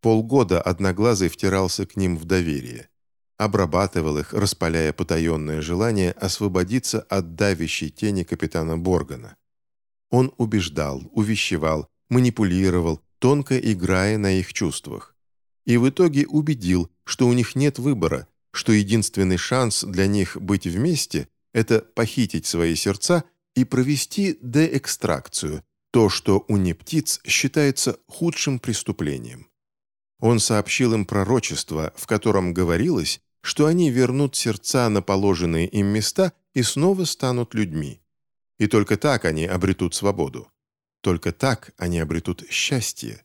Полгода Одноглазый втирался к ним в доверие. Обрабатывал их, распаляя потаенное желание освободиться от давящей тени капитана Боргана. Он убеждал, увещевал, манипулировал, тонко играя на их чувствах. И в итоге убедил, что у них нет выбора, что единственный шанс для них быть вместе – это похитить свои сердца и провести деэкстракцию, то, что у нептиц считается худшим преступлением. Он сообщил им пророчество, в котором говорилось, что они вернут сердца на положенные им места и снова станут людьми. И только так они обретут свободу. Только так они обретут счастье.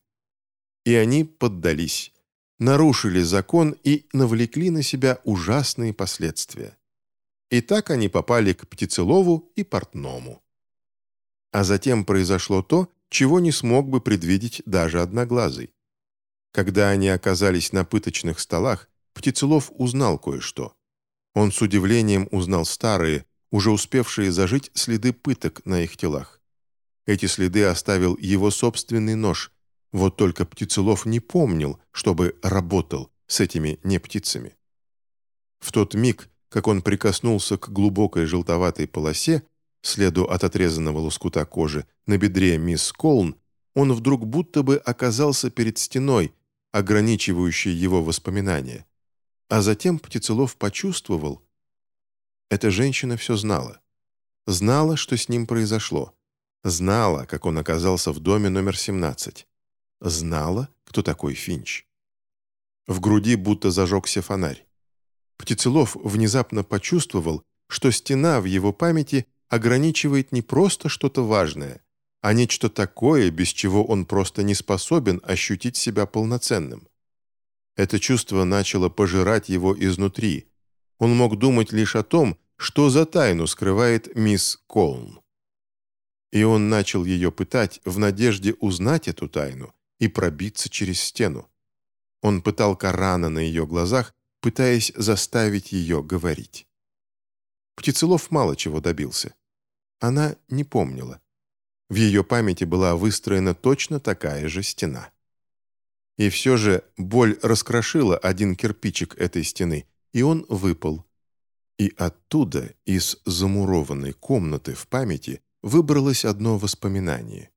И они поддались, нарушили закон и навлекли на себя ужасные последствия. И так они попали к Птицелову и Портному. А затем произошло то, чего не смог бы предвидеть даже Одноглазый. Когда они оказались на пыточных столах, Птицелов узнал кое-что. Он с удивлением узнал старые, уже успевшие зажить следы пыток на их телах. Эти следы оставил его собственный нож, вот только Птицелов не помнил, чтобы работал с этими нептицами. В тот миг, как он прикоснулся к глубокой желтоватой полосе, следу от отрезанного лоскута кожи, на бедре мисс Колн, он вдруг будто бы оказался перед стеной, ограничивающей его воспоминания. А затем Птицелов почувствовал... Эта женщина все знала. Знала, что с ним произошло. Знала, как он оказался в доме номер 17. Знала, кто такой Финч. В груди будто зажегся фонарь. Птицелов внезапно почувствовал, что стена в его памяти ограничивает не просто что-то важное, а нечто такое, без чего он просто не способен ощутить себя полноценным. Это чувство начало пожирать его изнутри. Он мог думать лишь о том, что за тайну скрывает мисс Колн. И он начал ее пытать в надежде узнать эту тайну и пробиться через стену. Он пытал Корана на ее глазах, пытаясь заставить ее говорить. Птицелов мало чего добился. Она не помнила. В ее памяти была выстроена точно такая же стена. И все же боль раскрошила один кирпичик этой стены, и он выпал. И оттуда, из замурованной комнаты в памяти, выбралось одно воспоминание.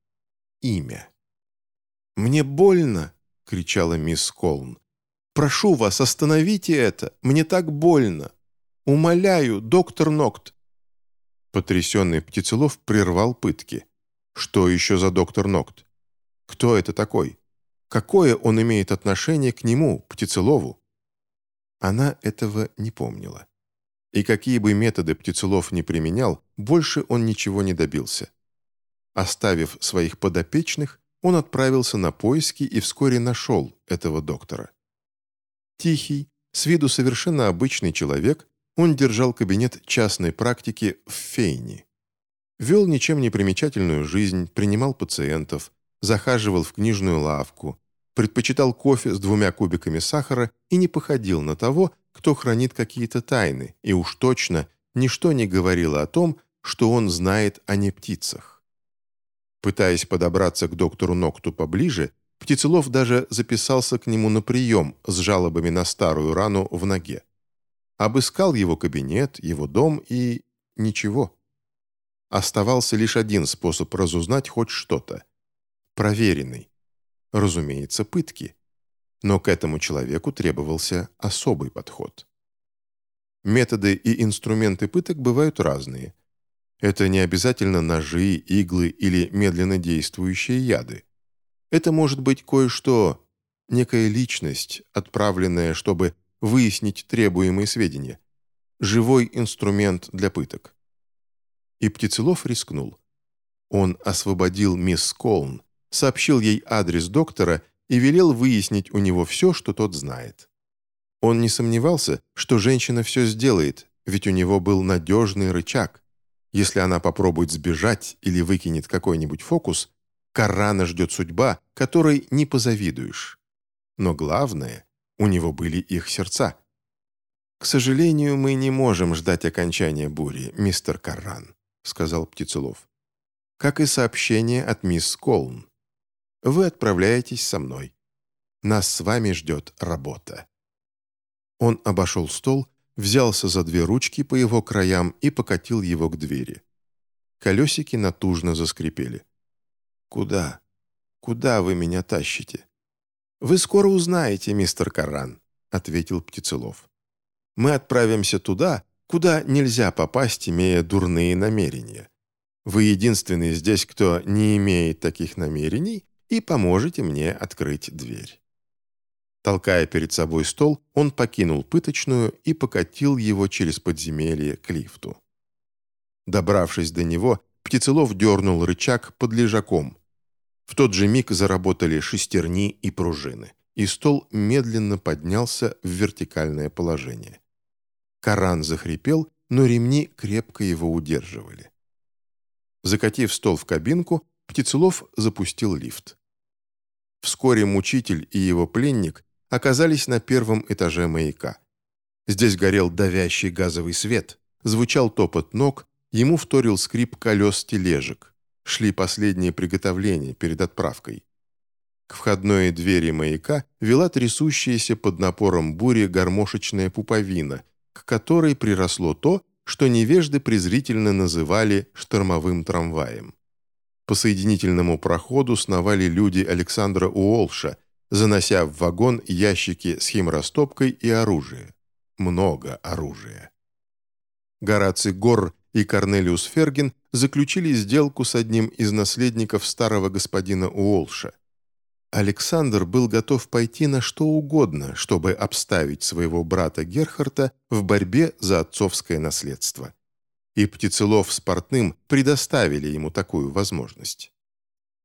Имя. «Мне больно!» — кричала мисс Колн. «Прошу вас, остановите это! Мне так больно! Умоляю, доктор Нокт!» Потрясенный Птицелов прервал пытки. «Что еще за доктор Нокт? Кто это такой? Какое он имеет отношение к нему, Птицелову?» Она этого не помнила. И какие бы методы Птицелов не применял, больше он ничего не добился. Оставив своих подопечных, он отправился на поиски и вскоре нашел этого доктора. Тихий, с виду совершенно обычный человек, он держал кабинет частной практики в Фейне. Вел ничем не примечательную жизнь, принимал пациентов, захаживал в книжную лавку, предпочитал кофе с двумя кубиками сахара и не походил на того, кто хранит какие-то тайны, и уж точно ничто не говорило о том, что он знает о не птицах. Пытаясь подобраться к доктору Нокту поближе, Птицелов даже записался к нему на прием с жалобами на старую рану в ноге. Обыскал его кабинет, его дом и... ничего. Оставался лишь один способ разузнать хоть что-то. Проверенный. Разумеется, пытки. Но к этому человеку требовался особый подход. Методы и инструменты пыток бывают разные. Это не обязательно ножи, иглы или медленно действующие яды. Это может быть кое-что, некая личность, отправленная, чтобы выяснить требуемые сведения. Живой инструмент для пыток. И Птицелов рискнул. Он освободил мисс Колн, сообщил ей адрес доктора и велел выяснить у него все, что тот знает. Он не сомневался, что женщина все сделает, ведь у него был надежный рычаг. Если она попробует сбежать или выкинет какой-нибудь фокус, Карана ждет судьба, которой не позавидуешь. Но главное, у него были их сердца. «К сожалению, мы не можем ждать окончания бури, мистер Карран», сказал Птицелов. «Как и сообщение от мисс Колн. Вы отправляетесь со мной. Нас с вами ждет работа». Он обошел стол, взялся за две ручки по его краям и покатил его к двери. Колесики натужно заскрипели. «Куда? Куда вы меня тащите?» «Вы скоро узнаете, мистер Карран», — ответил Птицелов. «Мы отправимся туда, куда нельзя попасть, имея дурные намерения. Вы единственный здесь, кто не имеет таких намерений, и поможете мне открыть дверь». Толкая перед собой стол, он покинул пыточную и покатил его через подземелье к лифту. Добравшись до него, Птицелов дернул рычаг под лежаком. В тот же миг заработали шестерни и пружины, и стол медленно поднялся в вертикальное положение. Каран захрипел, но ремни крепко его удерживали. Закатив стол в кабинку, Птицелов запустил лифт. Вскоре мучитель и его пленник оказались на первом этаже маяка. Здесь горел давящий газовый свет, звучал топот ног, Ему вторил скрип колес тележек. Шли последние приготовления перед отправкой. К входной двери маяка вела трясущаяся под напором бури гармошечная пуповина, к которой приросло то, что невежды презрительно называли штормовым трамваем. По соединительному проходу сновали люди Александра Уолша, занося в вагон ящики с химрастопкой и оружие. Много оружия. Гораций Гор и Корнелиус Ферген заключили сделку с одним из наследников старого господина Уолша. Александр был готов пойти на что угодно, чтобы обставить своего брата Герхарта в борьбе за отцовское наследство. И Птицелов с Портным предоставили ему такую возможность.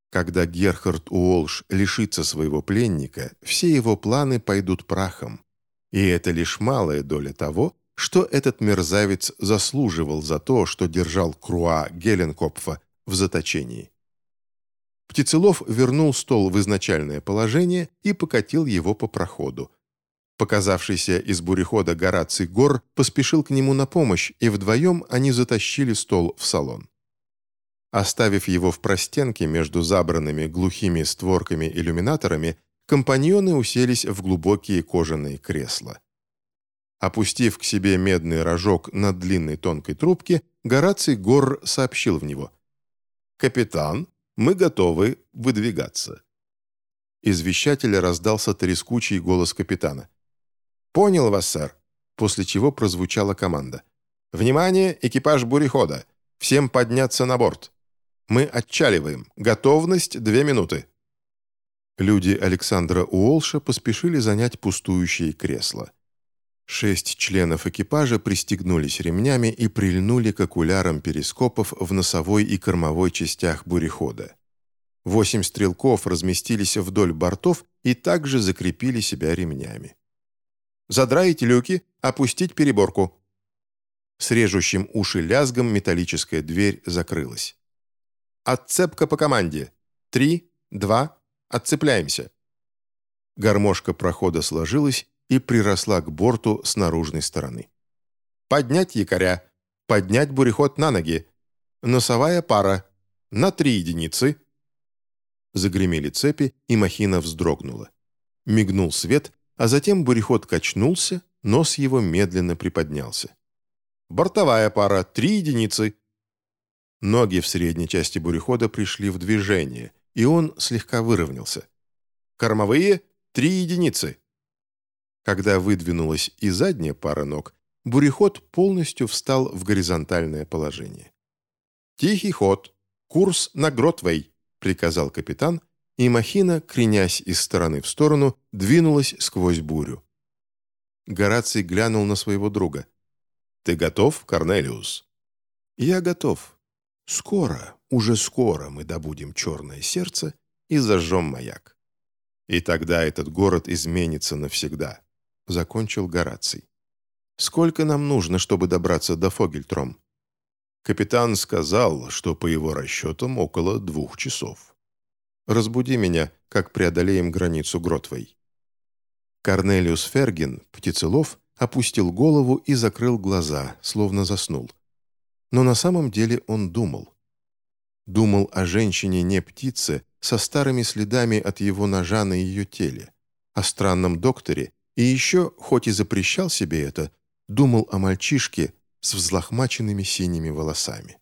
Когда Герхард Уолш лишится своего пленника, все его планы пойдут прахом. И это лишь малая доля того, что этот мерзавец заслуживал за то, что держал Круа Геленкопфа в заточении. Птицелов вернул стол в изначальное положение и покатил его по проходу. Показавшийся из бурехода Гораций Гор поспешил к нему на помощь, и вдвоем они затащили стол в салон. Оставив его в простенке между забранными глухими створками-иллюминаторами, компаньоны уселись в глубокие кожаные кресла. Опустив к себе медный рожок на длинной тонкой трубке, Гораций Гор сообщил в него. «Капитан, мы готовы выдвигаться». Из вещателя раздался трескучий голос капитана. «Понял вас, сэр», после чего прозвучала команда. «Внимание, экипаж бурехода! Всем подняться на борт! Мы отчаливаем. Готовность две минуты!» Люди Александра Уолша поспешили занять пустующие кресла. Шесть членов экипажа пристегнулись ремнями и прильнули к окулярам перископов в носовой и кормовой частях бурехода. Восемь стрелков разместились вдоль бортов и также закрепили себя ремнями. «Задраить люки, опустить переборку!» С режущим уши лязгом металлическая дверь закрылась. «Отцепка по команде! Три, два, отцепляемся!» Гармошка прохода сложилась и приросла к борту с наружной стороны. «Поднять якоря! Поднять буреход на ноги! Носовая пара! На три единицы!» Загремели цепи, и махина вздрогнула. Мигнул свет, а затем буреход качнулся, нос его медленно приподнялся. «Бортовая пара, три единицы!» Ноги в средней части бурехода пришли в движение, и он слегка выровнялся. «Кормовые, три единицы!» Когда выдвинулась и задняя пара ног, буреход полностью встал в горизонтальное положение. «Тихий ход! Курс на Гротвей!» приказал капитан, и махина, кренясь из стороны в сторону, двинулась сквозь бурю. Гораций глянул на своего друга. «Ты готов, Корнелиус?» «Я готов. Скоро, уже скоро мы добудем черное сердце и зажжем маяк. И тогда этот город изменится навсегда», — закончил Гораций. «Сколько нам нужно, чтобы добраться до Фогельтром?» Капитан сказал, что по его расчетам около двух часов. «Разбуди меня, как преодолеем границу Гротвой». Корнелиус Ферген, птицелов, опустил голову и закрыл глаза, словно заснул. Но на самом деле он думал. Думал о женщине не птице, со старыми следами от его ножа на ее теле, о странном докторе, и еще, хоть и запрещал себе это, думал о мальчишке, с взлохмаченными синими волосами.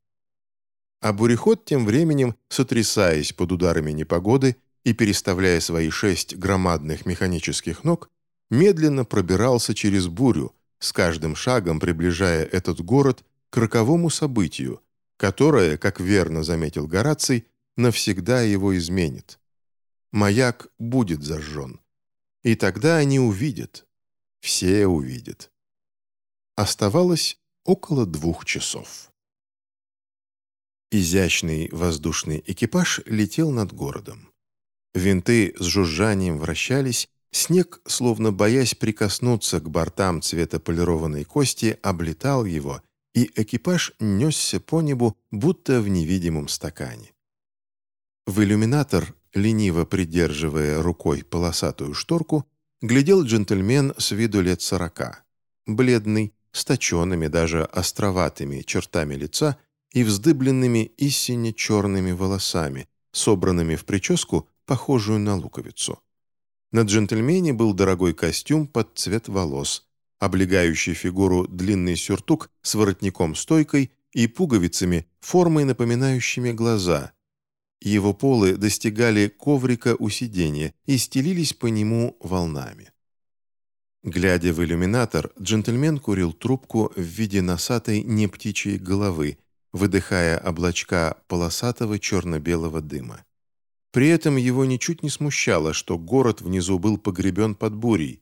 А буреход тем временем, сотрясаясь под ударами непогоды и переставляя свои шесть громадных механических ног, медленно пробирался через бурю, с каждым шагом приближая этот город к роковому событию, которое, как верно заметил Гораций, навсегда его изменит. Маяк будет зажжен. И тогда они увидят. Все увидят. Оставалось около двух часов. Изящный воздушный экипаж летел над городом. Винты с жужжанием вращались, снег, словно боясь прикоснуться к бортам цвета полированной кости, облетал его, и экипаж несся по небу, будто в невидимом стакане. В иллюминатор, лениво придерживая рукой полосатую шторку, глядел джентльмен с виду лет сорока. Бледный, с точенными, даже островатыми чертами лица и вздыбленными истинно черными волосами, собранными в прическу, похожую на луковицу. На джентльмене был дорогой костюм под цвет волос, облегающий фигуру длинный сюртук с воротником-стойкой и пуговицами, формой напоминающими глаза. Его полы достигали коврика у сиденья и стелились по нему волнами. Глядя в иллюминатор, джентльмен курил трубку в виде носатой нептичьей головы, выдыхая облачка полосатого черно-белого дыма. При этом его ничуть не смущало, что город внизу был погребен под бурей.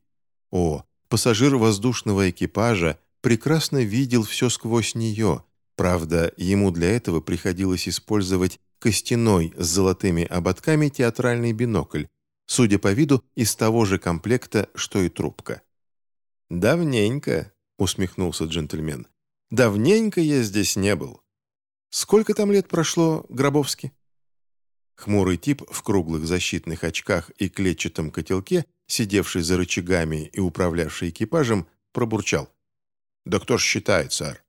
О, пассажир воздушного экипажа прекрасно видел все сквозь нее, правда, ему для этого приходилось использовать костяной с золотыми ободками театральный бинокль, судя по виду, из того же комплекта, что и трубка. «Давненько», — усмехнулся джентльмен. «Давненько я здесь не был. Сколько там лет прошло, Гробовски?» Хмурый тип в круглых защитных очках и клетчатом котелке, сидевший за рычагами и управлявший экипажем, пробурчал. «Да кто ж считает, сэр?»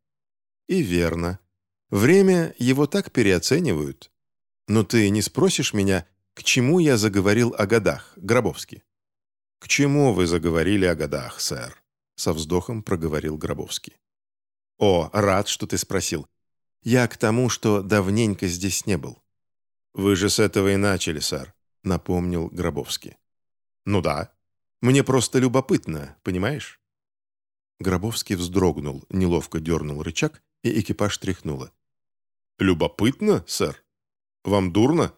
«И верно. Время его так переоценивают. Но ты не спросишь меня, к чему я заговорил о годах, Гробовски?» «К чему вы заговорили о годах, сэр?» со вздохом проговорил Гробовский. «О, рад, что ты спросил. Я к тому, что давненько здесь не был». «Вы же с этого и начали, сэр. — напомнил Гробовский. «Ну да. Мне просто любопытно, понимаешь?» Гробовский вздрогнул, неловко дернул рычаг, и экипаж тряхнуло. «Любопытно, сэр? Вам дурно?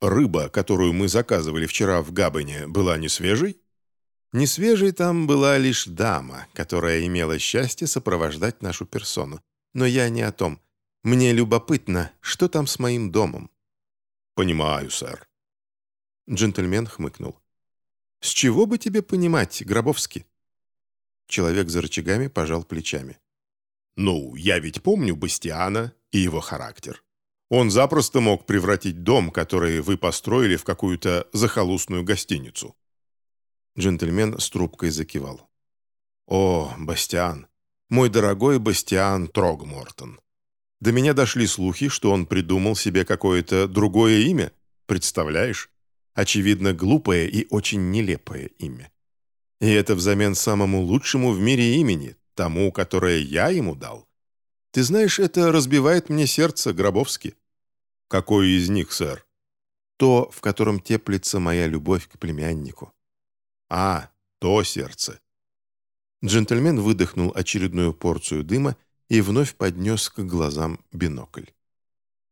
Рыба, которую мы заказывали вчера в Габбене, была не свежей?» Не свежей там была лишь дама, которая имела счастье сопровождать нашу персону. Но я не о том. Мне любопытно, что там с моим домом. «Понимаю, сэр». Джентльмен хмыкнул. «С чего бы тебе понимать, Гробовский?» Человек за рычагами пожал плечами. «Ну, я ведь помню Бастиана и его характер. Он запросто мог превратить дом, который вы построили, в какую-то захолустную гостиницу». Джентльмен с трубкой закивал. «О, Бастиан! Мой дорогой Бастиан Трогмортон! До меня дошли слухи, что он придумал себе какое-то другое имя. Представляешь? Очевидно, глупое и очень нелепое имя. И это взамен самому лучшему в мире имени, тому, которое я ему дал. Ты знаешь, это разбивает мне сердце, Гробовски. Какой из них, сэр? То, в котором теплится моя любовь к племяннику. А, то сердце. Джентльмен выдохнул очередную порцию дыма и вновь поднес к глазам бинокль.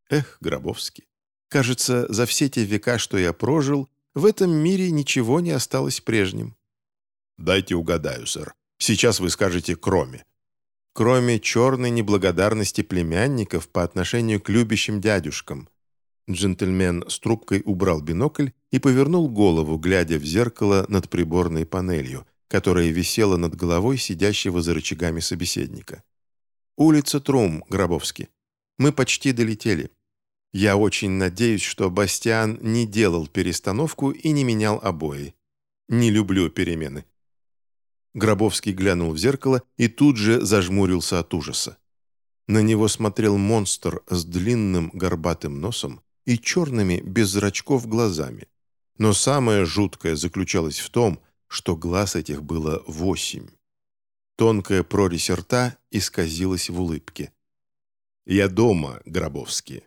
Эх, Гробовский, кажется, за все те века, что я прожил, в этом мире ничего не осталось прежним. Дайте угадаю, сэр. Сейчас вы скажете «кроме». Кроме черной неблагодарности племянников по отношению к любящим дядюшкам, Джентльмен с трубкой убрал бинокль и повернул голову, глядя в зеркало над приборной панелью, которая висела над головой сидящего за рычагами собеседника. «Улица Трум, Гробовский. Мы почти долетели. Я очень надеюсь, что Бастиан не делал перестановку и не менял обои. Не люблю перемены». Гробовский глянул в зеркало и тут же зажмурился от ужаса. На него смотрел монстр с длинным горбатым носом, и черными, без зрачков, глазами. Но самое жуткое заключалось в том, что глаз этих было восемь. Тонкая прорезь рта исказилась в улыбке. «Я дома, Гробовский».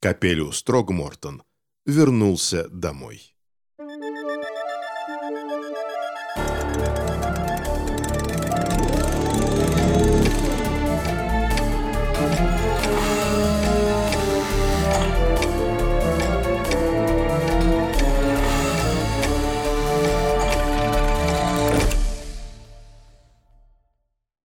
Капелю Строгмортон вернулся домой.